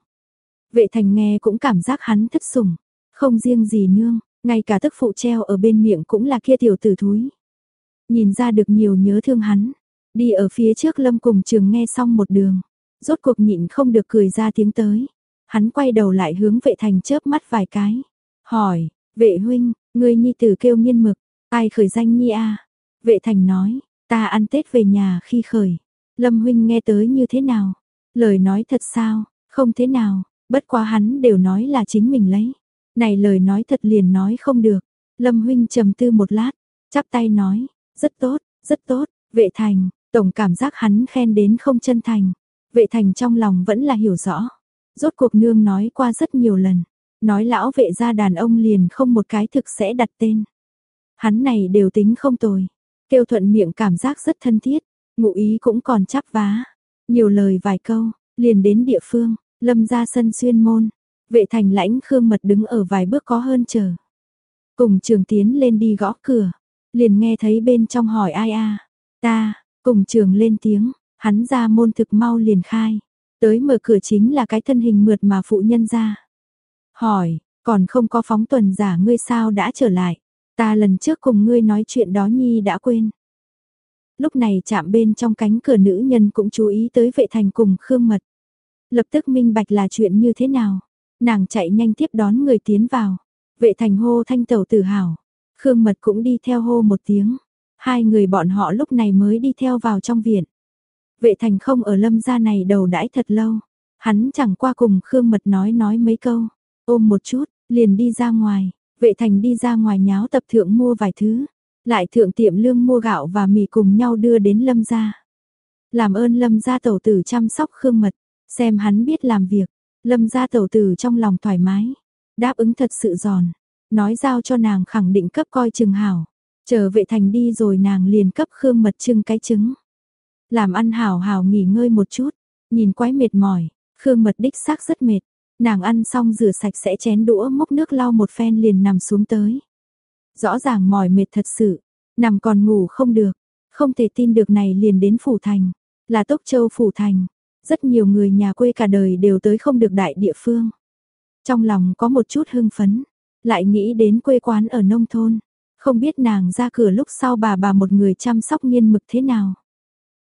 Vệ thành nghe cũng cảm giác hắn thất sủng. Không riêng gì nương, ngay cả tức phụ treo ở bên miệng cũng là kia tiểu tử thúi. Nhìn ra được nhiều nhớ thương hắn. Đi ở phía trước lâm cùng trường nghe xong một đường. Rốt cuộc nhịn không được cười ra tiếng tới. Hắn quay đầu lại hướng vệ thành chớp mắt vài cái. Hỏi, vệ huynh, ngươi nhi tử kêu nghiên mực, ai khởi danh nhi a Vệ thành nói, ta ăn Tết về nhà khi khởi. Lâm huynh nghe tới như thế nào? Lời nói thật sao? Không thế nào, bất quá hắn đều nói là chính mình lấy. Này lời nói thật liền nói không được. Lâm huynh trầm tư một lát, chắp tay nói, rất tốt, rất tốt, vệ thành, tổng cảm giác hắn khen đến không chân thành. Vệ thành trong lòng vẫn là hiểu rõ. Rốt cuộc nương nói qua rất nhiều lần. Nói lão vệ gia đàn ông liền không một cái thực sẽ đặt tên. Hắn này đều tính không tồi. Kêu thuận miệng cảm giác rất thân thiết. Ngụ ý cũng còn chắp vá. Nhiều lời vài câu, liền đến địa phương, lâm ra sân xuyên môn. Vệ thành lãnh khương mật đứng ở vài bước có hơn chờ. Cùng trường tiến lên đi gõ cửa. Liền nghe thấy bên trong hỏi ai a Ta, cùng trường lên tiếng, hắn ra môn thực mau liền khai. Tới mở cửa chính là cái thân hình mượt mà phụ nhân ra. Hỏi, còn không có phóng tuần giả ngươi sao đã trở lại. Ta lần trước cùng ngươi nói chuyện đó nhi đã quên. Lúc này chạm bên trong cánh cửa nữ nhân cũng chú ý tới vệ thành cùng Khương Mật. Lập tức minh bạch là chuyện như thế nào. Nàng chạy nhanh tiếp đón người tiến vào. Vệ thành hô thanh tẩu tử hào. Khương Mật cũng đi theo hô một tiếng. Hai người bọn họ lúc này mới đi theo vào trong viện. Vệ thành không ở lâm gia này đầu đãi thật lâu. Hắn chẳng qua cùng Khương Mật nói nói mấy câu. Ôm một chút, liền đi ra ngoài. Vệ thành đi ra ngoài nháo tập thượng mua vài thứ. Lại thượng tiệm lương mua gạo và mì cùng nhau đưa đến lâm gia. Làm ơn lâm gia tẩu tử chăm sóc Khương Mật. Xem hắn biết làm việc. Lâm gia tẩu tử trong lòng thoải mái. Đáp ứng thật sự giòn. Nói giao cho nàng khẳng định cấp coi chừng hảo. Chờ vệ thành đi rồi nàng liền cấp Khương Mật trưng cái trứng. Làm ăn hảo hảo nghỉ ngơi một chút. Nhìn quái mệt mỏi. Khương Mật đích xác rất mệt. Nàng ăn xong rửa sạch sẽ chén đũa múc nước lau một phen liền nằm xuống tới. Rõ ràng mỏi mệt thật sự, nằm còn ngủ không được, không thể tin được này liền đến Phủ Thành, là Tốc Châu Phủ Thành. Rất nhiều người nhà quê cả đời đều tới không được đại địa phương. Trong lòng có một chút hưng phấn, lại nghĩ đến quê quán ở nông thôn. Không biết nàng ra cửa lúc sau bà bà một người chăm sóc nghiên mực thế nào.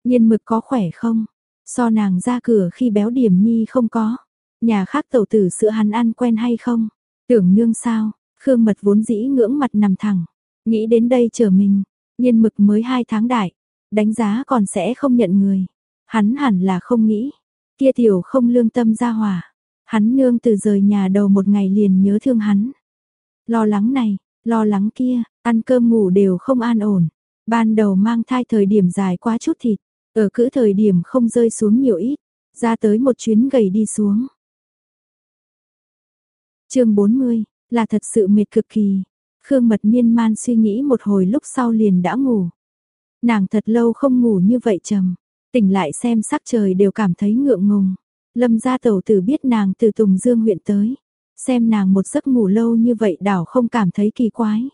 Nghiên mực có khỏe không? So nàng ra cửa khi béo điểm nhi không có. Nhà khác tẩu tử sữa hắn ăn quen hay không? Tưởng nương sao? Khương mật vốn dĩ ngưỡng mặt nằm thẳng. Nghĩ đến đây chờ mình. Nhiên mực mới hai tháng đại. Đánh giá còn sẽ không nhận người. Hắn hẳn là không nghĩ. Kia tiểu không lương tâm ra hòa. Hắn nương từ rời nhà đầu một ngày liền nhớ thương hắn. Lo lắng này, lo lắng kia, ăn cơm ngủ đều không an ổn. Ban đầu mang thai thời điểm dài quá chút thịt. Ở cữ thời điểm không rơi xuống nhiều ít. Ra tới một chuyến gầy đi xuống chương 40, là thật sự mệt cực kỳ. Khương mật miên man suy nghĩ một hồi lúc sau liền đã ngủ. Nàng thật lâu không ngủ như vậy trầm. Tỉnh lại xem sắc trời đều cảm thấy ngượng ngùng. Lâm gia tẩu tử biết nàng từ Tùng Dương huyện tới. Xem nàng một giấc ngủ lâu như vậy đảo không cảm thấy kỳ quái.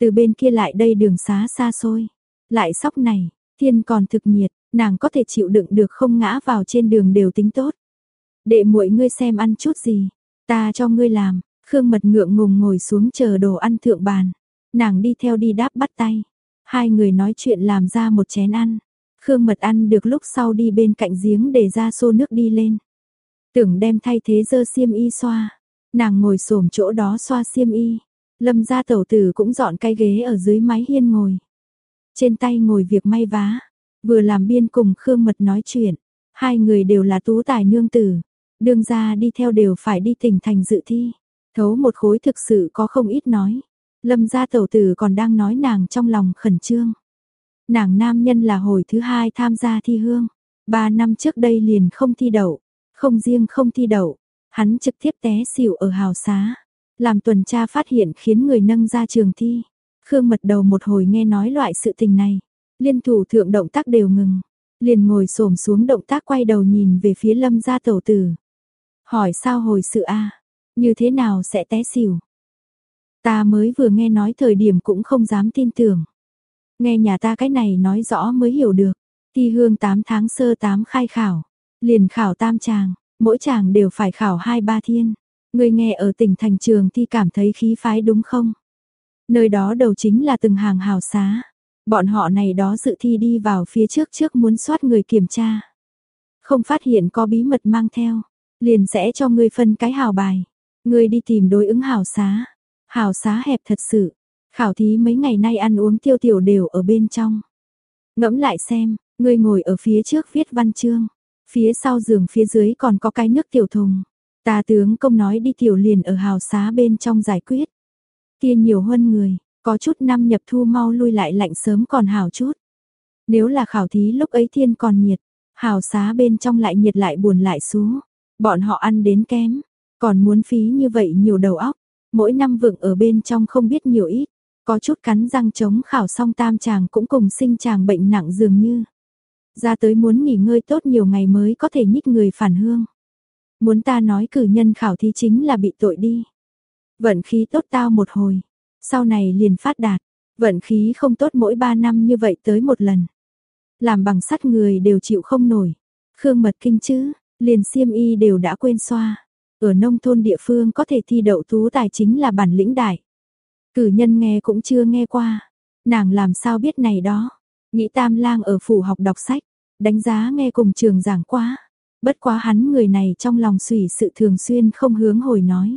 Từ bên kia lại đây đường xá xa xôi. Lại sóc này, thiên còn thực nhiệt, nàng có thể chịu đựng được không ngã vào trên đường đều tính tốt. Đệ muội ngươi xem ăn chút gì, Ta cho ngươi làm, Khương Mật ngượng ngùng ngồi xuống chờ đồ ăn thượng bàn. Nàng đi theo đi đáp bắt tay. Hai người nói chuyện làm ra một chén ăn. Khương Mật ăn được lúc sau đi bên cạnh giếng để ra xô nước đi lên. Tưởng đem thay thế dơ xiêm y xoa. Nàng ngồi xổm chỗ đó xoa xiêm y. Lâm gia tẩu tử cũng dọn cái ghế ở dưới mái hiên ngồi. Trên tay ngồi việc may vá. Vừa làm biên cùng Khương Mật nói chuyện. Hai người đều là tú tài nương tử. Đương ra đi theo đều phải đi tỉnh thành dự thi. Thấu một khối thực sự có không ít nói. Lâm gia tẩu tử còn đang nói nàng trong lòng khẩn trương. Nàng nam nhân là hồi thứ hai tham gia thi hương. Ba năm trước đây liền không thi đậu, không riêng không thi đậu, hắn trực tiếp té xỉu ở hào xá. Làm tuần tra phát hiện khiến người nâng ra trường thi. Khương mật đầu một hồi nghe nói loại sự tình này. Liên thủ thượng động tác đều ngừng. Liền ngồi xổm xuống động tác quay đầu nhìn về phía lâm gia tẩu tử. Hỏi sao hồi sự a Như thế nào sẽ té xỉu? Ta mới vừa nghe nói thời điểm cũng không dám tin tưởng. Nghe nhà ta cái này nói rõ mới hiểu được. Thi hương 8 tháng sơ 8 khai khảo. Liền khảo tam chàng, mỗi chàng đều phải khảo hai ba thiên. Người nghe ở tỉnh thành trường thì cảm thấy khí phái đúng không? Nơi đó đầu chính là từng hàng hào xá. Bọn họ này đó dự thi đi vào phía trước trước muốn soát người kiểm tra. Không phát hiện có bí mật mang theo, liền sẽ cho ngươi phân cái hào bài. Ngươi đi tìm đối ứng hào xá. Hào xá hẹp thật sự. Khảo thí mấy ngày nay ăn uống tiêu tiểu đều ở bên trong. Ngẫm lại xem, ngươi ngồi ở phía trước viết văn chương. Phía sau giường phía dưới còn có cái nước tiểu thùng. Ta tướng công nói đi tiểu liền ở hào xá bên trong giải quyết. Kia nhiều hơn người, có chút năm nhập thu mau lui lại lạnh sớm còn hào chút. Nếu là khảo thí lúc ấy thiên còn nhiệt, hào xá bên trong lại nhiệt lại buồn lại xuống. Bọn họ ăn đến kém, còn muốn phí như vậy nhiều đầu óc. Mỗi năm vượng ở bên trong không biết nhiều ít, có chút cắn răng chống khảo xong tam chàng cũng cùng sinh chàng bệnh nặng dường như. Ra tới muốn nghỉ ngơi tốt nhiều ngày mới có thể nhích người phản hương. Muốn ta nói cử nhân khảo thí chính là bị tội đi. Vận khí tốt tao một hồi, sau này liền phát đạt, vận khí không tốt mỗi ba năm như vậy tới một lần. Làm bằng sắt người đều chịu không nổi. Khương mật kinh chứ, liền siêm y đều đã quên xoa. Ở nông thôn địa phương có thể thi đậu tú tài chính là bản lĩnh đại. Cử nhân nghe cũng chưa nghe qua. Nàng làm sao biết này đó. Nghĩ tam lang ở phủ học đọc sách. Đánh giá nghe cùng trường giảng quá. Bất quá hắn người này trong lòng sủy sự thường xuyên không hướng hồi nói.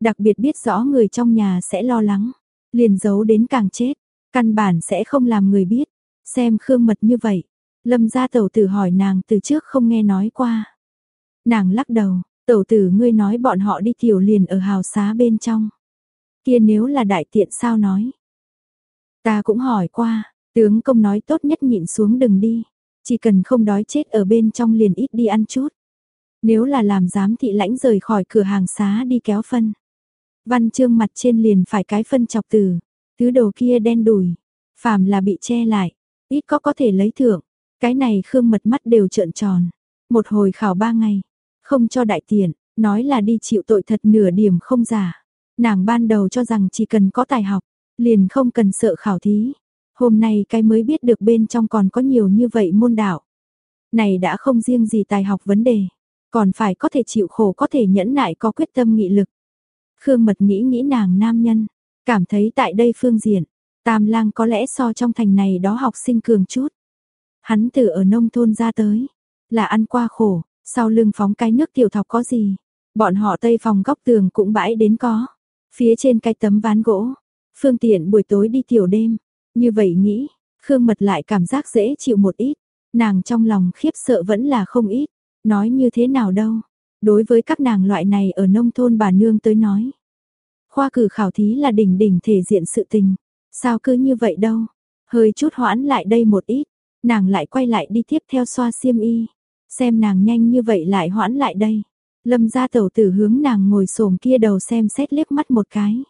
Đặc biệt biết rõ người trong nhà sẽ lo lắng. Liền giấu đến càng chết. Căn bản sẽ không làm người biết. Xem khương mật như vậy. Lâm gia tẩu tử hỏi nàng từ trước không nghe nói qua. Nàng lắc đầu, tẩu tử ngươi nói bọn họ đi tiểu liền ở hào xá bên trong. Kia nếu là đại tiện sao nói. Ta cũng hỏi qua, tướng công nói tốt nhất nhịn xuống đừng đi. Chỉ cần không đói chết ở bên trong liền ít đi ăn chút. Nếu là làm giám thị lãnh rời khỏi cửa hàng xá đi kéo phân. Văn chương mặt trên liền phải cái phân chọc từ. Thứ đồ kia đen đùi. Phàm là bị che lại. Ít có có thể lấy thưởng. Cái này khương mật mắt đều trợn tròn. Một hồi khảo ba ngày. Không cho đại tiền. Nói là đi chịu tội thật nửa điểm không giả. Nàng ban đầu cho rằng chỉ cần có tài học. Liền không cần sợ khảo thí. Hôm nay cái mới biết được bên trong còn có nhiều như vậy môn đạo. Này đã không riêng gì tài học vấn đề, còn phải có thể chịu khổ có thể nhẫn nại có quyết tâm nghị lực. Khương Mật nghĩ nghĩ nàng nam nhân, cảm thấy tại đây phương diện, Tam Lang có lẽ so trong thành này đó học sinh cường chút. Hắn từ ở nông thôn ra tới, là ăn qua khổ, sau lưng phóng cái nước tiểu thọc có gì. Bọn họ tây phòng góc tường cũng bãi đến có. Phía trên cái tấm ván gỗ, phương tiện buổi tối đi tiểu đêm, như vậy nghĩ, Khương Mật lại cảm giác dễ chịu một ít, nàng trong lòng khiếp sợ vẫn là không ít, nói như thế nào đâu. Đối với các nàng loại này ở nông thôn bà nương tới nói. Khoa cử khảo thí là đỉnh đỉnh thể diện sự tình. Sao cứ như vậy đâu. Hơi chút hoãn lại đây một ít. Nàng lại quay lại đi tiếp theo xoa xiêm y. Xem nàng nhanh như vậy lại hoãn lại đây. Lâm gia tẩu tử hướng nàng ngồi xổm kia đầu xem xét liếc mắt một cái.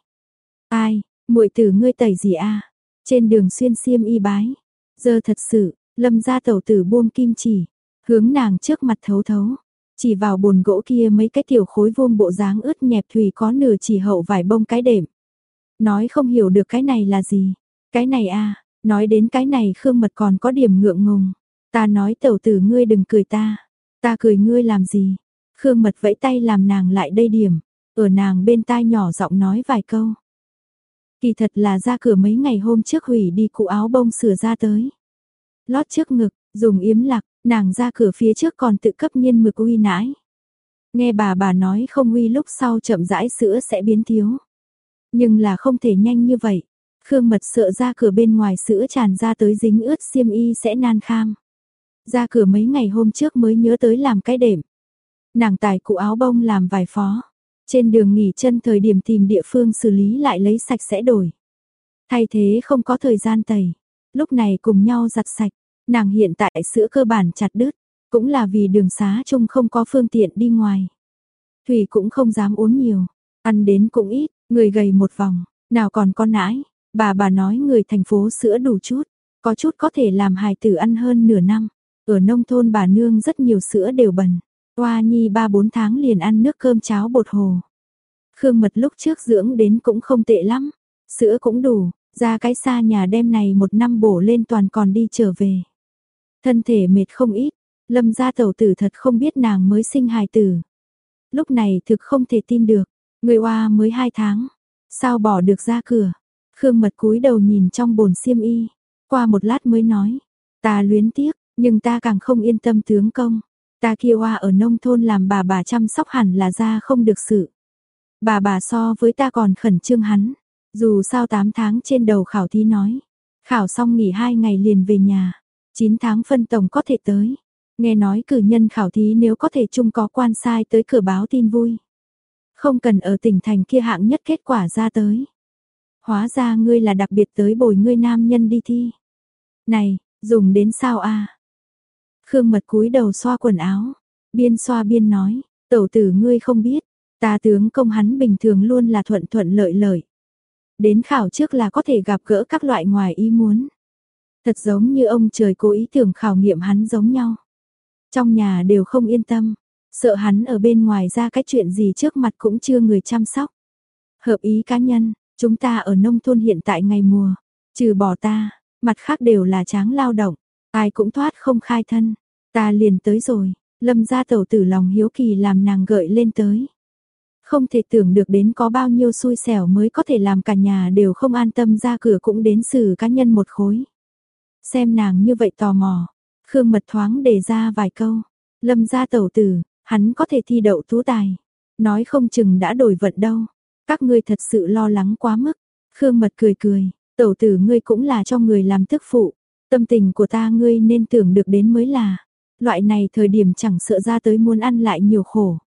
Ai, muội tử ngươi tẩy gì a trên đường xuyên xiêm y bái. Giờ thật sự, lâm gia tẩu tử buông kim chỉ, hướng nàng trước mặt thấu thấu. Chỉ vào bồn gỗ kia mấy cái tiểu khối vuông bộ dáng ướt nhẹp thủy có nửa chỉ hậu vài bông cái đệm. Nói không hiểu được cái này là gì. Cái này à, nói đến cái này Khương Mật còn có điểm ngượng ngùng. Ta nói tẩu tử ngươi đừng cười ta. Ta cười ngươi làm gì? Khương Mật vẫy tay làm nàng lại đây điểm. Ở nàng bên tai nhỏ giọng nói vài câu. Kỳ thật là ra cửa mấy ngày hôm trước hủy đi cụ áo bông sửa ra tới. Lót trước ngực, dùng yếm lạc, nàng ra cửa phía trước còn tự cấp nhiên mực uy nãi. Nghe bà bà nói không uy lúc sau chậm rãi sữa sẽ biến thiếu. Nhưng là không thể nhanh như vậy. Khương mật sợ ra cửa bên ngoài sữa tràn ra tới dính ướt xiêm y sẽ nan kham. Ra cửa mấy ngày hôm trước mới nhớ tới làm cái đệm. Nàng tài cụ áo bông làm vài phó. Trên đường nghỉ chân thời điểm tìm địa phương xử lý lại lấy sạch sẽ đổi. Thay thế không có thời gian tẩy. Lúc này cùng nhau giặt sạch. Nàng hiện tại sữa cơ bản chặt đứt. cũng là vì đường xá chung không có phương tiện đi ngoài. Thủy cũng không dám uống nhiều, ăn đến cũng ít, người gầy một vòng, nào còn con nãi, bà bà nói người thành phố sữa đủ chút, có chút có thể làm hài tử ăn hơn nửa năm. Ở nông thôn bà nương rất nhiều sữa đều bẩn, Toa Nhi 3-4 tháng liền ăn nước cơm cháo bột hồ. Khương Mật lúc trước dưỡng đến cũng không tệ lắm, sữa cũng đủ, ra cái xa nhà đem này một năm bổ lên toàn còn đi trở về. Thân thể mệt không ít, lâm gia tẩu tử thật không biết nàng mới sinh hài tử. Lúc này thực không thể tin được, người oa mới 2 tháng, sao bỏ được ra cửa. Khương Mật cúi đầu nhìn trong bồn xiêm y, qua một lát mới nói, ta luyến tiếc, nhưng ta càng không yên tâm tướng công. Ta kia oa ở nông thôn làm bà bà chăm sóc hẳn là ra không được sự. Bà bà so với ta còn khẩn trương hắn. Dù sao 8 tháng trên đầu khảo thí nói. Khảo xong nghỉ 2 ngày liền về nhà. 9 tháng phân tổng có thể tới. Nghe nói cử nhân khảo thí nếu có thể chung có quan sai tới cửa báo tin vui. Không cần ở tỉnh thành kia hạng nhất kết quả ra tới. Hóa ra ngươi là đặc biệt tới bồi ngươi nam nhân đi thi. Này, dùng đến sao a Khương mật cúi đầu xoa quần áo. Biên xoa biên nói, tẩu tử ngươi không biết. Ta tướng công hắn bình thường luôn là thuận thuận lợi lợi. Đến khảo trước là có thể gặp gỡ các loại ngoài ý muốn. Thật giống như ông trời cố ý tưởng khảo nghiệm hắn giống nhau. Trong nhà đều không yên tâm, sợ hắn ở bên ngoài ra cái chuyện gì trước mặt cũng chưa người chăm sóc. Hợp ý cá nhân, chúng ta ở nông thôn hiện tại ngày mùa, trừ bỏ ta, mặt khác đều là tráng lao động, ai cũng thoát không khai thân. Ta liền tới rồi, lâm gia tẩu tử lòng hiếu kỳ làm nàng gợi lên tới. Không thể tưởng được đến có bao nhiêu xui xẻo mới có thể làm cả nhà đều không an tâm ra cửa cũng đến xử cá nhân một khối. Xem nàng như vậy tò mò, Khương Mật thoáng đề ra vài câu. Lâm gia tẩu tử, hắn có thể thi đậu tú tài. Nói không chừng đã đổi vận đâu. Các ngươi thật sự lo lắng quá mức. Khương Mật cười cười, tẩu tử ngươi cũng là cho người làm tức phụ. Tâm tình của ta ngươi nên tưởng được đến mới là. Loại này thời điểm chẳng sợ ra tới muốn ăn lại nhiều khổ.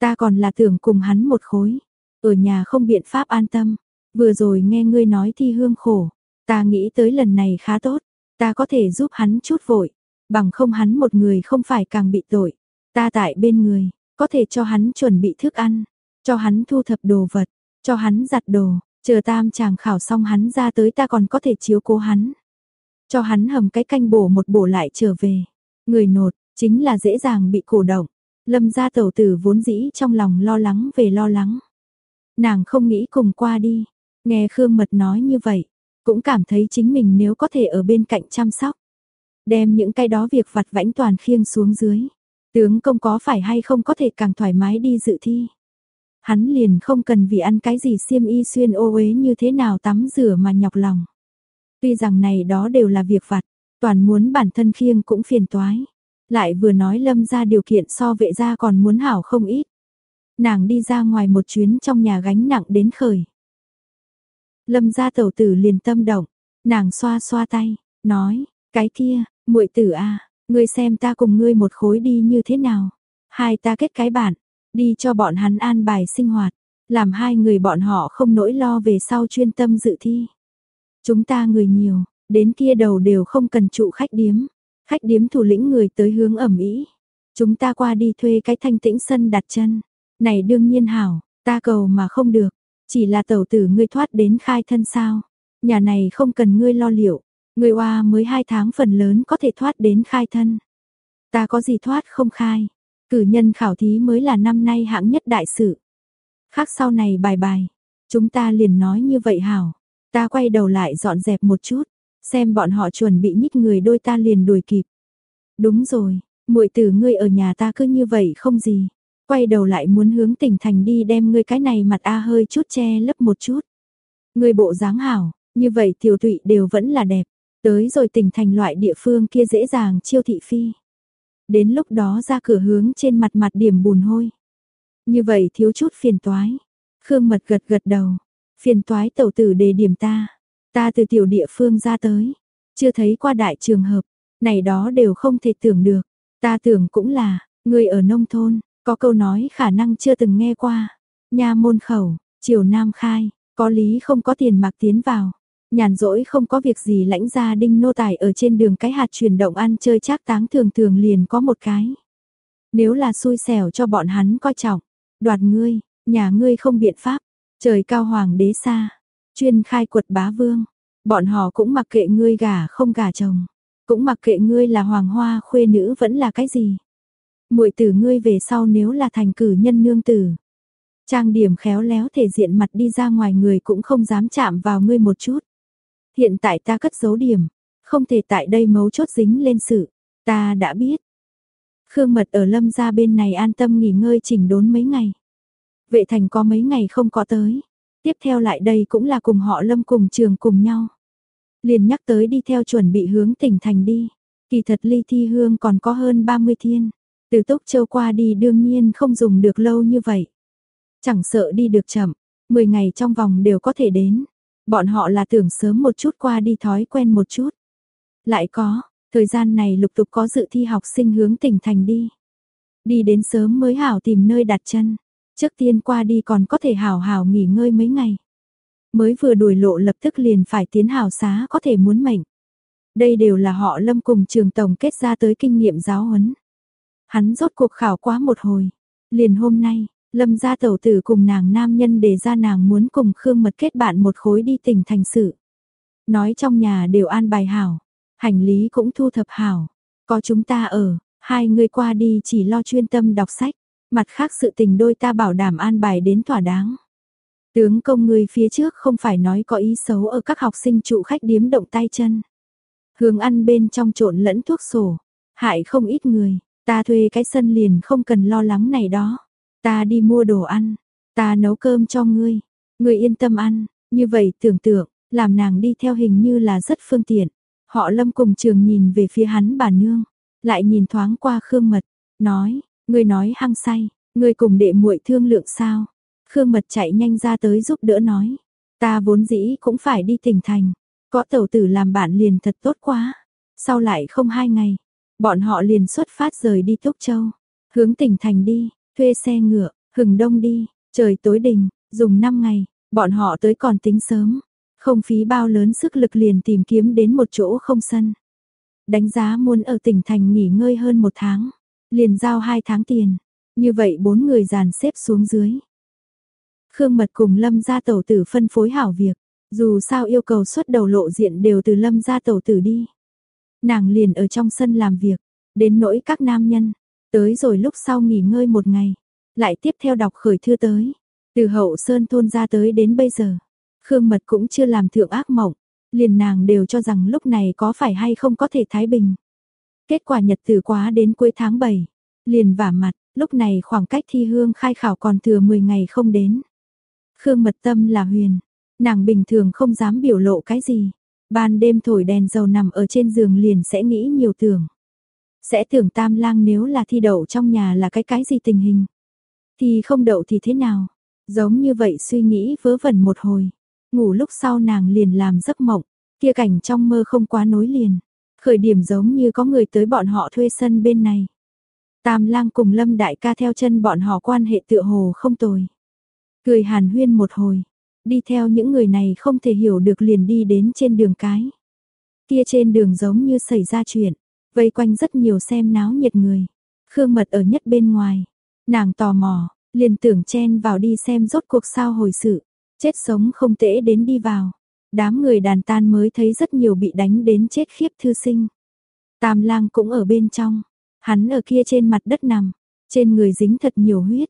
Ta còn là tưởng cùng hắn một khối. Ở nhà không biện pháp an tâm. Vừa rồi nghe ngươi nói thi hương khổ. Ta nghĩ tới lần này khá tốt. Ta có thể giúp hắn chút vội. Bằng không hắn một người không phải càng bị tội. Ta tại bên người, có thể cho hắn chuẩn bị thức ăn, cho hắn thu thập đồ vật, cho hắn giặt đồ, chờ tam chàng khảo xong hắn ra tới ta còn có thể chiếu cố hắn. Cho hắn hầm cái canh bổ một bổ lại trở về. Người nột, chính là dễ dàng bị cổ động. Lâm gia tẩu tử vốn dĩ trong lòng lo lắng về lo lắng. Nàng không nghĩ cùng qua đi. Nghe Khương Mật nói như vậy, cũng cảm thấy chính mình nếu có thể ở bên cạnh chăm sóc. Đem những cái đó việc vặt vãnh toàn khiêng xuống dưới. Tướng công có phải hay không có thể càng thoải mái đi dự thi. Hắn liền không cần vì ăn cái gì xiêm y xuyên ô uế như thế nào tắm rửa mà nhọc lòng. Tuy rằng này đó đều là việc vặt, toàn muốn bản thân khiêng cũng phiền toái. Lại vừa nói lâm ra điều kiện so vệ gia còn muốn hảo không ít. Nàng đi ra ngoài một chuyến trong nhà gánh nặng đến khởi. Lâm gia tẩu tử liền tâm động, nàng xoa xoa tay, nói, cái kia, muội tử a, à, ngươi xem ta cùng ngươi một khối đi như thế nào? Hai ta kết cái bản, đi cho bọn hắn an bài sinh hoạt, làm hai người bọn họ không nỗi lo về sau chuyên tâm dự thi. Chúng ta người nhiều, đến kia đầu đều không cần trụ khách điếm. Khách điếm thủ lĩnh người tới hướng ẩm ý. Chúng ta qua đi thuê cái thanh tĩnh sân đặt chân. Này đương nhiên hảo, ta cầu mà không được. Chỉ là tẩu tử ngươi thoát đến khai thân sao. Nhà này không cần ngươi lo liệu. Ngươi oa mới hai tháng phần lớn có thể thoát đến khai thân. Ta có gì thoát không khai. Cử nhân khảo thí mới là năm nay hạng nhất đại sự. Khác sau này bài bài. Chúng ta liền nói như vậy hảo. Ta quay đầu lại dọn dẹp một chút. Xem bọn họ chuẩn bị nhích người đôi ta liền đuổi kịp. Đúng rồi, muội tử ngươi ở nhà ta cứ như vậy không gì. Quay đầu lại muốn hướng tỉnh thành đi đem ngươi cái này mặt a hơi chút che lấp một chút. Ngươi bộ dáng hảo, như vậy tiểu tụy đều vẫn là đẹp. Tới rồi tỉnh thành loại địa phương kia dễ dàng chiêu thị phi. Đến lúc đó ra cửa hướng trên mặt mặt điểm bùn hôi. Như vậy thiếu chút phiền toái. Khương mật gật gật đầu. Phiền toái tẩu tử đề điểm ta. Ta từ tiểu địa phương ra tới, chưa thấy qua đại trường hợp, này đó đều không thể tưởng được. Ta tưởng cũng là, người ở nông thôn, có câu nói khả năng chưa từng nghe qua. Nha môn khẩu, triều nam khai, có lý không có tiền mặc tiến vào. Nhàn rỗi không có việc gì lãnh gia đinh nô tài ở trên đường cái hạt chuyển động ăn chơi trác táng thường thường liền có một cái. Nếu là xui xẻo cho bọn hắn coi trọng, đoạt ngươi, nhà ngươi không biện pháp, trời cao hoàng đế xa, chuyên khai quật bá vương, bọn họ cũng mặc kệ ngươi gả không gả chồng, cũng mặc kệ ngươi là hoàng hoa khuê nữ vẫn là cái gì. Muội tử ngươi về sau nếu là thành cử nhân nương tử, trang điểm khéo léo thể diện mặt đi ra ngoài người cũng không dám chạm vào ngươi một chút. Hiện tại ta cất giấu điểm, không thể tại đây mấu chốt dính lên sự, ta đã biết. Khương Mật ở lâm gia bên này an tâm nghỉ ngơi chỉnh đốn mấy ngày. Vệ thành có mấy ngày không có tới. Tiếp theo lại đây cũng là cùng họ lâm cùng trường cùng nhau. Liền nhắc tới đi theo chuẩn bị hướng tỉnh thành đi. Kỳ thật ly thi hương còn có hơn 30 thiên. Từ Tốc Châu qua đi đương nhiên không dùng được lâu như vậy. Chẳng sợ đi được chậm, 10 ngày trong vòng đều có thể đến. Bọn họ là tưởng sớm một chút qua đi thói quen một chút. Lại có, thời gian này lục tục có dự thi học sinh hướng tỉnh thành đi. Đi đến sớm mới hảo tìm nơi đặt chân. Trước tiên qua đi còn có thể hào hào nghỉ ngơi mấy ngày. Mới vừa đuổi lộ lập tức liền phải tiến hảo xá có thể muốn mệnh. Đây đều là họ lâm cùng trường tổng kết ra tới kinh nghiệm giáo huấn. Hắn rốt cuộc khảo quá một hồi. Liền hôm nay, lâm gia tẩu tử cùng nàng nam nhân để ra nàng muốn cùng Khương Mật kết bạn một khối đi tỉnh thành sự. Nói trong nhà đều an bài hảo, hành lý cũng thu thập hảo. Có chúng ta ở, hai người qua đi chỉ lo chuyên tâm đọc sách. Mặt khác sự tình đôi ta bảo đảm an bài đến thỏa đáng. Tướng công người phía trước không phải nói có ý xấu ở các học sinh trụ khách điếm động tay chân. Hướng ăn bên trong trộn lẫn thuốc sổ, hại không ít người, ta thuê cái sân liền không cần lo lắng này đó. Ta đi mua đồ ăn, ta nấu cơm cho ngươi, ngươi yên tâm ăn, như vậy tưởng tượng, làm nàng đi theo hình như là rất phương tiện. Họ lâm cùng trường nhìn về phía hắn bà nương, lại nhìn thoáng qua Khương Mật, nói, Ngươi nói hăng say, ngươi cùng đệ muội thương lượng sao? Khương Mật chạy nhanh ra tới giúp đỡ nói. Ta vốn dĩ cũng phải đi tỉnh thành. Có tẩu tử làm bạn liền thật tốt quá. Sau lại không hai ngày, bọn họ liền xuất phát rời đi Túc Châu. Hướng tỉnh thành đi, thuê xe ngựa, hừng đông đi, trời tối đình, dùng 5 ngày, bọn họ tới còn tính sớm. Không phí bao lớn sức lực liền tìm kiếm đến một chỗ không sân. Đánh giá muốn ở tỉnh thành nghỉ ngơi hơn một tháng liền giao hai tháng tiền. Như vậy bốn người dàn xếp xuống dưới. Khương Mật cùng Lâm gia tẩu tử phân phối hảo việc, dù sao yêu cầu xuất đầu lộ diện đều từ Lâm gia tẩu tử đi. Nàng liền ở trong sân làm việc, đến nỗi các nam nhân, tới rồi lúc sau nghỉ ngơi một ngày, lại tiếp theo đọc khởi thư tới. Từ hậu sơn thôn ra tới đến bây giờ, Khương Mật cũng chưa làm thượng ác mộng, liền nàng đều cho rằng lúc này có phải hay không có thể thái bình. Kết quả nhật tử quá đến cuối tháng 7, liền vả mặt, lúc này khoảng cách thi hương khai khảo còn thừa 10 ngày không đến. Khương mật tâm là huyền, nàng bình thường không dám biểu lộ cái gì, ban đêm thổi đèn dầu nằm ở trên giường liền sẽ nghĩ nhiều tưởng. Sẽ tưởng tam lang nếu là thi đậu trong nhà là cái cái gì tình hình. Thì không đậu thì thế nào, giống như vậy suy nghĩ vớ vẩn một hồi, ngủ lúc sau nàng liền làm giấc mộng, kia cảnh trong mơ không quá nối liền. Khởi điểm giống như có người tới bọn họ thuê sân bên này. Tam lang cùng lâm đại ca theo chân bọn họ quan hệ tựa hồ không tồi. Cười hàn huyên một hồi, đi theo những người này không thể hiểu được liền đi đến trên đường cái. Kia trên đường giống như xảy ra chuyện, vây quanh rất nhiều xem náo nhiệt người. Khương mật ở nhất bên ngoài, nàng tò mò, liền tưởng chen vào đi xem rốt cuộc sao hồi sự, chết sống không tễ đến đi vào. Đám người đàn tan mới thấy rất nhiều bị đánh đến chết khiếp thư sinh. Tam lang cũng ở bên trong, hắn ở kia trên mặt đất nằm, trên người dính thật nhiều huyết.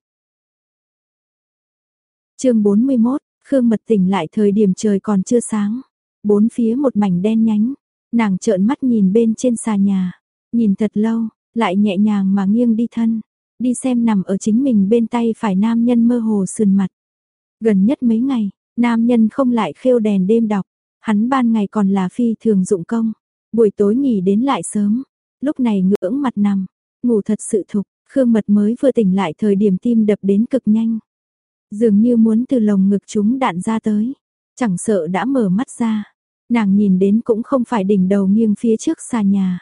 chương 41, Khương Mật tỉnh lại thời điểm trời còn chưa sáng, bốn phía một mảnh đen nhánh, nàng trợn mắt nhìn bên trên xà nhà, nhìn thật lâu, lại nhẹ nhàng mà nghiêng đi thân, đi xem nằm ở chính mình bên tay phải nam nhân mơ hồ sườn mặt. Gần nhất mấy ngày, Nam nhân không lại khêu đèn đêm đọc, hắn ban ngày còn là phi thường dụng công, buổi tối nghỉ đến lại sớm, lúc này ngưỡng mặt nằm, ngủ thật sự thục, Khương Mật mới vừa tỉnh lại thời điểm tim đập đến cực nhanh. Dường như muốn từ lồng ngực chúng đạn ra tới, chẳng sợ đã mở mắt ra, nàng nhìn đến cũng không phải đỉnh đầu nghiêng phía trước xa nhà,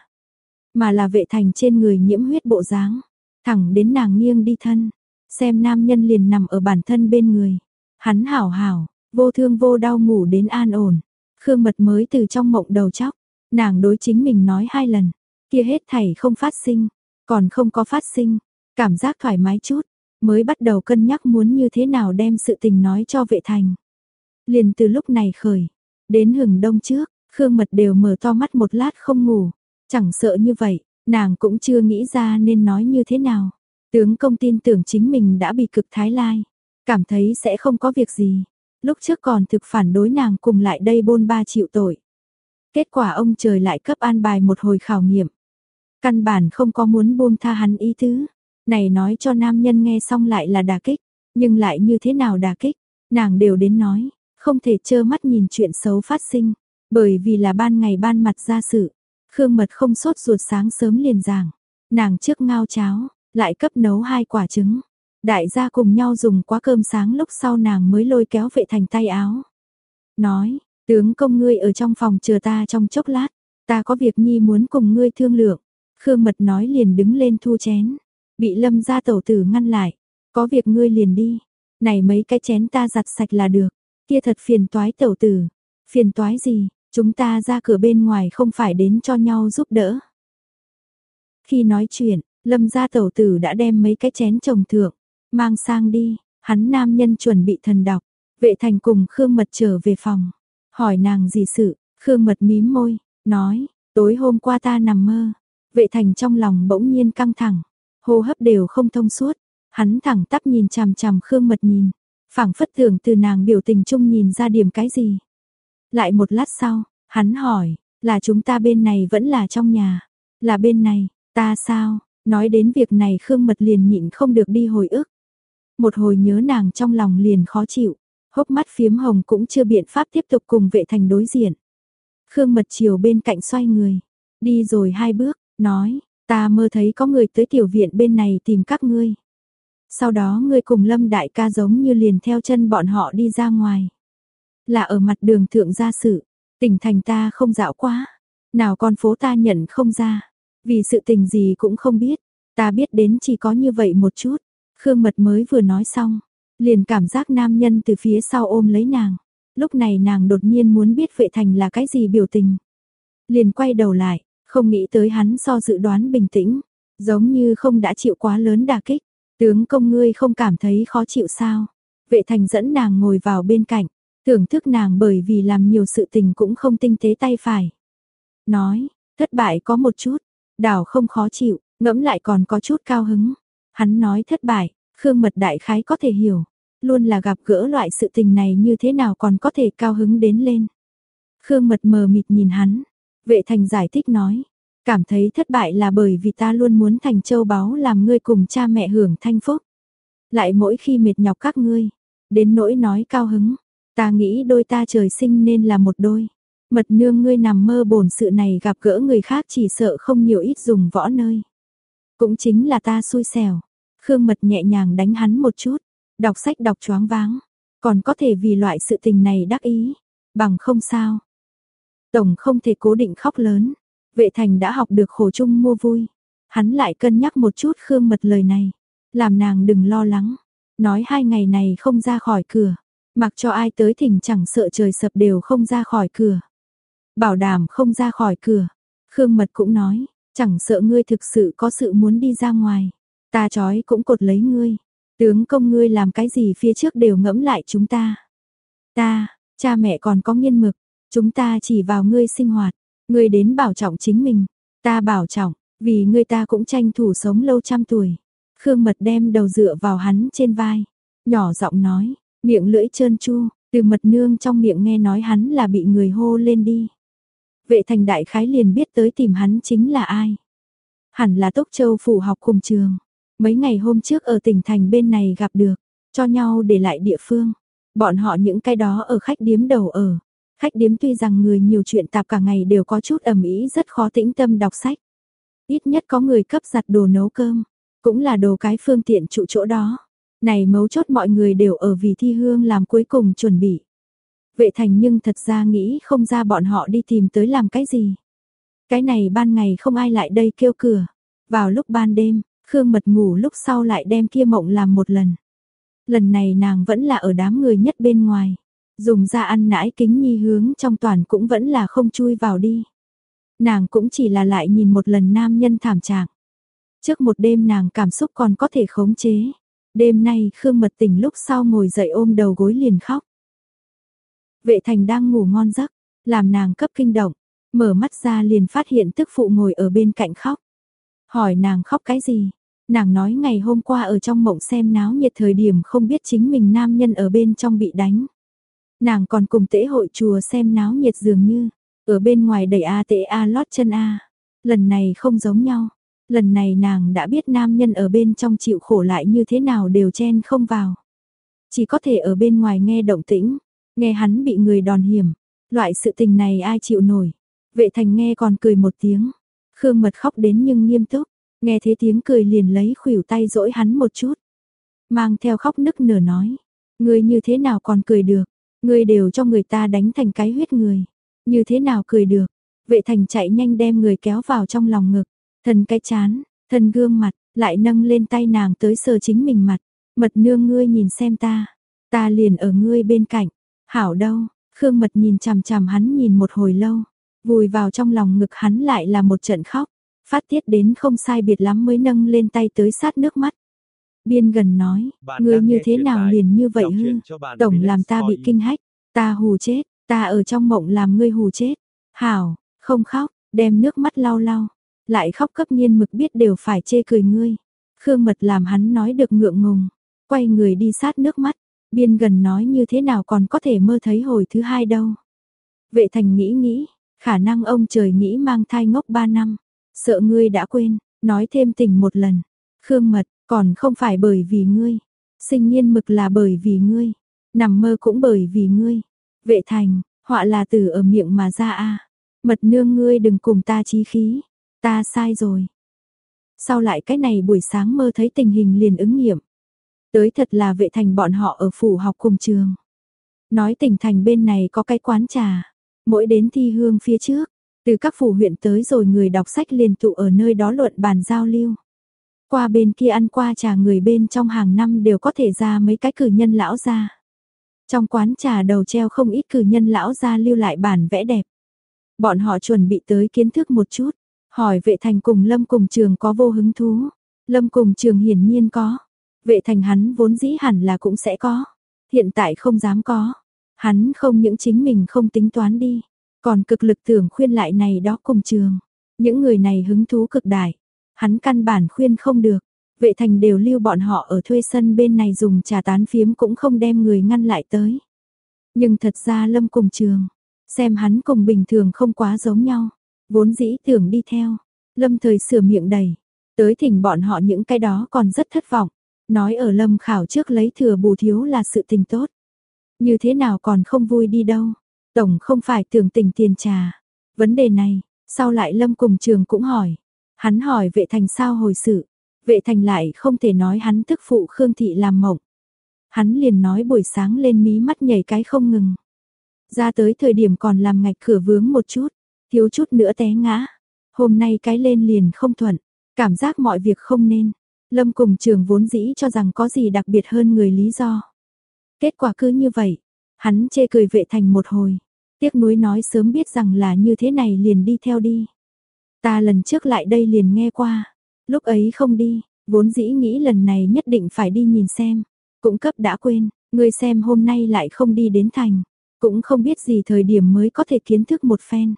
mà là vệ thành trên người nhiễm huyết bộ dáng, thẳng đến nàng nghiêng đi thân, xem nam nhân liền nằm ở bản thân bên người. Hắn hảo hảo, vô thương vô đau ngủ đến an ổn. Khương Mật mới từ trong mộng đầu chóc, nàng đối chính mình nói hai lần, kia hết thảy không phát sinh, còn không có phát sinh, cảm giác thoải mái chút, mới bắt đầu cân nhắc muốn như thế nào đem sự tình nói cho vệ thành. Liền từ lúc này khởi, đến hừng đông trước, Khương Mật đều mở to mắt một lát không ngủ, chẳng sợ như vậy, nàng cũng chưa nghĩ ra nên nói như thế nào. Tướng công tin tưởng chính mình đã bị cực thái lai, cảm thấy sẽ không có việc gì. Lúc trước còn thực phản đối nàng cùng lại đây bôn ba chịu tội. Kết quả ông trời lại cấp an bài một hồi khảo nghiệm. Căn bản không có muốn buông tha hắn ý tứ. Này nói cho nam nhân nghe xong lại là đả kích, nhưng lại như thế nào đả kích, nàng đều đến nói, không thể trơ mắt nhìn chuyện xấu phát sinh, bởi vì là ban ngày ban mặt ra sự. Khương Mật không sốt ruột sáng sớm liền giảng, nàng trước ngao cháo, lại cấp nấu hai quả trứng. Đại gia cùng nhau dùng quá cơm sáng lúc sau nàng mới lôi kéo vệ thành tay áo. Nói, tướng công ngươi ở trong phòng chờ ta trong chốc lát, ta có việc nhi muốn cùng ngươi thương lượng. Khương Mật nói liền đứng lên thu chén, bị lâm gia tẩu tử ngăn lại, có việc ngươi liền đi, này mấy cái chén ta giặt sạch là được, kia thật phiền toái tẩu tử, phiền toái gì, chúng ta ra cửa bên ngoài không phải đến cho nhau giúp đỡ. Khi nói chuyện, lâm gia tẩu tử đã đem mấy cái chén trồng thượng, mang sang đi, hắn nam nhân chuẩn bị thần đọc, vệ thành cùng Khương Mật trở về phòng, hỏi nàng gì sự, Khương Mật mím môi, nói, tối hôm qua ta nằm mơ, vệ thành trong lòng bỗng nhiên căng thẳng, hô hấp đều không thông suốt, hắn thẳng tắp nhìn chằm chằm Khương Mật nhìn, phảng phất tưởng từ nàng biểu tình chung nhìn ra điểm cái gì. Lại một lát sau, hắn hỏi, là chúng ta bên này vẫn là trong nhà, là bên này, ta sao, nói đến việc này Khương Mật liền nhịn không được đi hồi ức. Một hồi nhớ nàng trong lòng liền khó chịu, hốc mắt phiếm hồng cũng chưa biện pháp tiếp tục cùng vệ thành đối diện. Khương Mật chiều bên cạnh xoay người, đi rồi hai bước, nói, ta mơ thấy có người tới tiểu viện bên này tìm các ngươi. Sau đó ngươi cùng Lâm đại ca giống như liền theo chân bọn họ đi ra ngoài. Là ở mặt đường thượng gia sự, tỉnh thành ta không dạo quá, nào con phố ta nhận không ra, vì sự tình gì cũng không biết, ta biết đến chỉ có như vậy một chút. Khương Mật mới vừa nói xong, liền cảm giác nam nhân từ phía sau ôm lấy nàng. Lúc này nàng đột nhiên muốn biết vệ thành là cái gì biểu tình. Liền quay đầu lại, không nghĩ tới hắn so dự đoán bình tĩnh, giống như không đã chịu quá lớn đả kích. Tướng công ngươi không cảm thấy khó chịu sao? Vệ thành dẫn nàng ngồi vào bên cạnh, thưởng thức nàng bởi vì làm nhiều sự tình cũng không tinh tế tay phải. Nói, thất bại có một chút, đảo không khó chịu, ngẫm lại còn có chút cao hứng. Hắn nói thất bại, Khương Mật Đại Khái có thể hiểu, luôn là gặp gỡ loại sự tình này như thế nào còn có thể cao hứng đến lên. Khương Mật mờ mịt nhìn hắn, vệ thành giải thích nói, cảm thấy thất bại là bởi vì ta luôn muốn thành châu báu làm ngươi cùng cha mẹ hưởng thanh phúc. Lại mỗi khi mệt nhọc các ngươi, đến nỗi nói cao hứng, ta nghĩ đôi ta trời sinh nên là một đôi. Mật nương ngươi nằm mơ bổn sự này gặp gỡ người khác chỉ sợ không nhiều ít dùng võ nơi. Cũng chính là ta xui xẻo. Khương Mật nhẹ nhàng đánh hắn một chút, đọc sách đọc choáng váng, còn có thể vì loại sự tình này đắc ý, bằng không sao. Tổng không thể cố định khóc lớn, vệ thành đã học được khổ chung mua vui. Hắn lại cân nhắc một chút Khương Mật lời này, làm nàng đừng lo lắng, nói hai ngày này không ra khỏi cửa, mặc cho ai tới thỉnh chẳng sợ trời sập đều không ra khỏi cửa. Bảo đảm không ra khỏi cửa, Khương Mật cũng nói, chẳng sợ ngươi thực sự có sự muốn đi ra ngoài. Ta chói cũng cột lấy ngươi. Tướng công ngươi làm cái gì phía trước đều ngẫm lại chúng ta. Ta, cha mẹ còn có nghiên mực. Chúng ta chỉ vào ngươi sinh hoạt. Ngươi đến bảo trọng chính mình. Ta bảo trọng, vì ngươi ta cũng tranh thủ sống lâu trăm tuổi. Khương mật đem đầu dựa vào hắn trên vai. Nhỏ giọng nói, miệng lưỡi trơn chu, từ mật nương trong miệng nghe nói hắn là bị người hô lên đi. Vệ thành đại khái liền biết tới tìm hắn chính là ai. Hẳn là Tốc Châu phủ học cùng trường. Mấy ngày hôm trước ở tỉnh thành bên này gặp được, cho nhau để lại địa phương. Bọn họ những cái đó ở khách điếm đầu ở. Khách điếm tuy rằng người nhiều chuyện tạp cả ngày đều có chút ẩm ý rất khó tĩnh tâm đọc sách. Ít nhất có người cấp giặt đồ nấu cơm, cũng là đồ cái phương tiện trụ chỗ đó. Này mấu chốt mọi người đều ở vì thi hương làm cuối cùng chuẩn bị. Vệ thành nhưng thật ra nghĩ không ra bọn họ đi tìm tới làm cái gì. Cái này ban ngày không ai lại đây kêu cửa. Vào lúc ban đêm, Khương Mật ngủ lúc sau lại đem kia mộng làm một lần. Lần này nàng vẫn là ở đám người nhất bên ngoài. dùng ra ăn nãi kính nhi hướng trong toàn cũng vẫn là không chui vào đi. Nàng cũng chỉ là lại nhìn một lần nam nhân thảm trạng. Trước một đêm nàng cảm xúc còn có thể khống chế. Đêm nay Khương Mật tỉnh lúc sau ngồi dậy ôm đầu gối liền khóc. Vệ thành đang ngủ ngon giấc, làm nàng cấp kinh động, mở mắt ra liền phát hiện tức phụ ngồi ở bên cạnh khóc. Hỏi nàng khóc cái gì? Nàng nói ngày hôm qua ở trong mộng xem náo nhiệt thời điểm không biết chính mình nam nhân ở bên trong bị đánh. Nàng còn cùng tễ hội chùa xem náo nhiệt dường như, ở bên ngoài đẩy A tệ A lót chân A. Lần này không giống nhau, lần này nàng đã biết nam nhân ở bên trong chịu khổ lại như thế nào đều chen không vào. Chỉ có thể ở bên ngoài nghe động tĩnh, nghe hắn bị người đòn hiểm, loại sự tình này ai chịu nổi. Vệ thành nghe còn cười một tiếng, Khương mật khóc đến nhưng nghiêm túc, nghe thế tiếng cười liền lấy khuỷu tay dỗi hắn một chút. Mang theo khóc nức nở nói, ngươi như thế nào còn cười được, ngươi đều cho người ta đánh thành cái huyết người, như thế nào cười được. Vệ thành chạy nhanh đem người kéo vào trong lòng ngực, Thần cái chán, thần gương mặt, lại nâng lên tay nàng tới sờ chính mình mặt. Mật nương ngươi nhìn xem ta, ta liền ở ngươi bên cạnh. Hảo đâu, Khương Mật nhìn chằm chằm hắn nhìn một hồi lâu, vùi vào trong lòng ngực hắn lại là một trận khóc, phát tiết đến không sai biệt lắm mới nâng lên tay tới sát nước mắt. Biên gần nói, ngươi như thế nào liền như vậy hư, tổng làm ta bị kinh hách, ta hù chết, ta ở trong mộng làm ngươi hù chết. Hảo, không khóc, đem nước mắt lau lau, lại khóc cấp nhiên mực biết đều phải chê cười ngươi. Khương Mật làm hắn nói được ngượng ngùng, quay người đi sát nước mắt, biên gần nói như thế nào còn có thể mơ thấy hồi thứ hai đâu. Vệ thành nghĩ nghĩ, khả năng ông trời nghĩ mang thai ngốc ba năm, sợ ngươi đã quên, nói thêm tình một lần. Khương Mật, còn không phải bởi vì ngươi, sinh nhiên mực là bởi vì ngươi, nằm mơ cũng bởi vì ngươi. Vệ thành, họa là từ ở miệng mà ra a. Mật nương ngươi đừng cùng ta chí khí, Ta sai rồi. Sau lại cái này buổi sáng mơ thấy tình hình liền ứng nghiệm. Tới thật là vệ thành bọn họ ở phủ học cùng trường. Nói tỉnh thành bên này có cái quán trà. Mỗi đến thi hương phía trước, từ các phủ huyện tới rồi người đọc sách liền tụ ở nơi đó luận bàn giao lưu. Qua bên kia ăn qua trà người bên trong hàng năm đều có thể ra mấy cái cử nhân lão ra. Trong quán trà đầu treo không ít cử nhân lão ra lưu lại bản vẽ đẹp. Bọn họ chuẩn bị tới kiến thức một chút. Hỏi vệ thành cùng Lâm cùng trường có vô hứng thú. Lâm cùng trường hiển nhiên có. Vệ thành hắn vốn dĩ hẳn là cũng sẽ có. Hiện tại không dám có. Hắn không những chính mình không tính toán đi. Còn cực lực tưởng khuyên lại này đó cùng trường. Những người này hứng thú cực đại. Hắn căn bản khuyên không được. Vệ thành đều lưu bọn họ ở thuê sân bên này dùng trà tán phiếm cũng không đem người ngăn lại tới. Nhưng thật ra Lâm cùng trường. Xem hắn cùng bình thường không quá giống nhau. Vốn dĩ tưởng đi theo, lâm thời sửa miệng đầy, tới thỉnh bọn họ những cái đó còn rất thất vọng, nói ở lâm khảo trước lấy thừa bù thiếu là sự tình tốt. Như thế nào còn không vui đi đâu, tổng không phải tưởng tình tiền trà. Vấn đề này, sau lại lâm cùng trường cũng hỏi, hắn hỏi vệ thành sao hồi sự, vệ thành lại không thể nói hắn tức phụ Khương Thị làm mộng. Hắn liền nói buổi sáng lên mí mắt nhảy cái không ngừng. Ra tới thời điểm còn làm ngạch cửa vướng một chút, thiếu chút nữa té ngã. Hôm nay cái lên liền không thuận, cảm giác mọi việc không nên. Lâm cùng trường vốn dĩ cho rằng có gì đặc biệt hơn người lý do. Kết quả cứ như vậy, hắn chê cười vệ thành một hồi, tiếc nuối nói sớm biết rằng là như thế này liền đi theo đi. Ta lần trước lại đây liền nghe qua, lúc ấy không đi, vốn dĩ nghĩ lần này nhất định phải đi nhìn xem, cũng cấp đã quên, người xem hôm nay lại không đi đến thành, cũng không biết gì thời điểm mới có thể kiến thức một phen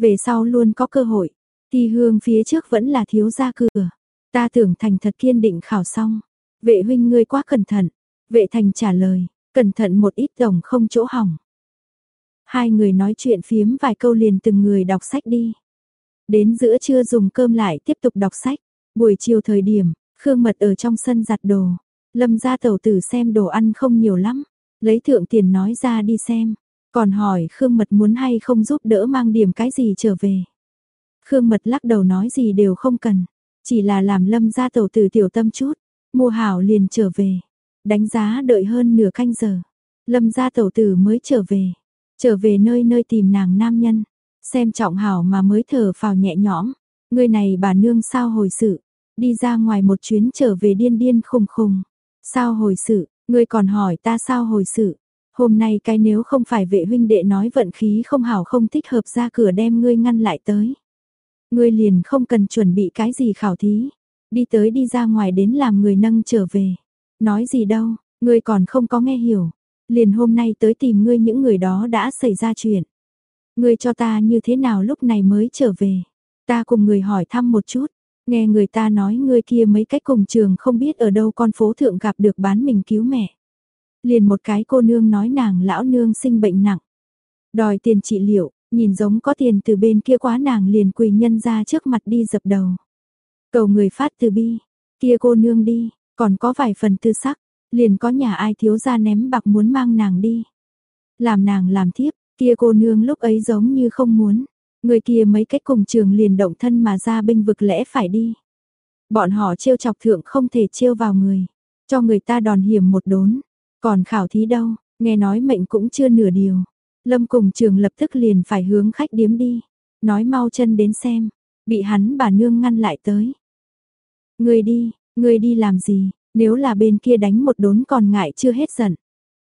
về sau luôn có cơ hội. thì hương phía trước vẫn là thiếu ra cửa. Ta tưởng thành thật kiên định khảo xong. Vệ huynh ngươi quá cẩn thận. Vệ thành trả lời, cẩn thận một ít đồng không chỗ hỏng. Hai người nói chuyện phiếm vài câu liền từng người đọc sách đi. Đến giữa trưa dùng cơm lại tiếp tục đọc sách. Buổi chiều thời điểm, Khương Mật ở trong sân giặt đồ. Lâm ra tẩu tử xem đồ ăn không nhiều lắm. Lấy thượng tiền nói ra đi xem. Còn hỏi Khương Mật muốn hay không giúp đỡ mang điểm cái gì trở về. Khương Mật lắc đầu nói gì đều không cần, chỉ là làm lâm ra tổ tử tiểu tâm chút, mua hảo liền trở về. Đánh giá đợi hơn nửa canh giờ, lâm ra tổ tử mới trở về, trở về nơi nơi tìm nàng nam nhân, xem trọng hảo mà mới thở phào nhẹ nhõm, người này bà nương sao hồi sự, đi ra ngoài một chuyến trở về điên điên khùng khùng, sao hồi sự, ngươi còn hỏi ta sao hồi sự, Hôm nay cái nếu không phải vệ huynh đệ nói vận khí không hảo không thích hợp ra cửa đem ngươi ngăn lại tới. Ngươi liền không cần chuẩn bị cái gì khảo thí, đi tới đi ra ngoài đến làm người nâng trở về. Nói gì đâu, ngươi còn không có nghe hiểu. Liền hôm nay tới tìm ngươi những người đó đã xảy ra chuyện. Ngươi cho ta như thế nào lúc này mới trở về. Ta cùng người hỏi thăm một chút. Nghe người ta nói ngươi kia mấy cách cùng trường không biết ở đâu con phố thượng gặp được bán mình cứu mẹ. Liền một cái cô nương nói nàng lão nương sinh bệnh nặng. Đòi tiền trị liệu, nhìn giống có tiền từ bên kia quá nàng liền quỳ nhân ra trước mặt đi dập đầu. Cầu người phát từ bi, kia cô nương đi, còn có vài phần tư sắc, liền có nhà ai thiếu ra ném bạc muốn mang nàng đi. Làm nàng làm thiếp, kia cô nương lúc ấy giống như không muốn, người kia mấy cách cùng trường liền động thân mà ra binh vực lẽ phải đi. Bọn họ trêu chọc thượng không thể trêu vào người, cho người ta đòn hiểm một đốn, còn khảo thí đâu, nghe nói mệnh cũng chưa nửa điều. Lâm cùng trường lập tức liền phải hướng khách điếm đi, nói mau chân đến xem, bị hắn bà nương ngăn lại tới. Người đi, người đi làm gì, nếu là bên kia đánh một đốn còn ngại chưa hết giận.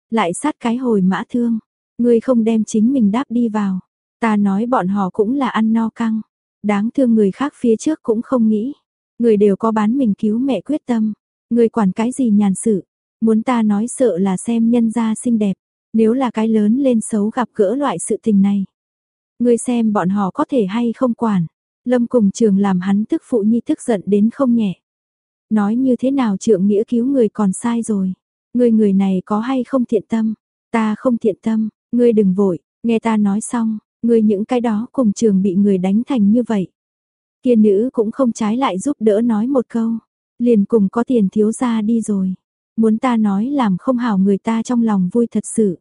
Lại sát cái hồi mã thương, người không đem chính mình đáp đi vào. Ta nói bọn họ cũng là ăn no căng, đáng thương người khác phía trước cũng không nghĩ. Người đều có bán mình cứu mẹ quyết tâm, người quản cái gì nhàn sự, muốn ta nói sợ là xem nhân gia xinh đẹp, nếu là cái lớn lên xấu gặp gỡ loại sự tình này. ngươi xem bọn họ có thể hay không quản. Lâm cùng trường làm hắn tức phụ nhi tức giận đến không nhẹ. Nói như thế nào trượng nghĩa cứu người còn sai rồi. ngươi người này có hay không thiện tâm. Ta không thiện tâm, ngươi đừng vội, nghe ta nói xong, ngươi những cái đó cùng trường bị người đánh thành như vậy. Kia nữ cũng không trái lại giúp đỡ nói một câu, liền cùng có tiền thiếu ra đi rồi. Muốn ta nói làm không hảo người ta trong lòng vui thật sự.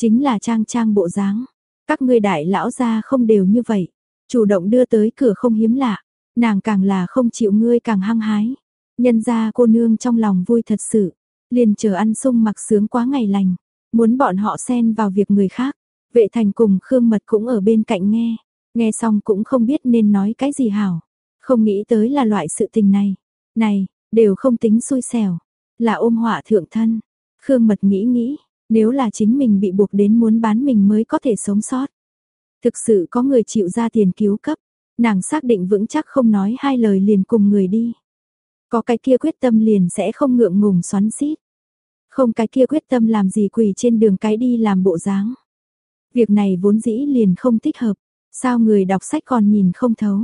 Chính là trang trang bộ dáng. Các ngươi đại lão gia không đều như vậy. Chủ động đưa tới cửa không hiếm lạ. Nàng càng là không chịu ngươi càng hăng hái. Nhân ra cô nương trong lòng vui thật sự. Liền chờ ăn sung mặc sướng quá ngày lành. Muốn bọn họ xen vào việc người khác. Vệ thành cùng Khương Mật cũng ở bên cạnh nghe. Nghe xong cũng không biết nên nói cái gì hảo. Không nghĩ tới là loại sự tình này. Này, đều không tính xui xẻo. Là ôm họa thượng thân. Khương Mật nghĩ nghĩ, nếu là chính mình bị buộc đến muốn bán mình mới có thể sống sót. Thực sự có người chịu ra tiền cứu cấp, nàng xác định vững chắc không nói hai lời liền cùng người đi. Có cái kia quyết tâm liền sẽ không ngượng ngùng xoắn xít. Không cái kia quyết tâm làm gì quỳ trên đường cái đi làm bộ dáng. Việc này vốn dĩ liền không thích hợp, sao người đọc sách còn nhìn không thấu.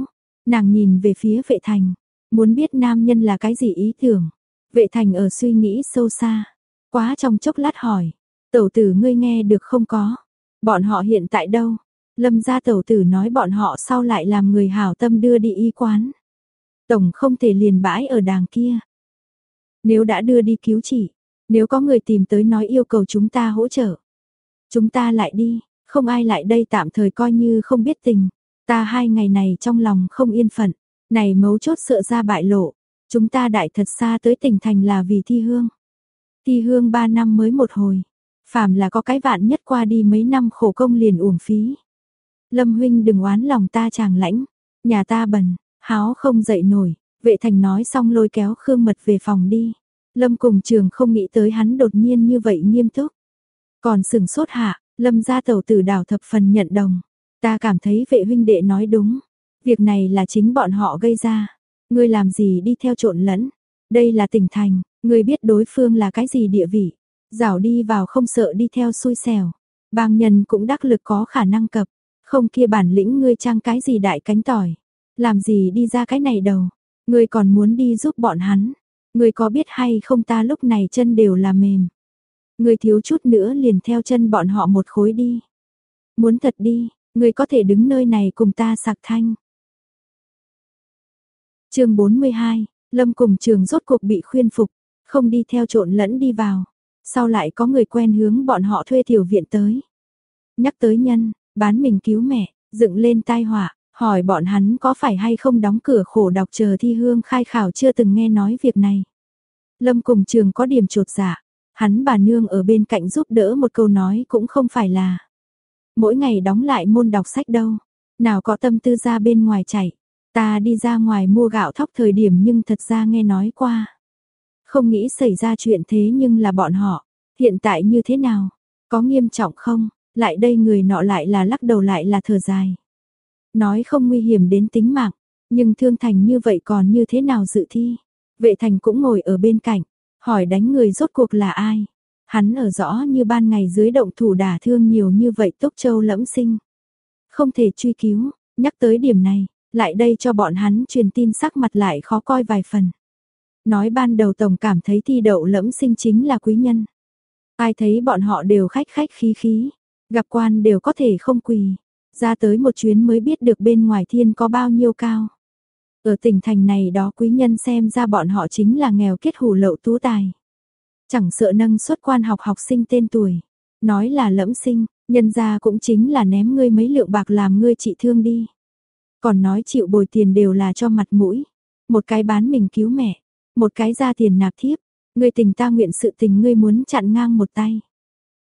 Nàng nhìn về phía vệ thành, muốn biết nam nhân là cái gì ý tưởng. Vệ thành ở suy nghĩ sâu xa, quá trong chốc lát hỏi, tẩu tử ngươi nghe được không có, bọn họ hiện tại đâu? Lâm gia tẩu tử nói bọn họ sau lại làm người hảo tâm đưa đi y quán. Tổng không thể liền bãi ở đàng kia. Nếu đã đưa đi cứu trị, nếu có người tìm tới nói yêu cầu chúng ta hỗ trợ. Chúng ta lại đi, không ai lại đây tạm thời coi như không biết tình. Ta hai ngày này trong lòng không yên phận, này mấu chốt sợ ra bại lộ. Chúng ta đại thật xa tới tỉnh thành là vì thi hương. Thi hương ba năm mới một hồi. Phàm là có cái vạn nhất qua đi mấy năm khổ công liền uổng phí. Lâm huynh đừng oán lòng ta chàng lãnh. Nhà ta bần, háo không dậy nổi. Vệ thành nói xong lôi kéo Khương Mật về phòng đi. Lâm cùng trường không nghĩ tới hắn đột nhiên như vậy nghiêm túc. Còn sừng sốt hạ, Lâm gia tẩu tử đảo thập phần nhận đồng. Ta cảm thấy vệ huynh đệ nói đúng. Việc này là chính bọn họ gây ra. Ngươi làm gì đi theo trộn lẫn? Đây là tỉnh thành, ngươi biết đối phương là cái gì địa vị. Rảo đi vào không sợ đi theo xui xẻo. Bang nhân cũng đắc lực có khả năng cập. Không kia bản lĩnh ngươi trang cái gì đại cánh tỏi. Làm gì đi ra cái này đầu. Ngươi còn muốn đi giúp bọn hắn. Ngươi có biết hay không ta lúc này chân đều là mềm. Ngươi thiếu chút nữa liền theo chân bọn họ một khối đi. Muốn thật đi, ngươi có thể đứng nơi này cùng ta sạc thanh chương 42, Lâm cùng trường rốt cuộc bị khuyên phục, không đi theo trộn lẫn đi vào. Sau lại có người quen hướng bọn họ thuê tiểu viện tới. Nhắc tới nhân, bán mình cứu mẹ, dựng lên tai họa, hỏi bọn hắn có phải hay không đóng cửa khổ đọc chờ thi hương khai khảo chưa từng nghe nói việc này. Lâm cùng trường có điểm trột dạ, hắn bà nương ở bên cạnh giúp đỡ một câu nói cũng không phải là. Mỗi ngày đóng lại môn đọc sách đâu, nào có tâm tư ra bên ngoài chạy. Ta đi ra ngoài mua gạo thóc thời điểm nhưng thật ra nghe nói qua. Không nghĩ xảy ra chuyện thế nhưng là bọn họ. Hiện tại như thế nào? Có nghiêm trọng không? Lại đây người nọ lại là lắc đầu lại là thở dài. Nói không nguy hiểm đến tính mạng, nhưng thương thành như vậy còn như thế nào dự thi? Vệ thành cũng ngồi ở bên cạnh, hỏi đánh người rốt cuộc là ai? Hắn ở rõ như ban ngày dưới động thủ đả thương nhiều như vậy tốc Châu lẫm sinh. Không thể truy cứu, nhắc tới điểm này, lại đây cho bọn hắn truyền tin sắc mặt lại khó coi vài phần. Nói ban đầu tổng cảm thấy thi đậu lẫm sinh chính là quý nhân. Ai thấy bọn họ đều khách khách khí khí, gặp quan đều có thể không quỳ. Ra tới một chuyến mới biết được bên ngoài thiên có bao nhiêu cao. Ở tỉnh thành này đó quý nhân xem ra bọn họ chính là nghèo kết hủ lậu tú tài. Chẳng sợ nâng xuất quan học học sinh tên tuổi. Nói là lẫm sinh, nhân ra cũng chính là ném ngươi mấy lượng bạc làm ngươi trị thương đi. Còn nói chịu bồi tiền đều là cho mặt mũi. Một cái bán mình cứu mẹ, một cái ra tiền nạp thiếp. Ngươi tình ta nguyện sự tình ngươi muốn chặn ngang một tay.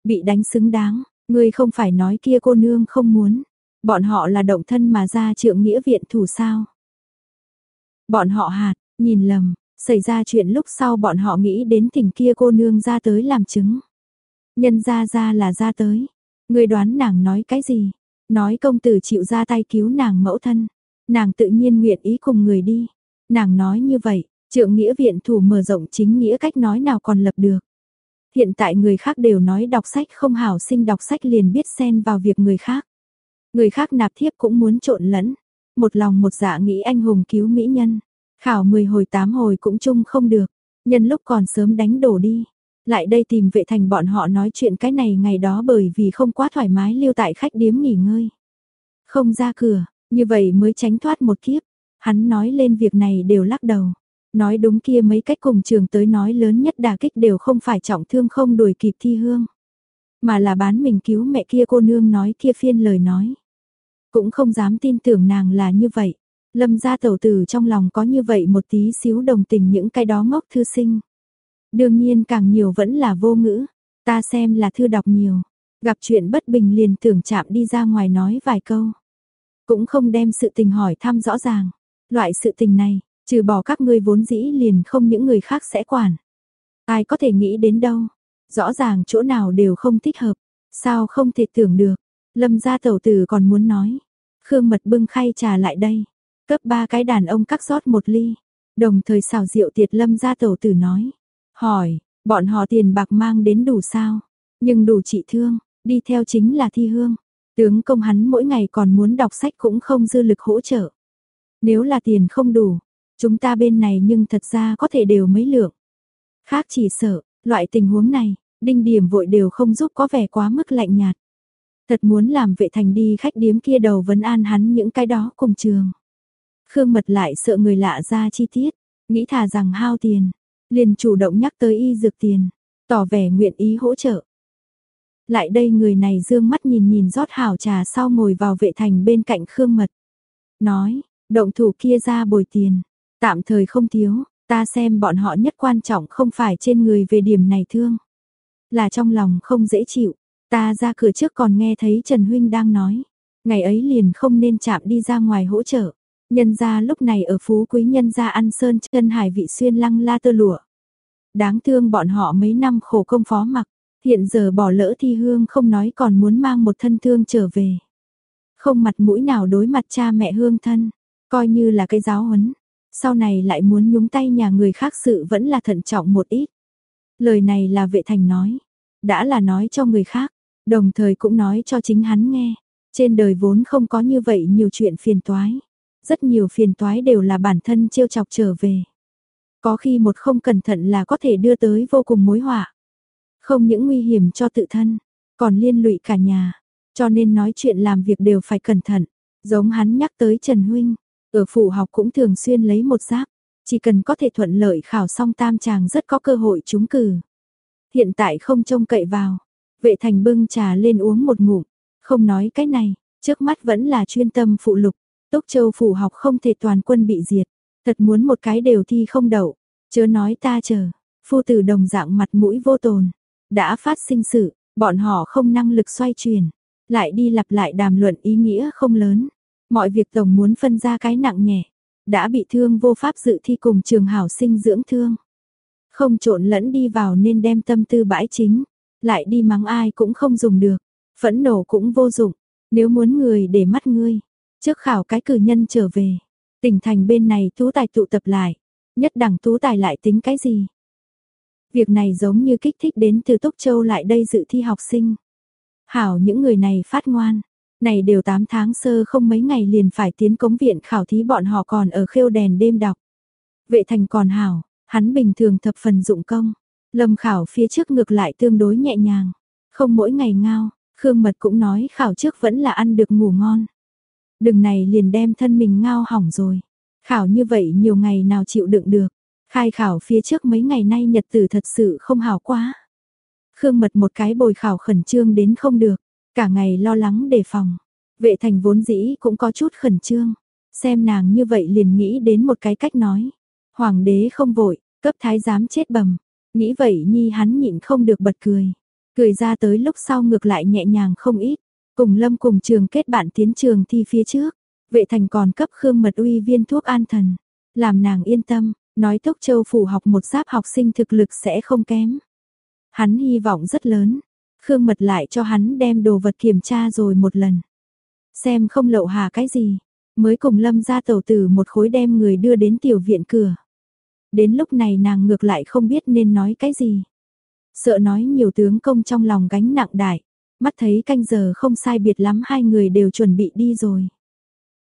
Bị đánh xứng đáng, ngươi không phải nói kia cô nương không muốn. Bọn họ là động thân mà ra trượng nghĩa viện thủ sao. Bọn họ hạt, nhìn lầm, xảy ra chuyện lúc sau bọn họ nghĩ đến thỉnh kia cô nương ra tới làm chứng. Nhân ra ra là ra tới. Người đoán nàng nói cái gì? Nói công tử chịu ra tay cứu nàng mẫu thân. Nàng tự nhiên nguyện ý cùng người đi. Nàng nói như vậy, trượng nghĩa viện thủ mở rộng chính nghĩa cách nói nào còn lập được. Hiện tại người khác đều nói đọc sách không hảo sinh đọc sách liền biết xen vào việc người khác. Người khác nạp thiếp cũng muốn trộn lẫn. Một lòng một dạ nghĩ anh hùng cứu mỹ nhân. Khảo 10 hồi 8 hồi cũng chung không được. Nhân lúc còn sớm đánh đổ đi. Lại đây tìm vệ thành bọn họ nói chuyện cái này ngày đó bởi vì không quá thoải mái lưu tại khách điếm nghỉ ngơi. Không ra cửa, như vậy mới tránh thoát một kiếp. Hắn nói lên việc này đều lắc đầu. Nói đúng kia mấy cách cùng trường tới nói lớn nhất đả kích đều không phải trọng thương không đuổi kịp thi hương. Mà là bán mình cứu mẹ kia cô nương nói kia phiên lời nói. Cũng không dám tin tưởng nàng là như vậy. Lâm gia tẩu tử trong lòng có như vậy một tí xíu đồng tình những cái đó ngốc thư sinh. Đương nhiên càng nhiều vẫn là vô ngữ, ta xem là thư đọc nhiều, gặp chuyện bất bình liền tưởng chạm đi ra ngoài nói vài câu. Cũng không đem sự tình hỏi thăm rõ ràng, loại sự tình này, trừ bỏ các ngươi vốn dĩ liền không những người khác sẽ quản. Ai có thể nghĩ đến đâu, rõ ràng chỗ nào đều không thích hợp, sao không thể tưởng được, lâm gia tẩu tử còn muốn nói. Khương mật bưng khay trà lại đây, cấp ba cái đàn ông cắt rót một ly, đồng thời xào rượu tiệt lâm gia tẩu tử nói. Hỏi, bọn họ tiền bạc mang đến đủ sao? Nhưng đủ trị thương, đi theo chính là thi hương. Tướng công hắn mỗi ngày còn muốn đọc sách cũng không dư lực hỗ trợ. Nếu là tiền không đủ, chúng ta bên này nhưng thật ra có thể đều mấy lượng. Khác chỉ sợ, loại tình huống này, đinh điểm vội đều không giúp có vẻ quá mức lạnh nhạt. Thật muốn làm vệ thành đi khách điếm kia đầu vấn an hắn những cái đó cùng trường. Khương mật lại sợ người lạ ra chi tiết, nghĩ thà rằng hao tiền, liền chủ động nhắc tới y dược tiền, tỏ vẻ nguyện ý hỗ trợ. Lại đây người này dương mắt nhìn nhìn rót hảo trà sau ngồi vào vệ thành bên cạnh Khương Mật. Nói, động thủ kia ra bồi tiền, tạm thời không thiếu, ta xem bọn họ nhất quan trọng không phải trên người về điểm này thương. Là trong lòng không dễ chịu, ta ra cửa trước còn nghe thấy Trần Huynh đang nói, ngày ấy liền không nên chạm đi ra ngoài hỗ trợ. Nhân gia lúc này ở phú quý nhân gia ăn sơn chân hải vị xuyên lăng la tơ lụa. Đáng thương bọn họ mấy năm khổ công phó mặc, hiện giờ bỏ lỡ thi hương không nói còn muốn mang một thân thương trở về. Không mặt mũi nào đối mặt cha mẹ hương thân, coi như là cái giáo huấn. Sau này lại muốn nhúng tay nhà người khác sự vẫn là thận trọng một ít. Lời này là vệ thành nói, đã là nói cho người khác, đồng thời cũng nói cho chính hắn nghe. Trên đời vốn không có như vậy nhiều chuyện phiền toái. Rất nhiều phiền toái đều là bản thân trêu chọc trở về. Có khi một không cẩn thận là có thể đưa tới vô cùng mối họa. Không những nguy hiểm cho tự thân, còn liên lụy cả nhà. Cho nên nói chuyện làm việc đều phải cẩn thận. Giống hắn nhắc tới Trần Huynh, ở phủ học cũng thường xuyên lấy một giáp. Chỉ cần có thể thuận lợi khảo xong tam chàng rất có cơ hội trúng cử. Hiện tại không trông cậy vào. Vệ thành bưng trà lên uống một ngụm. Không nói cái này, trước mắt vẫn là chuyên tâm phụ lục. Túc Châu phủ học không thể toàn quân bị diệt, thật muốn một cái đều thi không đậu, chớ nói ta chờ, phu tử đồng dạng mặt mũi vô tồn, đã phát sinh sự, bọn họ không năng lực xoay chuyển, lại đi lặp lại đàm luận ý nghĩa không lớn, mọi việc tổng muốn phân ra cái nặng nhẹ, đã bị thương vô pháp dự thi cùng trường hảo sinh dưỡng thương. Không trộn lẫn đi vào nên đem tâm tư bãi chính, lại đi mắng ai cũng không dùng được, phẫn nộ cũng vô dụng, nếu muốn người để mắt ngươi, trước khảo cái cử nhân trở về, tỉnh thành bên này tú tài tụ tập lại, nhất đẳng tú tài lại tính cái gì? Việc này giống như kích thích đến từ Túc Châu lại đây dự thi học sinh. Hảo những người này phát ngoan, này đều 8 tháng sơ không mấy ngày liền phải tiến cống viện khảo thí bọn họ còn ở khêu đèn đêm đọc. Vệ thành còn hảo, hắn bình thường thập phần dụng công. Lâm khảo phía trước ngược lại tương đối nhẹ nhàng, không mỗi ngày ngao, Khương Mật cũng nói khảo trước vẫn là ăn được ngủ ngon. Đừng này liền đem thân mình ngao hỏng rồi. Khảo như vậy nhiều ngày nào chịu đựng được. Khai khảo phía trước mấy ngày nay nhật tử thật sự không hảo quá. Khương Mật một cái bồi khảo khẩn trương đến không được, cả ngày lo lắng đề phòng. Vệ thành vốn dĩ cũng có chút khẩn trương, xem nàng như vậy liền nghĩ đến một cái cách nói. Hoàng đế không vội, cấp thái giám chết bầm, nghĩ vậy nhi hắn nhịn không được bật cười. Cười ra tới lúc sau ngược lại nhẹ nhàng không ít, cùng lâm cùng trường kết bạn tiến trường thi phía trước. Vệ thành còn cấp Khương Mật uy viên thuốc an thần, làm nàng yên tâm, nói Tốc Châu phủ học một giáp học sinh thực lực sẽ không kém. Hắn hy vọng rất lớn, Khương Mật lại cho hắn đem đồ vật kiểm tra rồi một lần. Xem không lậu hà cái gì, mới cùng lâm ra tàu tử một khối đem người đưa đến tiểu viện cửa. Đến lúc này nàng ngược lại không biết nên nói cái gì. Sợ nói nhiều tướng công trong lòng gánh nặng đại, mắt thấy canh giờ không sai biệt lắm hai người đều chuẩn bị đi rồi.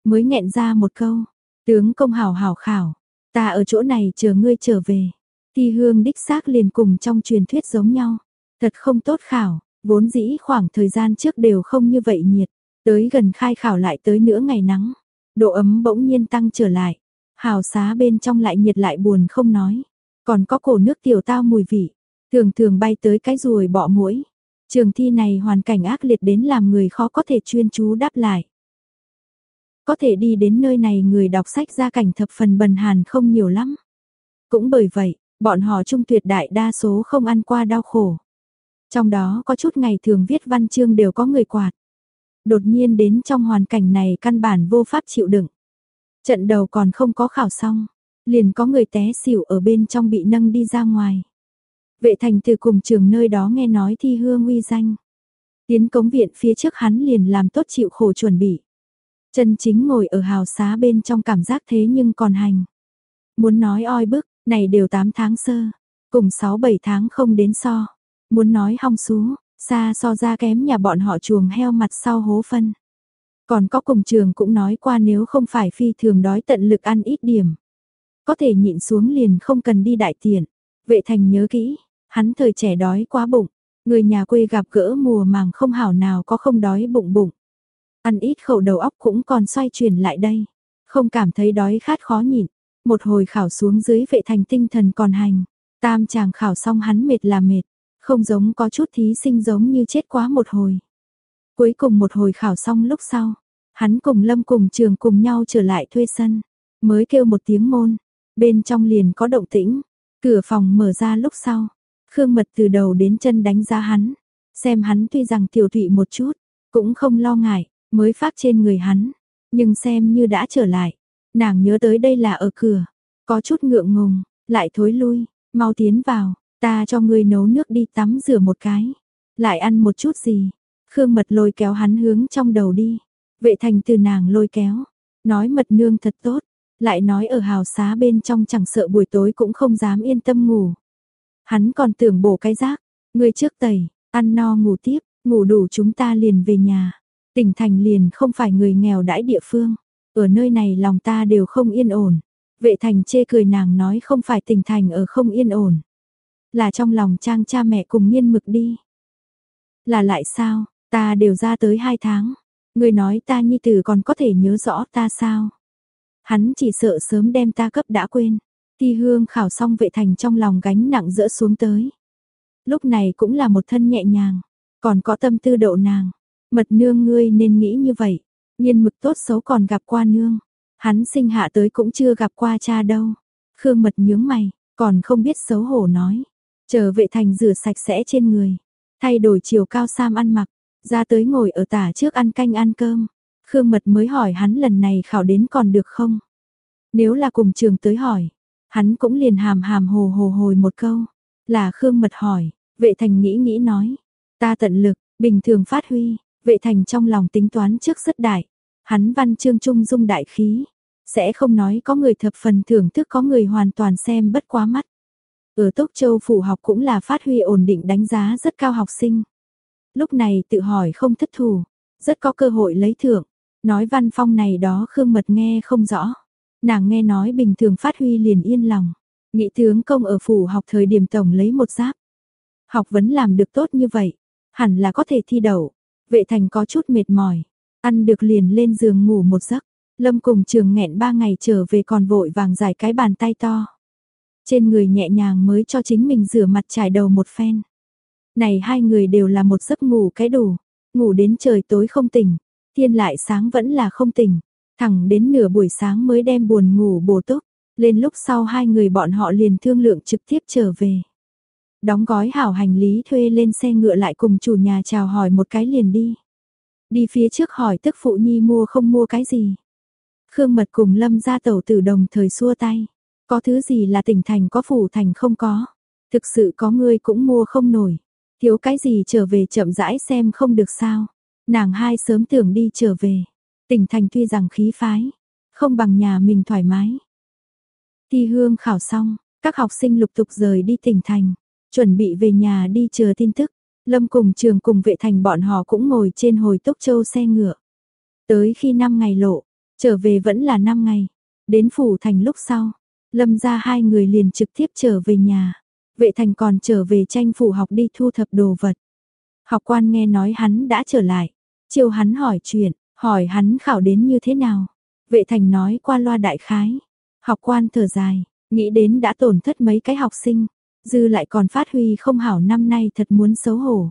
Mới nghẹn ra một câu, tướng công hảo hảo khảo, ta ở chỗ này chờ ngươi trở về. Thi hương đích xác liền cùng trong truyền thuyết giống nhau, thật không tốt khảo, vốn dĩ khoảng thời gian trước đều không như vậy nhiệt, tới gần khai khảo lại tới nửa ngày nắng, độ ấm bỗng nhiên tăng trở lại, hào xá bên trong lại nhiệt lại buồn không nói, còn có cổ nước tiểu tao mùi vị, thường thường bay tới cái ruồi bọ mũi. Trường thi này hoàn cảnh ác liệt đến làm người khó có thể chuyên chú đáp lại. Có thể đi đến nơi này người đọc sách ra cảnh thập phần bần hàn không nhiều lắm. Cũng bởi vậy, bọn họ trung tuyệt đại đa số không ăn qua đau khổ. Trong đó có chút ngày thường viết văn chương đều có người quạt. Đột nhiên đến trong hoàn cảnh này căn bản vô pháp chịu đựng. Trận đầu còn không có khảo xong, liền có người té xỉu ở bên trong bị nâng đi ra ngoài. Vệ thành từ cùng trường nơi đó nghe nói thi hương uy danh. Tiến cống viện phía trước hắn liền làm tốt chịu khổ chuẩn bị. Chân chính ngồi ở hào xá bên trong cảm giác thế nhưng còn hành. Muốn nói oi bức, này đều 8 tháng sơ, cùng 6-7 tháng không đến so. Muốn nói hong xú, xa so ra kém nhà bọn họ chuồng heo mặt sau hố phân. Còn có cùng trường cũng nói qua nếu không phải phi thường đói tận lực ăn ít điểm. Có thể nhịn xuống liền không cần đi đại tiện. Vệ thành nhớ kỹ, hắn thời trẻ đói quá bụng. Người nhà quê gặp gỡ mùa màng không hảo nào có không đói bụng bụng. Ăn ít khẩu đầu óc cũng còn xoay chuyển lại đây. Không cảm thấy đói khát khó nhịn. Một hồi khảo xuống dưới vệ thành tinh thần còn hành. Tam chàng khảo xong hắn mệt là mệt. Không giống có chút thí sinh giống như chết quá một hồi. Cuối cùng một hồi khảo xong lúc sau, hắn cùng Lâm cùng trường cùng nhau trở lại thuê sân, mới kêu một tiếng môn, bên trong liền có động tĩnh, cửa phòng mở ra lúc sau, Khương Mật từ đầu đến chân đánh giá hắn, xem hắn tuy rằng tiểu thụy một chút, cũng không lo ngại, mới phát trên người hắn, nhưng xem như đã trở lại, nàng nhớ tới đây là ở cửa, có chút ngượng ngùng, lại thối lui, mau tiến vào, ta cho ngươi nấu nước đi tắm rửa một cái, lại ăn một chút gì, Khương Mật lôi kéo hắn hướng trong đầu đi. Vệ thành từ nàng lôi kéo, nói mật nương thật tốt, lại nói ở hào xá bên trong chẳng sợ buổi tối cũng không dám yên tâm ngủ. Hắn còn tưởng bổ cái rác, ngươi trước tẩy, ăn no ngủ tiếp, ngủ đủ chúng ta liền về nhà. Tỉnh thành liền không phải người nghèo đãi địa phương, ở nơi này lòng ta đều không yên ổn. Vệ thành chê cười nàng nói không phải tỉnh thành ở không yên ổn. Là trong lòng trang cha mẹ cùng nghiên mực đi. Là lại sao, ta đều ra tới hai tháng, Người nói ta nhi tử còn có thể nhớ rõ ta sao? Hắn chỉ sợ sớm đem ta cấp đã quên. Ti hương khảo xong vệ thành trong lòng gánh nặng dỡ xuống tới. Lúc này cũng là một thân nhẹ nhàng, còn có tâm tư độ nàng. Mật nương ngươi nên nghĩ như vậy, nhiên mực tốt xấu còn gặp qua nương. Hắn sinh hạ tới cũng chưa gặp qua cha đâu. Khương mật nhướng mày, còn không biết xấu hổ nói. Chờ vệ thành rửa sạch sẽ trên người, thay đổi chiều cao sam ăn mặc, ra tới ngồi ở tả trước ăn canh ăn cơm. Khương Mật mới hỏi hắn lần này khảo đến còn được không? Nếu là cùng trường tới hỏi, hắn cũng liền hàm hàm hồ hồ hồi một câu. Là Khương Mật hỏi, vệ thành nghĩ nghĩ nói, Ta tận lực, bình thường phát huy, vệ thành trong lòng tính toán trước rất đại. Hắn văn chương trung dung đại khí, sẽ không nói có người thập phần thưởng thức có người hoàn toàn xem bất quá mắt. Ở Tốc Châu phủ học cũng là phát huy ổn định đánh giá rất cao học sinh. Lúc này tự hỏi không thất thủ, rất có cơ hội lấy thưởng. Nói văn phong này đó Khương Mật nghe không rõ. Nàng nghe nói bình thường phát huy liền yên lòng. Nghị tướng công ở phủ học thời điểm tổng lấy một giáp. Học vấn làm được tốt như vậy, hẳn là có thể thi đậu. Vệ thành có chút mệt mỏi, ăn được liền lên giường ngủ một giấc. Lâm cùng trường nghẹn ba ngày trở về còn vội vàng giải cái bàn tay to. Trên người nhẹ nhàng mới cho chính mình rửa mặt trải đầu một phen. Này hai người đều là một giấc ngủ cái đủ, ngủ đến trời tối không tỉnh, thiên lại sáng vẫn là không tỉnh, thẳng đến nửa buổi sáng mới đem buồn ngủ bổ túc, lên lúc sau hai người bọn họ liền thương lượng trực tiếp trở về. Đóng gói hảo hành lý thuê lên xe ngựa lại cùng chủ nhà chào hỏi một cái liền đi. Đi phía trước hỏi tức phụ nhi mua không mua cái gì. Khương Mật cùng Lâm ra tẩu tử đồng thời xua tay. Có thứ gì là tỉnh thành có phủ thành không có. Thực sự có người cũng mua không nổi. Thiếu cái gì trở về chậm rãi xem không được sao. Nàng hai sớm tưởng đi trở về. Tỉnh thành tuy rằng khí phái. Không bằng nhà mình thoải mái. Thi hương khảo xong, các học sinh lục tục rời đi tỉnh thành. Chuẩn bị về nhà đi chờ tin tức. Lâm cùng trường cùng vệ thành bọn họ cũng ngồi trên hồi tốc châu xe ngựa. Tới khi 5 ngày lộ, trở về vẫn là 5 ngày. Đến phủ thành lúc sau, Lâm ra hai người liền trực tiếp trở về nhà. Vệ thành còn trở về tranh phủ học đi thu thập đồ vật. Học quan nghe nói hắn đã trở lại. Chiều hắn hỏi chuyện, hỏi hắn khảo đến như thế nào. Vệ thành nói qua loa đại khái. Học quan thở dài, nghĩ đến đã tổn thất mấy cái học sinh. Dư lại còn phát huy không hảo năm nay thật muốn xấu hổ.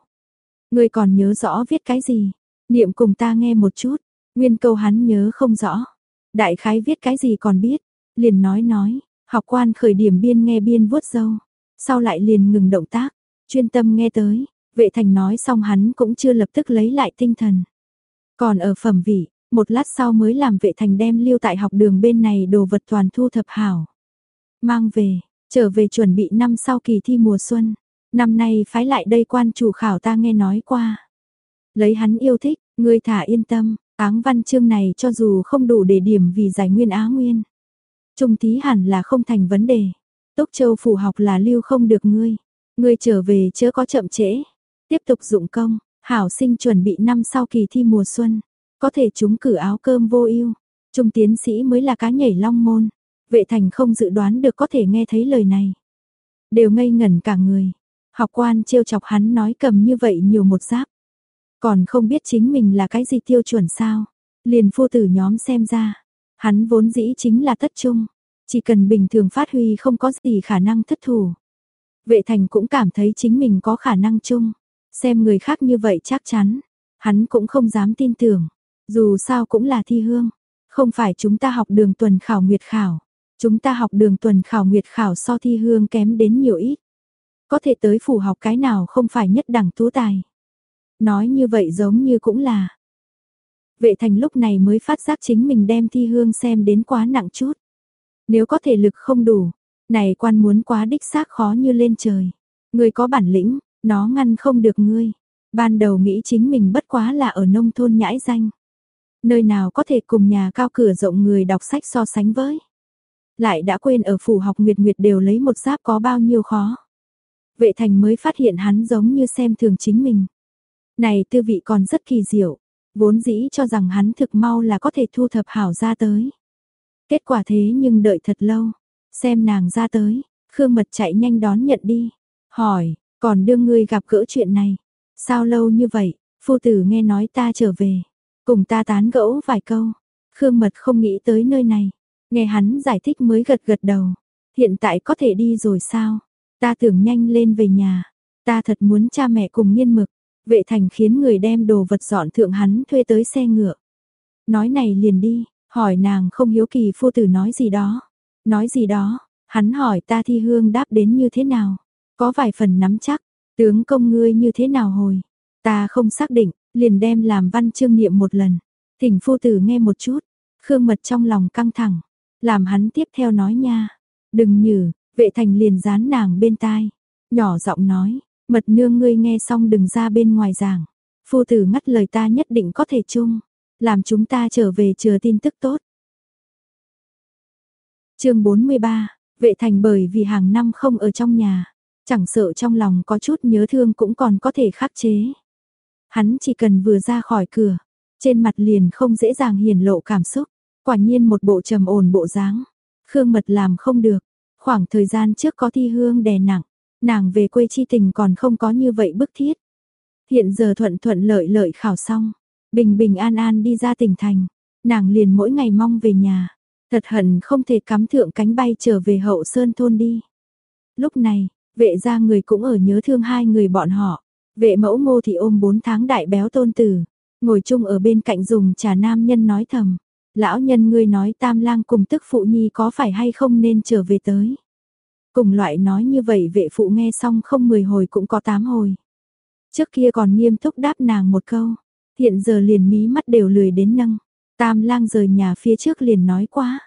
Người còn nhớ rõ viết cái gì? Niệm cùng ta nghe một chút. Nguyên câu hắn nhớ không rõ. Đại khái viết cái gì còn biết. Liền nói nói. Học quan khởi điểm biên nghe biên vuốt dâu. Sau lại liền ngừng động tác. Chuyên tâm nghe tới. Vệ thành nói xong hắn cũng chưa lập tức lấy lại tinh thần. Còn ở phẩm vị, một lát sau mới làm vệ thành đem lưu tại học đường bên này đồ vật toàn thu thập hảo. Mang về, trở về chuẩn bị năm sau kỳ thi mùa xuân. Năm nay phái lại đây quan chủ khảo ta nghe nói qua. Lấy hắn yêu thích, ngươi thả yên tâm, áng văn chương này cho dù không đủ để điểm vì giải nguyên á nguyên. Trung thí hẳn là không thành vấn đề. Tốc châu phủ học là lưu không được ngươi. Ngươi trở về chớ có chậm trễ. Tiếp tục dụng công, hảo sinh chuẩn bị năm sau kỳ thi mùa xuân. Có thể chúng cử áo cơm vô ưu Trung tiến sĩ mới là cá nhảy long môn. Vệ thành không dự đoán được có thể nghe thấy lời này. Đều ngây ngẩn cả người. Học quan trêu chọc hắn nói cầm như vậy nhiều một giáp. Còn không biết chính mình là cái gì tiêu chuẩn sao. Liền phu tử nhóm xem ra. Hắn vốn dĩ chính là thất trung. Chỉ cần bình thường phát huy không có gì khả năng thất thủ. Vệ thành cũng cảm thấy chính mình có khả năng chung. Xem người khác như vậy chắc chắn. Hắn cũng không dám tin tưởng. Dù sao cũng là thi hương. Không phải chúng ta học đường tuần khảo nguyệt khảo. Chúng ta học đường tuần khảo nguyệt khảo so thi hương kém đến nhiều ít. Có thể tới phủ học cái nào không phải nhất đẳng tú tài. Nói như vậy giống như cũng là. Vệ thành lúc này mới phát giác chính mình đem thi hương xem đến quá nặng chút. Nếu có thể lực không đủ, này quan muốn quá đích xác khó như lên trời. Người có bản lĩnh, nó ngăn không được ngươi. Ban đầu nghĩ chính mình bất quá là ở nông thôn nhãi danh. Nơi nào có thể cùng nhà cao cửa rộng người đọc sách so sánh với. Lại đã quên ở phủ học Nguyệt Nguyệt đều lấy một giáp có bao nhiêu khó. Vệ thành mới phát hiện hắn giống như xem thường chính mình. Này tư vị còn rất kỳ diệu, vốn dĩ cho rằng hắn thực mau là có thể thu thập hảo ra tới. Kết quả thế nhưng đợi thật lâu, xem nàng ra tới, Khương Mật chạy nhanh đón nhận đi, hỏi, còn đưa ngươi gặp gỡ chuyện này, sao lâu như vậy, phu tử nghe nói ta trở về, cùng ta tán gẫu vài câu, Khương Mật không nghĩ tới nơi này, nghe hắn giải thích mới gật gật đầu, hiện tại có thể đi rồi sao, ta tưởng nhanh lên về nhà, ta thật muốn cha mẹ cùng nghiên mực, vệ thành khiến người đem đồ vật dọn thượng hắn thuê tới xe ngựa. Nói này liền đi, hỏi nàng không hiếu kỳ phu tử nói gì đó. Nói gì đó, hắn hỏi ta thi hương đáp đến như thế nào. Có vài phần nắm chắc, tướng công ngươi như thế nào hồi. Ta không xác định, liền đem làm văn chương niệm một lần. Thỉnh phu tử nghe một chút, khương mật trong lòng căng thẳng. Làm hắn tiếp theo nói nha. Đừng nhử, vệ thành liền dán nàng bên tai. Nhỏ giọng nói, Mật nương ngươi nghe xong đừng ra bên ngoài giảng. Phu tử ngắt lời ta nhất định có thể chung. Làm chúng ta trở về chờ tin tức tốt. chương 43, vệ thành bởi vì hàng năm không ở trong nhà. Chẳng sợ trong lòng có chút nhớ thương cũng còn có thể khắc chế. Hắn chỉ cần vừa ra khỏi cửa, trên mặt liền không dễ dàng hiển lộ cảm xúc. Quả nhiên một bộ trầm ổn bộ dáng. Khương Mật làm không được. Khoảng thời gian trước có thi hương đè nặng, nàng về quê chi tình còn không có như vậy bức thiết. Hiện giờ thuận thuận lợi lợi khảo xong, bình bình an an đi ra tỉnh thành, nàng liền mỗi ngày mong về nhà, thật hận không thể cắm thượng cánh bay trở về hậu sơn thôn đi. Lúc này, vệ gia người cũng ở nhớ thương hai người bọn họ, vệ mẫu ngô thì ôm bốn tháng đại béo tôn tử, ngồi chung ở bên cạnh dùng trà nam nhân nói thầm, lão nhân ngươi nói tam lang cùng tức phụ nhi có phải hay không nên trở về tới. Cùng loại nói như vậy vệ phụ nghe xong không 10 hồi cũng có 8 hồi. Trước kia còn nghiêm túc đáp nàng một câu, hiện giờ liền mí mắt đều lười đến nâng. Tam lang rời nhà phía trước liền nói quá,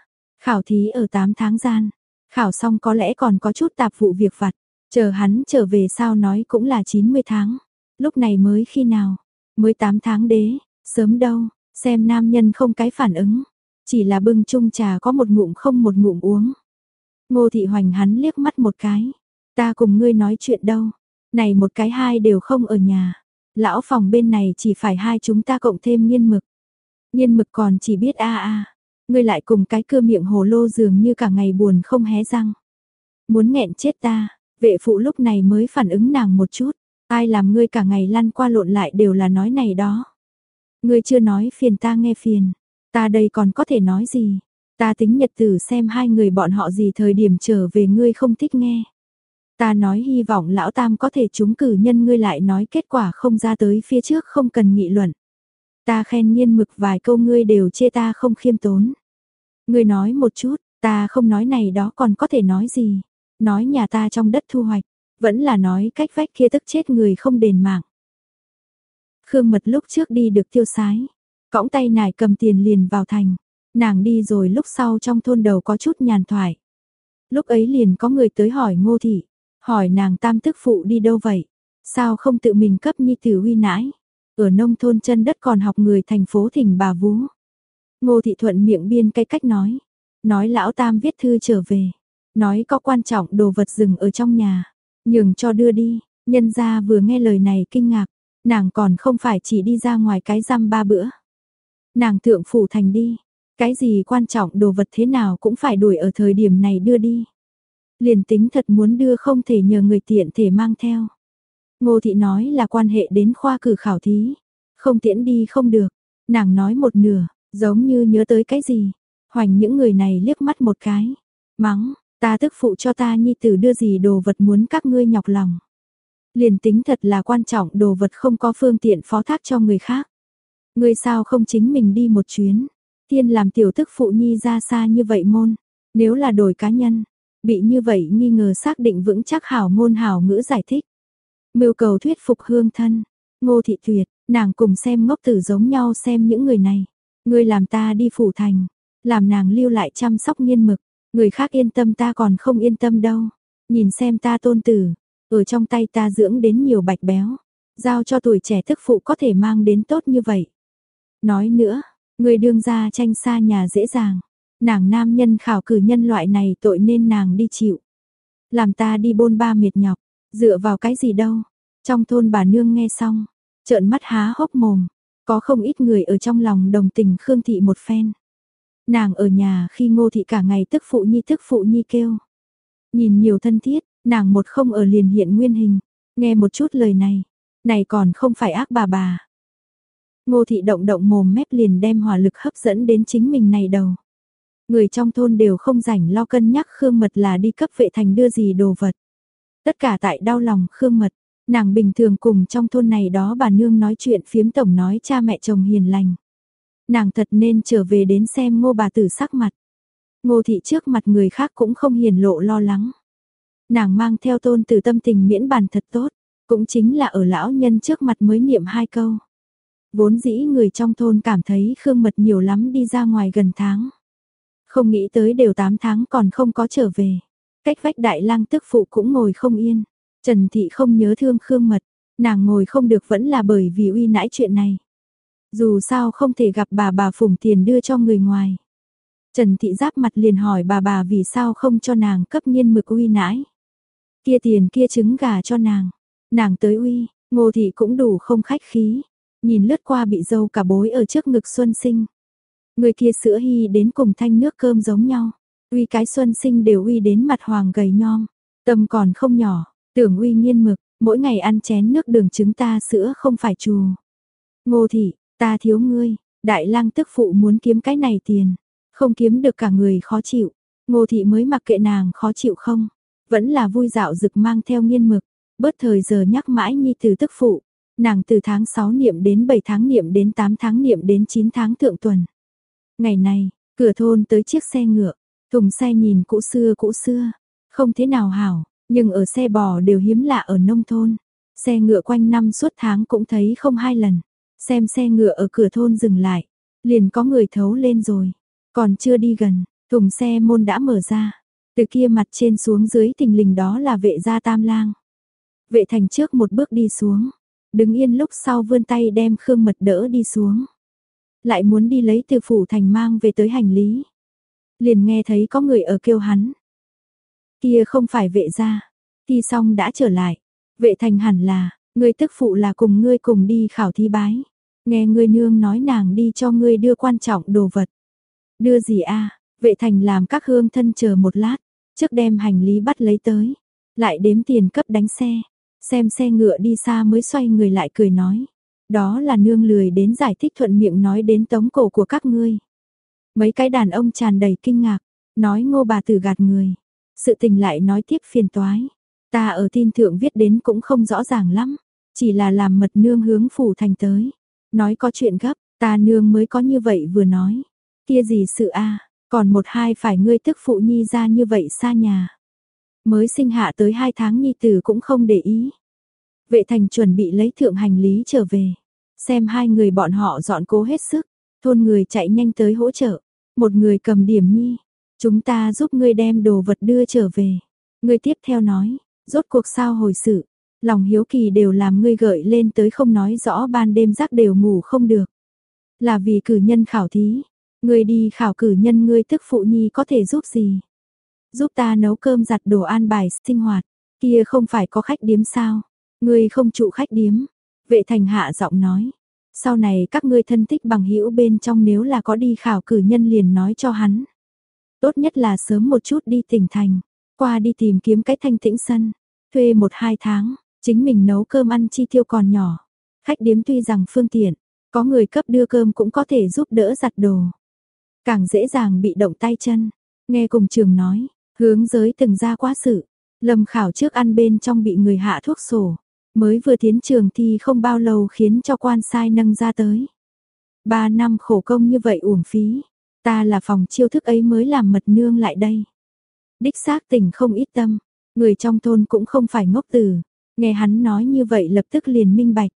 khảo thí ở 8 tháng gian, khảo xong có lẽ còn có chút tạp vụ việc vặt, chờ hắn trở về sao nói cũng là 90 tháng, lúc này mới khi nào, mới 8 tháng đế, sớm đâu, xem nam nhân không cái phản ứng, chỉ là bưng chung trà có một ngụm không một ngụm uống. Ngô Thị Hoành hắn liếc mắt một cái. Ta cùng ngươi nói chuyện đâu. Này một cái hai đều không ở nhà. Lão phòng bên này chỉ phải hai chúng ta cộng thêm nghiên mực. Nghiên mực còn chỉ biết a a. Ngươi lại cùng cái cưa miệng hồ lô dường như cả ngày buồn không hé răng. Muốn nghẹn chết ta, vệ phụ lúc này mới phản ứng nàng một chút. Ai làm ngươi cả ngày lăn qua lộn lại đều là nói này đó. Ngươi chưa nói phiền ta nghe phiền. Ta đây còn có thể nói gì? Ta tính nhật tử xem hai người bọn họ gì thời điểm trở về ngươi không thích nghe. Ta nói hy vọng lão tam có thể trúng cử nhân ngươi lại nói kết quả không ra tới phía trước không cần nghị luận. Ta khen nhiên mực vài câu ngươi đều chê ta không khiêm tốn. Ngươi nói một chút, ta không nói này đó còn có thể nói gì. Nói nhà ta trong đất thu hoạch, vẫn là nói cách vách kia tức chết người không đền mạng. Khương Mật lúc trước đi được tiêu sái, cõng tay nải cầm tiền liền vào thành, Nàng đi rồi lúc sau trong thôn đầu có chút nhàn thoại. Lúc ấy liền có người tới hỏi ngô thị, hỏi nàng tam tức phụ đi đâu vậy? Sao không tự mình cấp nhi tử huy nãi? Ở nông thôn chân đất còn học người thành phố thỉnh bà vú. Ngô thị thuận miệng biên cái cách nói. Nói lão tam viết thư trở về. Nói có quan trọng đồ vật dừng ở trong nhà. Nhường cho đưa đi. Nhân gia vừa nghe lời này kinh ngạc. Nàng còn không phải chỉ đi ra ngoài cái răm ba bữa. Nàng thượng phủ thành đi. Cái gì quan trọng đồ vật thế nào cũng phải đuổi ở thời điểm này đưa đi. Liền tính thật muốn đưa không thể nhờ người tiện thể mang theo. Ngô thị nói là quan hệ đến khoa cử khảo thí. Không tiễn đi không được. Nàng nói một nửa, giống như nhớ tới cái gì. Hoành những người này liếc mắt một cái. Mắng, ta tức phụ cho ta nhi tử đưa gì đồ vật muốn các ngươi nhọc lòng. Liền tính thật là quan trọng đồ vật không có phương tiện phó thác cho người khác. Ngươi sao không chính mình đi một chuyến tiên làm tiểu thức phụ nhi ra xa như vậy môn, nếu là đổi cá nhân, bị như vậy nghi ngờ xác định vững chắc hảo ngôn hảo ngữ giải thích. Mưu cầu thuyết phục hương thân, ngô thị tuyệt, nàng cùng xem ngốc tử giống nhau xem những người này. Ngươi làm ta đi phủ thành, làm nàng lưu lại chăm sóc nghiên mực, người khác yên tâm ta còn không yên tâm đâu. Nhìn xem ta tôn tử, ở trong tay ta dưỡng đến nhiều bạch béo, giao cho tuổi trẻ thức phụ có thể mang đến tốt như vậy. Nói nữa, Người đương ra tranh xa nhà dễ dàng. Nàng nam nhân khảo cử nhân loại này tội nên nàng đi chịu. Làm ta đi bôn ba mệt nhọc, dựa vào cái gì đâu. Trong thôn bà nương nghe xong, trợn mắt há hốc mồm. Có không ít người ở trong lòng đồng tình Khương Thị một phen. Nàng ở nhà khi ngô thị cả ngày tức phụ nhi tức phụ nhi kêu. Nhìn nhiều thân thiết, nàng một không ở liền hiện nguyên hình. Nghe một chút lời này, này còn không phải ác bà bà, Ngô thị động động mồm mép liền đem hỏa lực hấp dẫn đến chính mình này đầu. Người trong thôn đều không rảnh lo cân nhắc Khương Mật là đi cấp vệ thành đưa gì đồ vật. Tất cả tại đau lòng Khương Mật, nàng bình thường cùng trong thôn này đó bà nương nói chuyện phiếm tổng nói cha mẹ chồng hiền lành. Nàng thật nên trở về đến xem ngô bà tử sắc mặt. Ngô thị trước mặt người khác cũng không hiền lộ lo lắng. Nàng mang theo tôn từ tâm tình miễn bàn thật tốt, cũng chính là ở lão nhân trước mặt mới niệm hai câu. Vốn dĩ người trong thôn cảm thấy Khương Mật nhiều lắm đi ra ngoài gần tháng. Không nghĩ tới đều 8 tháng còn không có trở về. Cách vách đại lang tức phụ cũng ngồi không yên. Trần Thị không nhớ thương Khương Mật, nàng ngồi không được vẫn là bởi vì uy nãi chuyện này. Dù sao không thể gặp bà bà phủng tiền đưa cho người ngoài. Trần Thị giáp mặt liền hỏi bà bà vì sao không cho nàng cấp nhiên mực uy nãi. Kia tiền kia trứng gà cho nàng. Nàng tới uy, ngô thị cũng đủ không khách khí. Nhìn lướt qua bị dâu cả bối ở trước ngực Xuân Sinh. Người kia sữa hy đến cùng thanh nước cơm giống nhau. Uy cái Xuân Sinh đều uy đến mặt hoàng gầy nhom. Tâm còn không nhỏ, tưởng uy nghiên mực, mỗi ngày ăn chén nước đường trứng ta sữa không phải chù. Ngô thị, ta thiếu ngươi, đại lang tức phụ muốn kiếm cái này tiền, không kiếm được cả người khó chịu. Ngô thị mới mặc kệ nàng khó chịu không, vẫn là vui dạo rực mang theo nghiên mực, bớt thời giờ nhắc mãi nhi từ tức phụ. Nàng từ tháng 6 niệm đến 7 tháng niệm đến 8 tháng niệm đến 9 tháng thượng tuần. Ngày này, cửa thôn tới chiếc xe ngựa, thùng xe nhìn cũ xưa cũ xưa, không thế nào hảo, nhưng ở xe bò đều hiếm lạ ở nông thôn. Xe ngựa quanh năm suốt tháng cũng thấy không hai lần. Xem xe ngựa ở cửa thôn dừng lại, liền có người thấu lên rồi. Còn chưa đi gần, thùng xe môn đã mở ra. Từ kia mặt trên xuống dưới tình lình đó là vệ gia tam lang. Vệ thành trước một bước đi xuống, đứng yên lúc sau vươn tay đem Khương Mật đỡ đi xuống. Lại muốn đi lấy từ phủ thành mang về tới hành lý. Liền nghe thấy có người ở kêu hắn. Kia không phải vệ gia, thi xong đã trở lại. Vệ thành hẳn là, người tức phụ là cùng ngươi cùng đi khảo thi bái. Nghe ngươi nương nói nàng đi cho ngươi đưa quan trọng đồ vật. Đưa gì a? Vệ thành làm các hương thân chờ một lát, trước đem hành lý bắt lấy tới, lại đếm tiền cấp đánh xe, xem xe ngựa đi xa mới xoay người lại cười nói. Đó là nương lười đến giải thích thuận miệng nói đến tống cổ của các ngươi. Mấy cái đàn ông tràn đầy kinh ngạc, nói ngô bà tử gạt người. Sự tình lại nói tiếp phiền toái. Ta ở tin thượng viết đến cũng không rõ ràng lắm, chỉ là làm mật nương hướng phủ thành tới. Nói có chuyện gấp, ta nương mới có như vậy vừa nói. Kia gì sự a còn một hai phải ngươi tức phụ nhi ra như vậy xa nhà. Mới sinh hạ tới hai tháng nhi tử cũng không để ý. Vệ thành chuẩn bị lấy thượng hành lý trở về. Xem hai người bọn họ dọn cố hết sức. Thôn người chạy nhanh tới hỗ trợ. Một người cầm điểm nhi. Chúng ta giúp ngươi đem đồ vật đưa trở về. Ngươi tiếp theo nói. Rốt cuộc sao hồi sự. Lòng hiếu kỳ đều làm ngươi gợi lên tới không nói rõ ban đêm giấc đều ngủ không được. Là vì cử nhân khảo thí. Ngươi đi khảo cử nhân ngươi tức phụ nhi có thể giúp gì? Giúp ta nấu cơm giặt đồ an bài sinh hoạt. Kia không phải có khách điếm sao? Ngươi không trụ khách điếm. Vệ thành hạ giọng nói. Sau này các ngươi thân thích bằng hữu bên trong nếu là có đi khảo cử nhân liền nói cho hắn. Tốt nhất là sớm một chút đi tỉnh thành. Qua đi tìm kiếm cái thanh tĩnh sân. Thuê một hai tháng. Chính mình nấu cơm ăn chi tiêu còn nhỏ. Khách điếm tuy rằng phương tiện. Có người cấp đưa cơm cũng có thể giúp đỡ giặt đồ. Càng dễ dàng bị động tay chân. Nghe cùng trường nói, hướng giới từng ra quá sự. Lâm khảo trước ăn bên trong bị người hạ thuốc sổ. Mới vừa tiến trường thì không bao lâu khiến cho quan sai nâng ra tới. Ba năm khổ công như vậy uổng phí. Ta là phòng chiêu thức ấy mới làm mật nương lại đây. Đích xác tình không ít tâm. Người trong thôn cũng không phải ngốc từ. Nghe hắn nói như vậy lập tức liền minh bạch.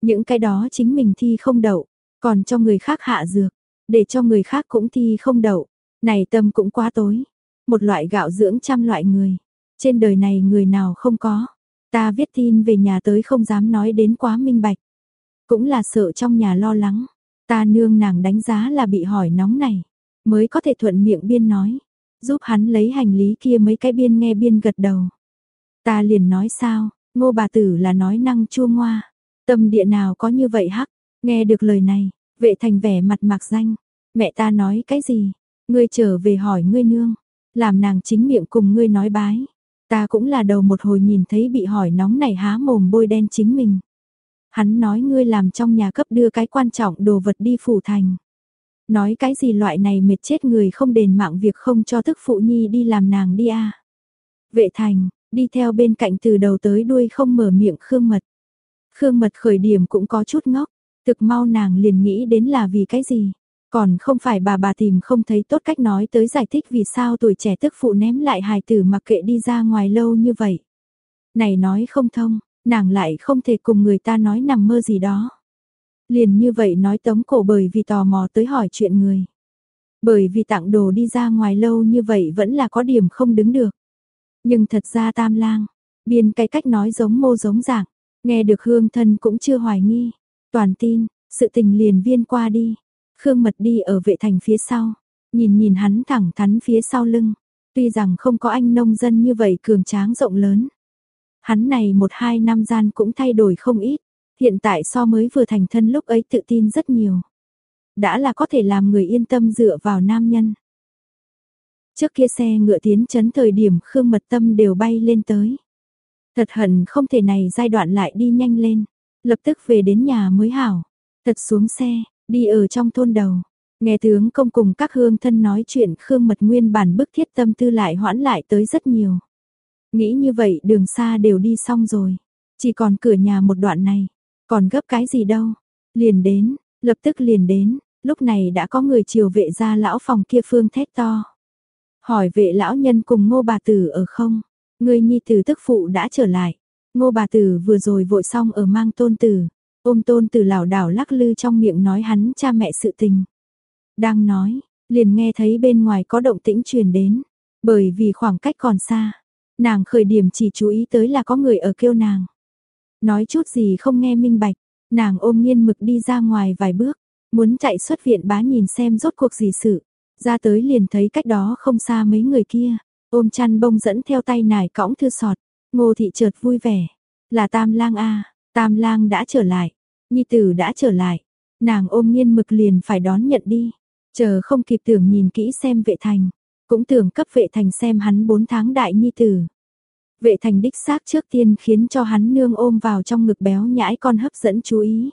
Những cái đó chính mình thi không đậu. Còn cho người khác hạ dược để cho người khác cũng thi không đậu. Này tâm cũng quá tối. Một loại gạo dưỡng trăm loại người. Trên đời này người nào không có. Ta viết tin về nhà tới không dám nói đến quá minh bạch. Cũng là sợ trong nhà lo lắng. Ta nương nàng đánh giá là bị hỏi nóng này. Mới có thể thuận miệng biên nói. Giúp hắn lấy hành lý kia mấy cái biên nghe biên gật đầu. Ta liền nói sao, ngô bà tử là nói năng chua ngoa. Tâm địa nào có như vậy hắc, nghe được lời này, vệ thành vẻ mặt mạc danh, Mẹ ta nói cái gì? Ngươi trở về hỏi ngươi nương. Làm nàng chính miệng cùng ngươi nói bái. Ta cũng là đầu một hồi nhìn thấy bị hỏi nóng này há mồm bôi đen chính mình. Hắn nói ngươi làm trong nhà cấp đưa cái quan trọng đồ vật đi phủ thành. Nói cái gì loại này mệt chết người không đền mạng việc không cho thức phụ nhi đi làm nàng đi à. Vệ thành, đi theo bên cạnh từ đầu tới đuôi không mở miệng Khương Mật. Khương Mật khởi điểm cũng có chút ngốc, thực mau nàng liền nghĩ đến là vì cái gì. Còn không phải bà bà tìm không thấy tốt cách nói tới giải thích vì sao tuổi trẻ tức phụ ném lại hài tử mặc kệ đi ra ngoài lâu như vậy. Này nói không thông, nàng lại không thể cùng người ta nói nằm mơ gì đó. Liền như vậy nói tống cổ bởi vì tò mò tới hỏi chuyện người. Bởi vì tặng đồ đi ra ngoài lâu như vậy vẫn là có điểm không đứng được. Nhưng thật ra tam lang, Biên cái cách nói giống mô giống dạng, nghe được hương thân cũng chưa hoài nghi. Toàn tin, sự tình liền viên qua đi. Khương Mật đi ở vệ thành phía sau, nhìn nhìn hắn thẳng thắn phía sau lưng. Tuy rằng không có anh nông dân như vậy cường tráng rộng lớn. Hắn này một hai năm gian cũng thay đổi không ít. Hiện tại so mới vừa thành thân lúc ấy tự tin rất nhiều. Đã là có thể làm người yên tâm dựa vào nam nhân. Trước kia xe ngựa tiến chấn thời điểm Khương Mật Tâm đều bay lên tới. Thật hận không thể này giai đoạn lại đi nhanh lên. Lập tức về đến nhà mới hảo. Thật xuống xe, đi ở trong thôn đầu. Nghe tướng công cùng các hương thân nói chuyện Khương Mật nguyên bản bức thiết tâm tư lại hoãn lại tới rất nhiều. Nghĩ như vậy đường xa đều đi xong rồi. Chỉ còn cửa nhà một đoạn này. Còn gấp cái gì đâu. Liền đến, lập tức liền đến. Lúc này đã có người chiều vệ ra lão phòng kia phương thét to. Hỏi vệ lão nhân cùng ngô bà tử ở không? Người nhi tử tức phụ đã trở lại. Ngô bà tử vừa rồi vội xong ở mang tôn tử. Ôm tôn từ lảo đảo lắc lư trong miệng nói hắn cha mẹ sự tình. Đang nói, liền nghe thấy bên ngoài có động tĩnh truyền đến. Bởi vì khoảng cách còn xa. Nàng khởi điểm chỉ chú ý tới là có người ở kêu nàng. Nói chút gì không nghe minh bạch. Nàng ôm nghiên mực đi ra ngoài vài bước. Muốn chạy xuất viện bá nhìn xem rốt cuộc gì sự. Ra tới liền thấy cách đó không xa mấy người kia. Ôm chăn bông dẫn theo tay nải cõng thư sọt. Ngô thị chợt vui vẻ. Là tam lang a tam lang đã trở lại. Nhi tử đã trở lại. Nàng ôm nghiên mực liền phải đón nhận đi. Chờ không kịp tưởng nhìn kỹ xem vệ thành. Cũng tưởng cấp vệ thành xem hắn 4 tháng đại nhi tử. Vệ thành đích xác trước tiên khiến cho hắn nương ôm vào trong ngực béo nhãi con hấp dẫn chú ý.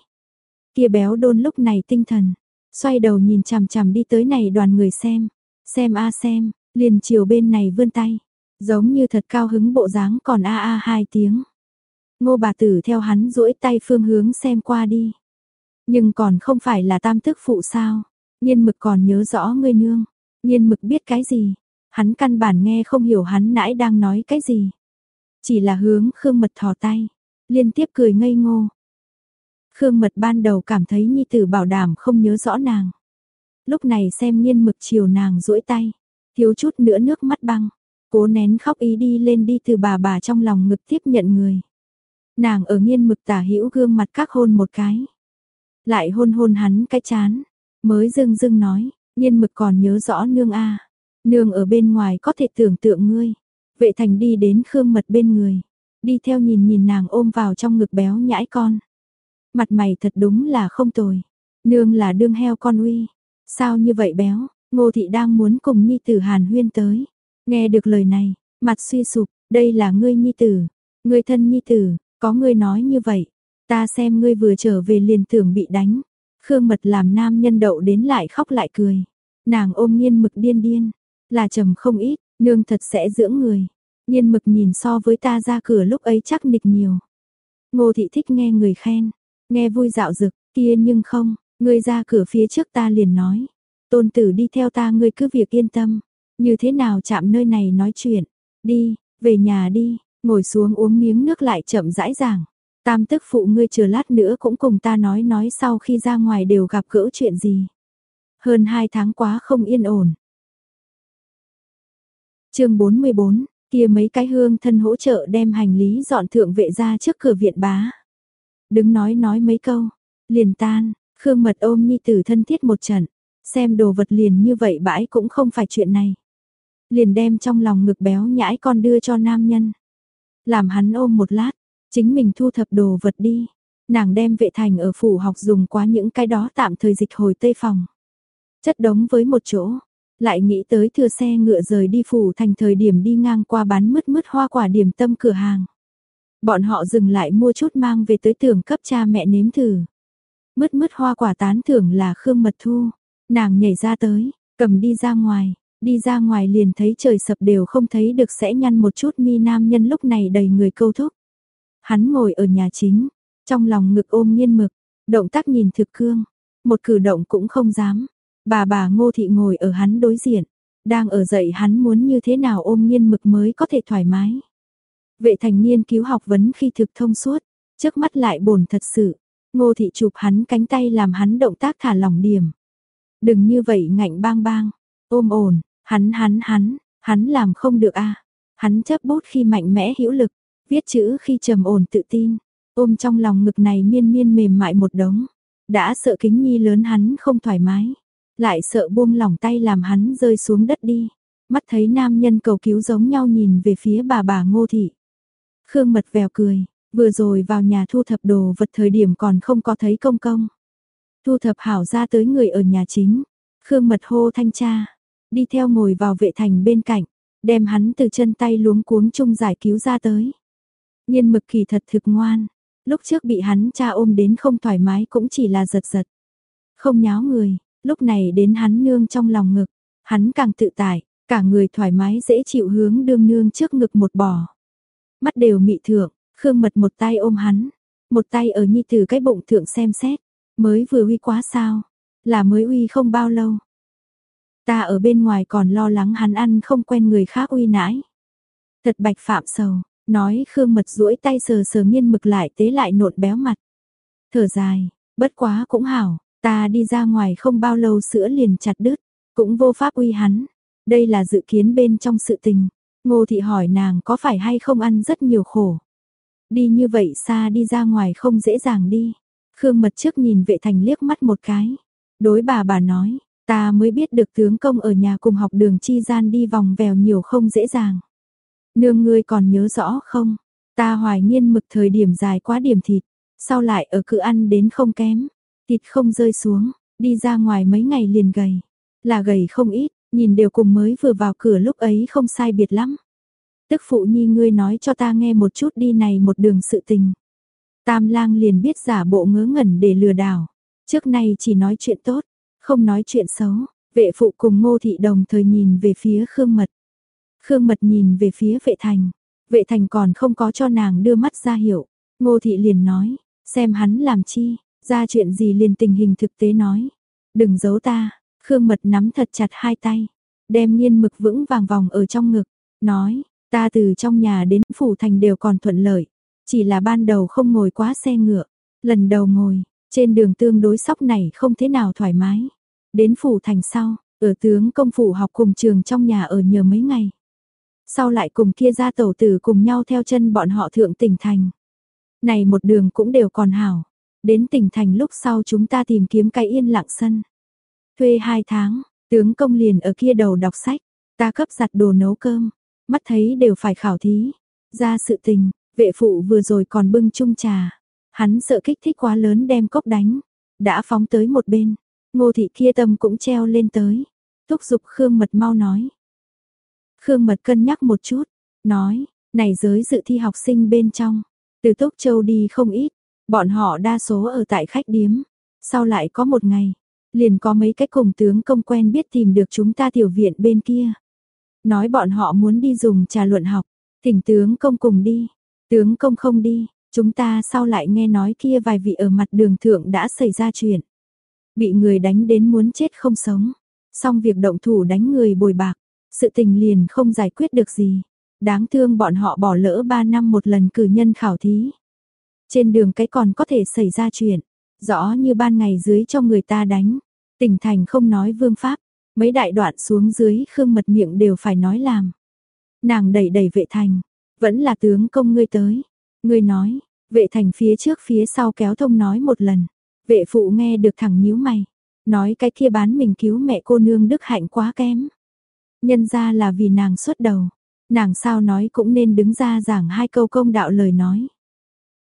Kia béo đôn lúc này tinh thần, xoay đầu nhìn chằm chằm đi tới này đoàn người xem, xem a xem, liền chiều bên này vươn tay, giống như thật cao hứng bộ dáng còn a a hai tiếng. Ngô bà tử theo hắn duỗi tay phương hướng xem qua đi. Nhưng còn không phải là tam tức phụ sao? Nhiên mực còn nhớ rõ ngươi nương. Nhiên mực biết cái gì? Hắn căn bản nghe không hiểu hắn nãy đang nói cái gì. Chỉ là hướng Khương Mật thò tay, liên tiếp cười ngây ngô. Khương Mật ban đầu cảm thấy Nhi Tử bảo đảm không nhớ rõ nàng. Lúc này xem nghiên mực chiều nàng duỗi tay, thiếu chút nữa nước mắt băng, cố nén khóc ý đi lên đi từ bà bà trong lòng ngực tiếp nhận người. Nàng ở nghiên mực tả hữu gương mặt các hôn một cái. Lại hôn hôn hắn cái chán, mới dưng dưng nói, nghiên mực còn nhớ rõ nương a Nương ở bên ngoài có thể tưởng tượng ngươi. Vệ thành đi đến Khương Mật bên người, đi theo nhìn nhìn nàng ôm vào trong ngực béo nhãi con. Mặt mày thật đúng là không tồi, nương là đương heo con uy, sao như vậy béo, ngô thị đang muốn cùng nhi tử hàn huyên tới. Nghe được lời này, mặt suy sụp, đây là ngươi nhi tử, ngươi thân nhi tử, có ngươi nói như vậy, ta xem ngươi vừa trở về liền tưởng bị đánh. Khương Mật làm nam nhân đậu đến lại khóc lại cười. Nàng ôm nghiên mực điên điên, là trầm không ít, Nương thật sẽ dưỡng người. Nhiên mực nhìn so với ta ra cửa lúc ấy chắc nịch nhiều. Ngô thị thích nghe người khen. Nghe vui dạo dực, kia nhưng không, ngươi ra cửa phía trước ta liền nói. Tôn tử đi theo ta ngươi cứ việc yên tâm. Như thế nào chạm nơi này nói chuyện. Đi, về nhà đi, ngồi xuống uống miếng nước lại chậm rãi giảng. Tam tức phụ ngươi chờ lát nữa cũng cùng ta nói nói sau khi ra ngoài đều gặp gỡ chuyện gì. Hơn hai tháng quá không yên ổn, chương 44, kia mấy cái hương thân hỗ trợ đem hành lý dọn thượng vệ ra trước cửa viện bá. Đứng nói nói mấy câu, liền tan, Khương Mật ôm Nhi Tử thân thiết một trận, xem đồ vật liền như vậy bãi cũng không phải chuyện này. Liền đem trong lòng ngực béo nhãi con đưa cho nam nhân. Làm hắn ôm một lát, chính mình thu thập đồ vật đi. Nàng đem vệ thành ở phủ học dùng quá những cái đó tạm thời dịch hồi tây phòng. Chất đống với một chỗ, lại nghĩ tới thừa xe ngựa rời đi phủ thành thời điểm đi ngang qua bán mứt mứt hoa quả điểm tâm cửa hàng. Bọn họ dừng lại mua chút mang về tới tưởng cấp cha mẹ nếm thử. Mứt mứt hoa quả tán thưởng là Khương Mật Thu. Nàng nhảy ra tới, cầm đi ra ngoài, đi ra ngoài liền thấy trời sập đều không thấy được sẽ nhăn một chút mi nam nhân lúc này đầy người câu thúc. Hắn ngồi ở nhà chính, trong lòng ngực ôm nghiên mực, động tác nhìn thực cương, một cử động cũng không dám, Bà bà ngô thị ngồi ở hắn đối diện, đang ở dậy hắn muốn như thế nào ôm nghiên mực mới có thể thoải mái. Vệ thành niên cứu học vấn khi thực thông suốt, trước mắt lại bồn thật sự, ngô thị chụp hắn cánh tay làm hắn động tác thả lỏng điểm. Đừng như vậy ngạnh bang bang, ôm ổn, hắn hắn hắn, hắn làm không được a Hắn chấp bút khi mạnh mẽ hữu lực, viết chữ khi trầm ổn tự tin, ôm trong lòng ngực này miên miên mềm mại một đống. Đã sợ kính nhi lớn hắn không thoải mái, lại sợ buông lỏng tay làm hắn rơi xuống đất đi. Mắt thấy nam nhân cầu cứu giống nhau nhìn về phía bà bà ngô thị. Khương mật vèo cười, vừa rồi vào nhà thu thập đồ vật thời điểm còn không có thấy công công. Thu thập hảo ra tới người ở nhà chính. Khương mật hô thanh cha, đi theo ngồi vào vệ thành bên cạnh, đem hắn từ chân tay luống cuống chung giải cứu ra tới. Nhiên mực kỳ thật thực ngoan, lúc trước bị hắn cha ôm đến không thoải mái cũng chỉ là giật giật. Không nháo người, lúc này đến hắn nương trong lòng ngực, hắn càng tự tại, cả người thoải mái dễ chịu hướng đương nương trước ngực một bò. Mắt đều mị thượng, Khương Mật một tay ôm hắn, một tay ở nhi tử cái bụng thượng xem xét, mới vừa uy quá sao, là mới uy không bao lâu. Ta ở bên ngoài còn lo lắng hắn ăn không quen người khác uy nãi. Thật bạch phạm sầu, nói Khương Mật duỗi tay sờ sờ nghiên mực lại tế lại nộn béo mặt. Thở dài, bất quá cũng hảo, ta đi ra ngoài không bao lâu sữa liền chặt đứt, cũng vô pháp uy hắn. Đây là dự kiến bên trong sự tình. Ngô thị hỏi nàng có phải hay không ăn rất nhiều khổ. Đi như vậy xa đi ra ngoài không dễ dàng đi. Khương mật trước nhìn vệ thành liếc mắt một cái. Đối bà bà nói, ta mới biết được tướng công ở nhà cùng học đường chi gian đi vòng vèo nhiều không dễ dàng. Nương ngươi còn nhớ rõ không? Ta hoài nghiên mực thời điểm dài quá điểm thịt, sau lại ở cự ăn đến không kém, thịt không rơi xuống, đi ra ngoài mấy ngày liền gầy, là gầy không ít, nhìn đều cùng mới vừa vào cửa lúc ấy không sai biệt lắm. Tức phụ nhi ngươi nói cho ta nghe một chút đi này một đường sự tình. Tam lang liền biết giả bộ ngớ ngẩn để lừa đảo, trước nay chỉ nói chuyện tốt, không nói chuyện xấu, vệ phụ cùng ngô thị đồng thời nhìn về phía Khương Mật. Khương Mật nhìn về phía vệ thành, vệ thành còn không có cho nàng đưa mắt ra hiểu, ngô thị liền nói, xem hắn làm chi, ra chuyện gì liền tình hình thực tế nói, đừng giấu ta, Khương Mật nắm thật chặt hai tay, đem nghiên mực vững vàng vòng ở trong ngực, nói, ta từ trong nhà đến phủ thành đều còn thuận lợi, chỉ là ban đầu không ngồi quá xe ngựa, lần đầu ngồi, trên đường tương đối sóc này không thế nào thoải mái. Đến phủ thành sau, ở tướng công phủ học cùng trường trong nhà ở nhờ mấy ngày. Sau lại cùng kia ra tẩu tử cùng nhau theo chân bọn họ thượng tỉnh thành. Này một đường cũng đều còn hảo. Đến tỉnh thành lúc sau chúng ta tìm kiếm cái yên lặng sân. Thuê hai tháng, tướng công liền ở kia đầu đọc sách, ta cấp giặt đồ nấu cơm, mắt thấy đều phải khảo thí. Ra sự tình, vệ phụ vừa rồi còn bưng chung trà. Hắn sợ kích thích quá lớn đem cốc đánh, đã phóng tới một bên. Ngô thị kia tâm cũng treo lên tới. Thúc giục Khương Mật mau nói. Khương Mật cân nhắc một chút, nói, này giới dự thi học sinh bên trong, từ Tốc Châu đi không ít, bọn họ đa số ở tại khách điếm. Sau lại có một ngày, liền có mấy cái cùng tướng công quen biết tìm được chúng ta tiểu viện bên kia. Nói bọn họ muốn đi dùng trà luận học, thỉnh tướng công cùng đi, tướng công không đi, chúng ta sau lại nghe nói kia vài vị ở mặt đường thượng đã xảy ra chuyện. Bị người đánh đến muốn chết không sống, xong việc động thủ đánh người bồi bạc, sự tình liền không giải quyết được gì. Đáng thương bọn họ bỏ lỡ 3 năm một lần cử nhân khảo thí. Trên đường cái còn có thể xảy ra chuyện, rõ như ban ngày dưới cho người ta đánh. Tỉnh thành không nói vương pháp, mấy đại đoạn xuống dưới khương mật miệng đều phải nói làm. Nàng đẩy đẩy vệ thành, vẫn là tướng công ngươi tới. Ngươi nói, vệ thành phía trước phía sau kéo thông nói một lần. Vệ phụ nghe được thẳng nhíu mày, nói cái kia bán mình cứu mẹ cô nương đức hạnh quá kém. Nhân ra là vì nàng xuất đầu, nàng sao nói cũng nên đứng ra giảng hai câu công đạo lời nói.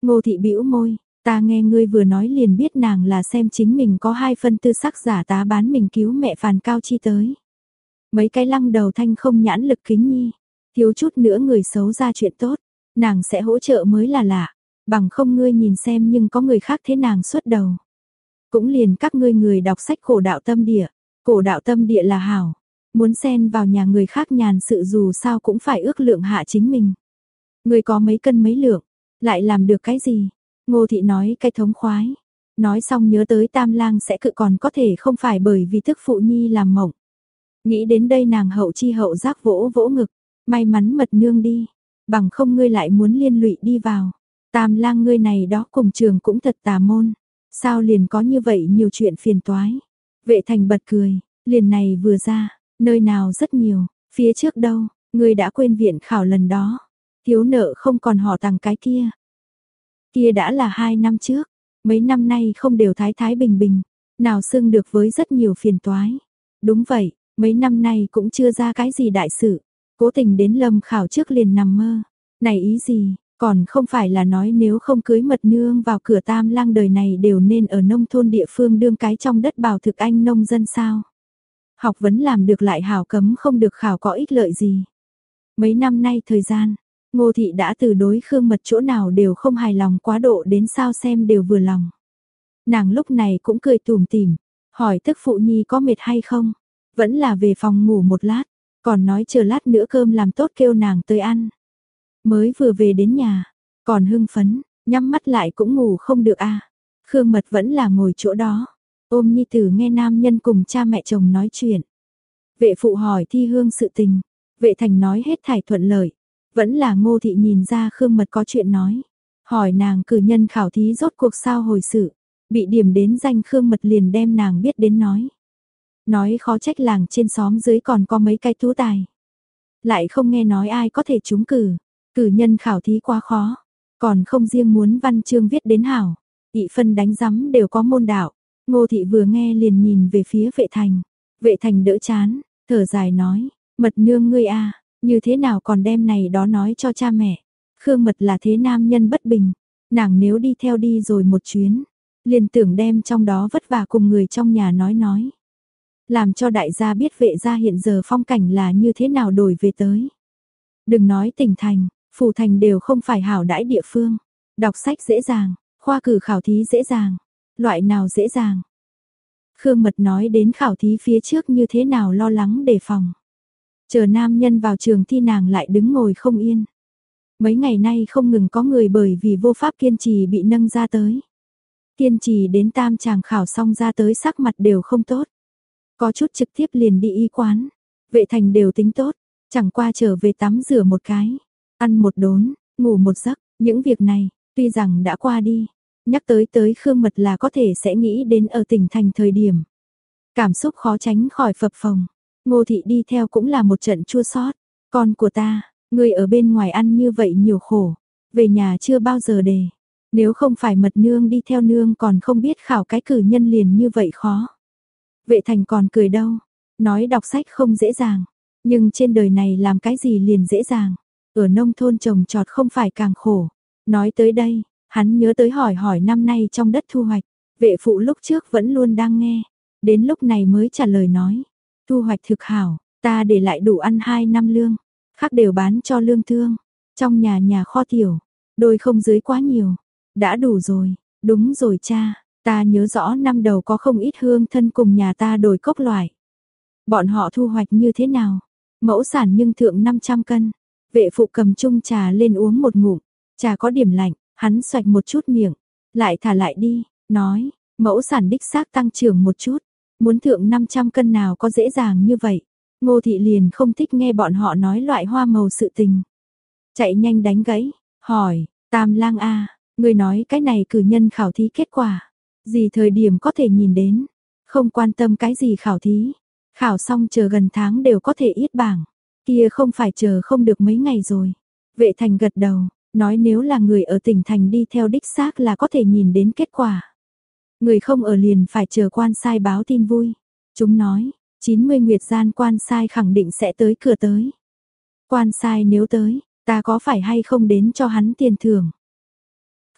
Ngô thị bĩu môi, ta nghe ngươi vừa nói liền biết nàng là xem chính mình có hai phân tư sắc giả tá bán mình cứu mẹ phàn cao chi tới. Mấy cái lăng đầu thanh không nhãn lực kính nhi, thiếu chút nữa người xấu ra chuyện tốt, nàng sẽ hỗ trợ mới là lạ, bằng không ngươi nhìn xem nhưng có người khác thế nàng xuất đầu. Cũng liền các ngươi người đọc sách cổ đạo tâm địa, cổ đạo tâm địa là hảo, muốn xen vào nhà người khác nhàn sự dù sao cũng phải ước lượng hạ chính mình. Người có mấy cân mấy lượng, lại làm được cái gì? Ngô thị nói cái thống khoái. Nói xong nhớ tới tam lang sẽ cự còn có thể không phải bởi vì thức phụ nhi làm mộng. Nghĩ đến đây nàng hậu chi hậu giác vỗ vỗ ngực, may mắn mật nương đi, bằng không ngươi lại muốn liên lụy đi vào. Tam lang ngươi này đó cùng trường cũng thật tà môn, sao liền có như vậy nhiều chuyện phiền toái. Vệ thành bật cười, liền này vừa ra, Nơi nào rất nhiều, phía trước đâu, người đã quên viện khảo lần đó. thiếu nợ không còn họ tặng cái kia. Kia đã là hai năm trước, mấy năm nay không đều thái thái bình bình, nào xưng được với rất nhiều phiền toái. Đúng vậy, mấy năm nay cũng chưa ra cái gì đại sự, cố tình đến lâm khảo trước liền nằm mơ. Này ý gì, còn không phải là nói nếu không cưới mật nương vào cửa tam lang đời này đều nên ở nông thôn địa phương đương cái trong đất bào thực anh nông dân sao. Học vấn làm được lại hảo cấm không được khảo có ích lợi gì. Mấy năm nay thời gian, ngô thị đã từ đối khương mật chỗ nào đều không hài lòng quá độ đến sao xem đều vừa lòng. Nàng lúc này cũng cười tủm tỉm, hỏi tức phụ nhi có mệt hay không, vẫn là về phòng ngủ một lát, còn nói chờ lát nữa cơm làm tốt kêu nàng tới ăn. Mới vừa về đến nhà, còn hưng phấn, nhắm mắt lại cũng ngủ không được a. Khương Mật vẫn là ngồi chỗ đó, ôm nhi tử nghe nam nhân cùng cha mẹ chồng nói chuyện. Vệ phụ hỏi thi hương sự tình, vệ thành nói hết thải thuận lợi, vẫn là ngô thị nhìn ra Khương Mật có chuyện nói. Hỏi nàng cử nhân khảo thí rốt cuộc sao hồi sự, bị điểm đến danh Khương Mật liền đem nàng biết đến nói. Nói khó trách làng trên xóm dưới còn có mấy cái tú tài. Lại không nghe nói ai có thể trúng cử. Cử nhân khảo thí quá khó, còn không riêng muốn văn chương viết đến hảo, ị phân đánh giấm đều có môn đạo. Ngô thị vừa nghe liền nhìn về phía vệ thành, vệ thành đỡ chán, thở dài nói, mật nương ngươi a, như thế nào còn đem này đó nói cho cha mẹ. Khương mật là thế nam nhân bất bình, nàng nếu đi theo đi rồi một chuyến, liền tưởng đem trong đó vất vả cùng người trong nhà nói nói. Làm cho đại gia biết vệ gia hiện giờ phong cảnh là như thế nào đổi về tới. Đừng nói tỉnh thành, phủ thành đều không phải hảo đãi địa phương. Đọc sách dễ dàng, khoa cử khảo thí dễ dàng, loại nào dễ dàng. Khương Mật nói đến khảo thí phía trước như thế nào lo lắng đề phòng. Chờ nam nhân vào trường thi nàng lại đứng ngồi không yên. Mấy ngày nay không ngừng có người bởi vì vô pháp kiên trì bị nâng ra tới. Kiên trì đến tam chàng khảo xong ra tới sắc mặt đều không tốt. Có chút trực tiếp liền đi y quán. Vệ thành đều tính tốt, chẳng qua trở về tắm rửa một cái. Ăn một đốn, ngủ một giấc, những việc này, tuy rằng đã qua đi, nhắc tới tới Khương Mật là có thể sẽ nghĩ đến ở tỉnh thành thời điểm. Cảm xúc khó tránh khỏi phập phồng, ngô thị đi theo cũng là một trận chua sót. Con của ta, người ở bên ngoài ăn như vậy nhiều khổ, về nhà chưa bao giờ đề. Nếu không phải mật nương đi theo nương còn không biết khảo cái cử nhân liền như vậy khó. Vệ thành còn cười đâu, nói đọc sách không dễ dàng, nhưng trên đời này làm cái gì liền dễ dàng. Ở nông thôn trồng trọt không phải càng khổ. Nói tới đây, hắn nhớ tới hỏi hỏi năm nay trong đất thu hoạch. Vệ phụ lúc trước vẫn luôn đang nghe. Đến lúc này mới trả lời nói. Thu hoạch thực hảo, ta để lại đủ ăn 2 năm lương. Khác đều bán cho lương thương. Trong nhà nhà kho tiểu, đôi không dưới quá nhiều. Đã đủ rồi, đúng rồi cha. Ta nhớ rõ năm đầu có không ít hương thân cùng nhà ta đổi cốc loại. Bọn họ thu hoạch như thế nào? Mẫu sản nhưng thượng 500 cân, Vệ phụ cầm chung trà lên uống một ngụm, trà có điểm lạnh, hắn xoạch một chút miệng, lại thả lại đi, nói, mẫu sản đích xác tăng trưởng một chút, muốn thượng 500 cân nào có dễ dàng như vậy. Ngô thị liền không thích nghe bọn họ nói loại hoa màu sự tình. Chạy nhanh đánh gãy, hỏi, tam lang a người nói cái này cử nhân khảo thí kết quả, gì thời điểm có thể nhìn đến, không quan tâm cái gì khảo thí, khảo xong chờ gần tháng đều có thể yết bảng. Kia không phải chờ không được mấy ngày rồi. Vệ thành gật đầu, nói nếu là người ở tỉnh thành đi theo đích xác là có thể nhìn đến kết quả. Người không ở liền phải chờ quan sai báo tin vui. Chúng nói, 90 nguyệt gian quan sai khẳng định sẽ tới cửa tới. Quan sai nếu tới, ta có phải hay không đến cho hắn tiền thưởng.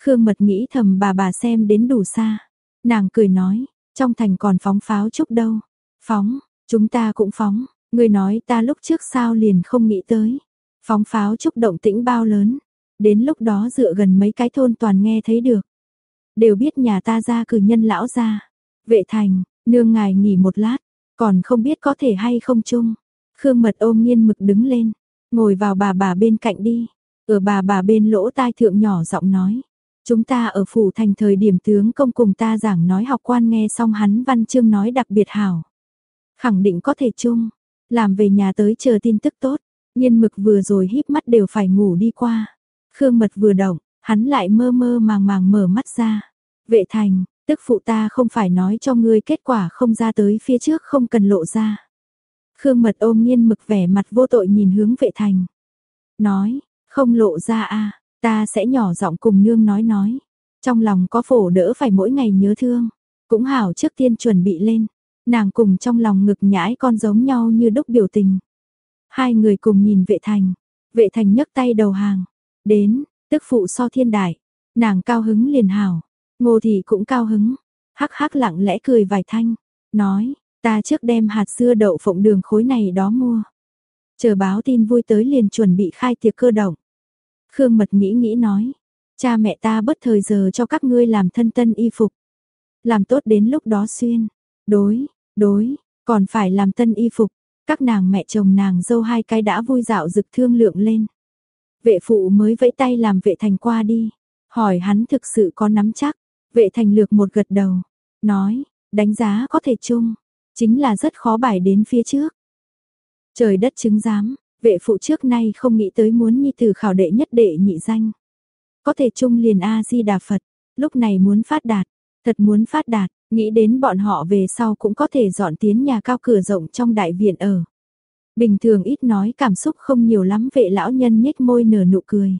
Khương mật nghĩ thầm bà bà xem đến đủ xa. Nàng cười nói, trong thành còn phóng pháo chúc đâu. Phóng, chúng ta cũng phóng, Người nói ta lúc trước sao liền không nghĩ tới. Phóng pháo chúc động tĩnh bao lớn. Đến lúc đó dựa gần mấy cái thôn toàn nghe thấy được. Đều biết nhà ta ra cử nhân lão ra. Vệ thành, nương ngài nghỉ một lát. Còn không biết có thể hay không chung. Khương mật ôm nghiên mực đứng lên. Ngồi vào bà bà bên cạnh đi. Ở bà bà bên lỗ tai thượng nhỏ giọng nói. Chúng ta ở phủ thành thời điểm tướng công cùng ta giảng nói học quan nghe xong hắn văn chương nói đặc biệt hảo. Khẳng định có thể chung. Làm về nhà tới chờ tin tức tốt, nhiên mực vừa rồi híp mắt đều phải ngủ đi qua. Khương mật vừa động, hắn lại mơ mơ màng màng mở mắt ra. Vệ thành, tức phụ ta không phải nói cho ngươi kết quả không ra tới phía trước không cần lộ ra. Khương mật ôm nhiên mực vẻ mặt vô tội nhìn hướng vệ thành. Nói, Không lộ ra a ta sẽ nhỏ giọng cùng nương nói nói. Trong lòng có phổ đỡ phải mỗi ngày nhớ thương. Cũng hảo trước tiên chuẩn bị lên. Nàng cùng trong lòng ngực nhãi con giống nhau như đúc biểu tình. Hai người cùng nhìn vệ thành. Vệ thành nhấc tay đầu hàng. Đến, tức phụ so thiên đại. Nàng cao hứng liền hào Ngô thị cũng cao hứng. Hắc hắc lặng lẽ cười vài thanh. Nói, ta trước đem hạt dưa đậu phộng đường khối này đó mua. Chờ báo tin vui tới liền chuẩn bị khai tiệc cơ động. Khương Mật nghĩ nghĩ nói, cha mẹ ta bất thời giờ cho các ngươi làm thân tân y phục. Làm tốt đến lúc đó xuyên, đối, đối, còn phải làm tân y phục. Các nàng mẹ chồng nàng dâu hai cái đã vui dạo rực thương lượng lên. Vệ phụ mới vẫy tay làm vệ thành qua đi, hỏi hắn thực sự có nắm chắc. Vệ thành lược một gật đầu, nói, đánh giá có thể chung, chính là rất khó bài đến phía trước. Trời đất chứng giám, vệ phụ trước nay không nghĩ tới muốn nhi tử khảo đệ nhất đệ nhị danh. Có thể chung liền A-di-đà Phật, lúc này muốn phát đạt, thật muốn phát đạt, nghĩ đến bọn họ về sau cũng có thể dọn tiến nhà cao cửa rộng trong đại viện ở. Bình thường ít nói cảm xúc không nhiều lắm, vệ lão nhân nhếch môi nở nụ cười.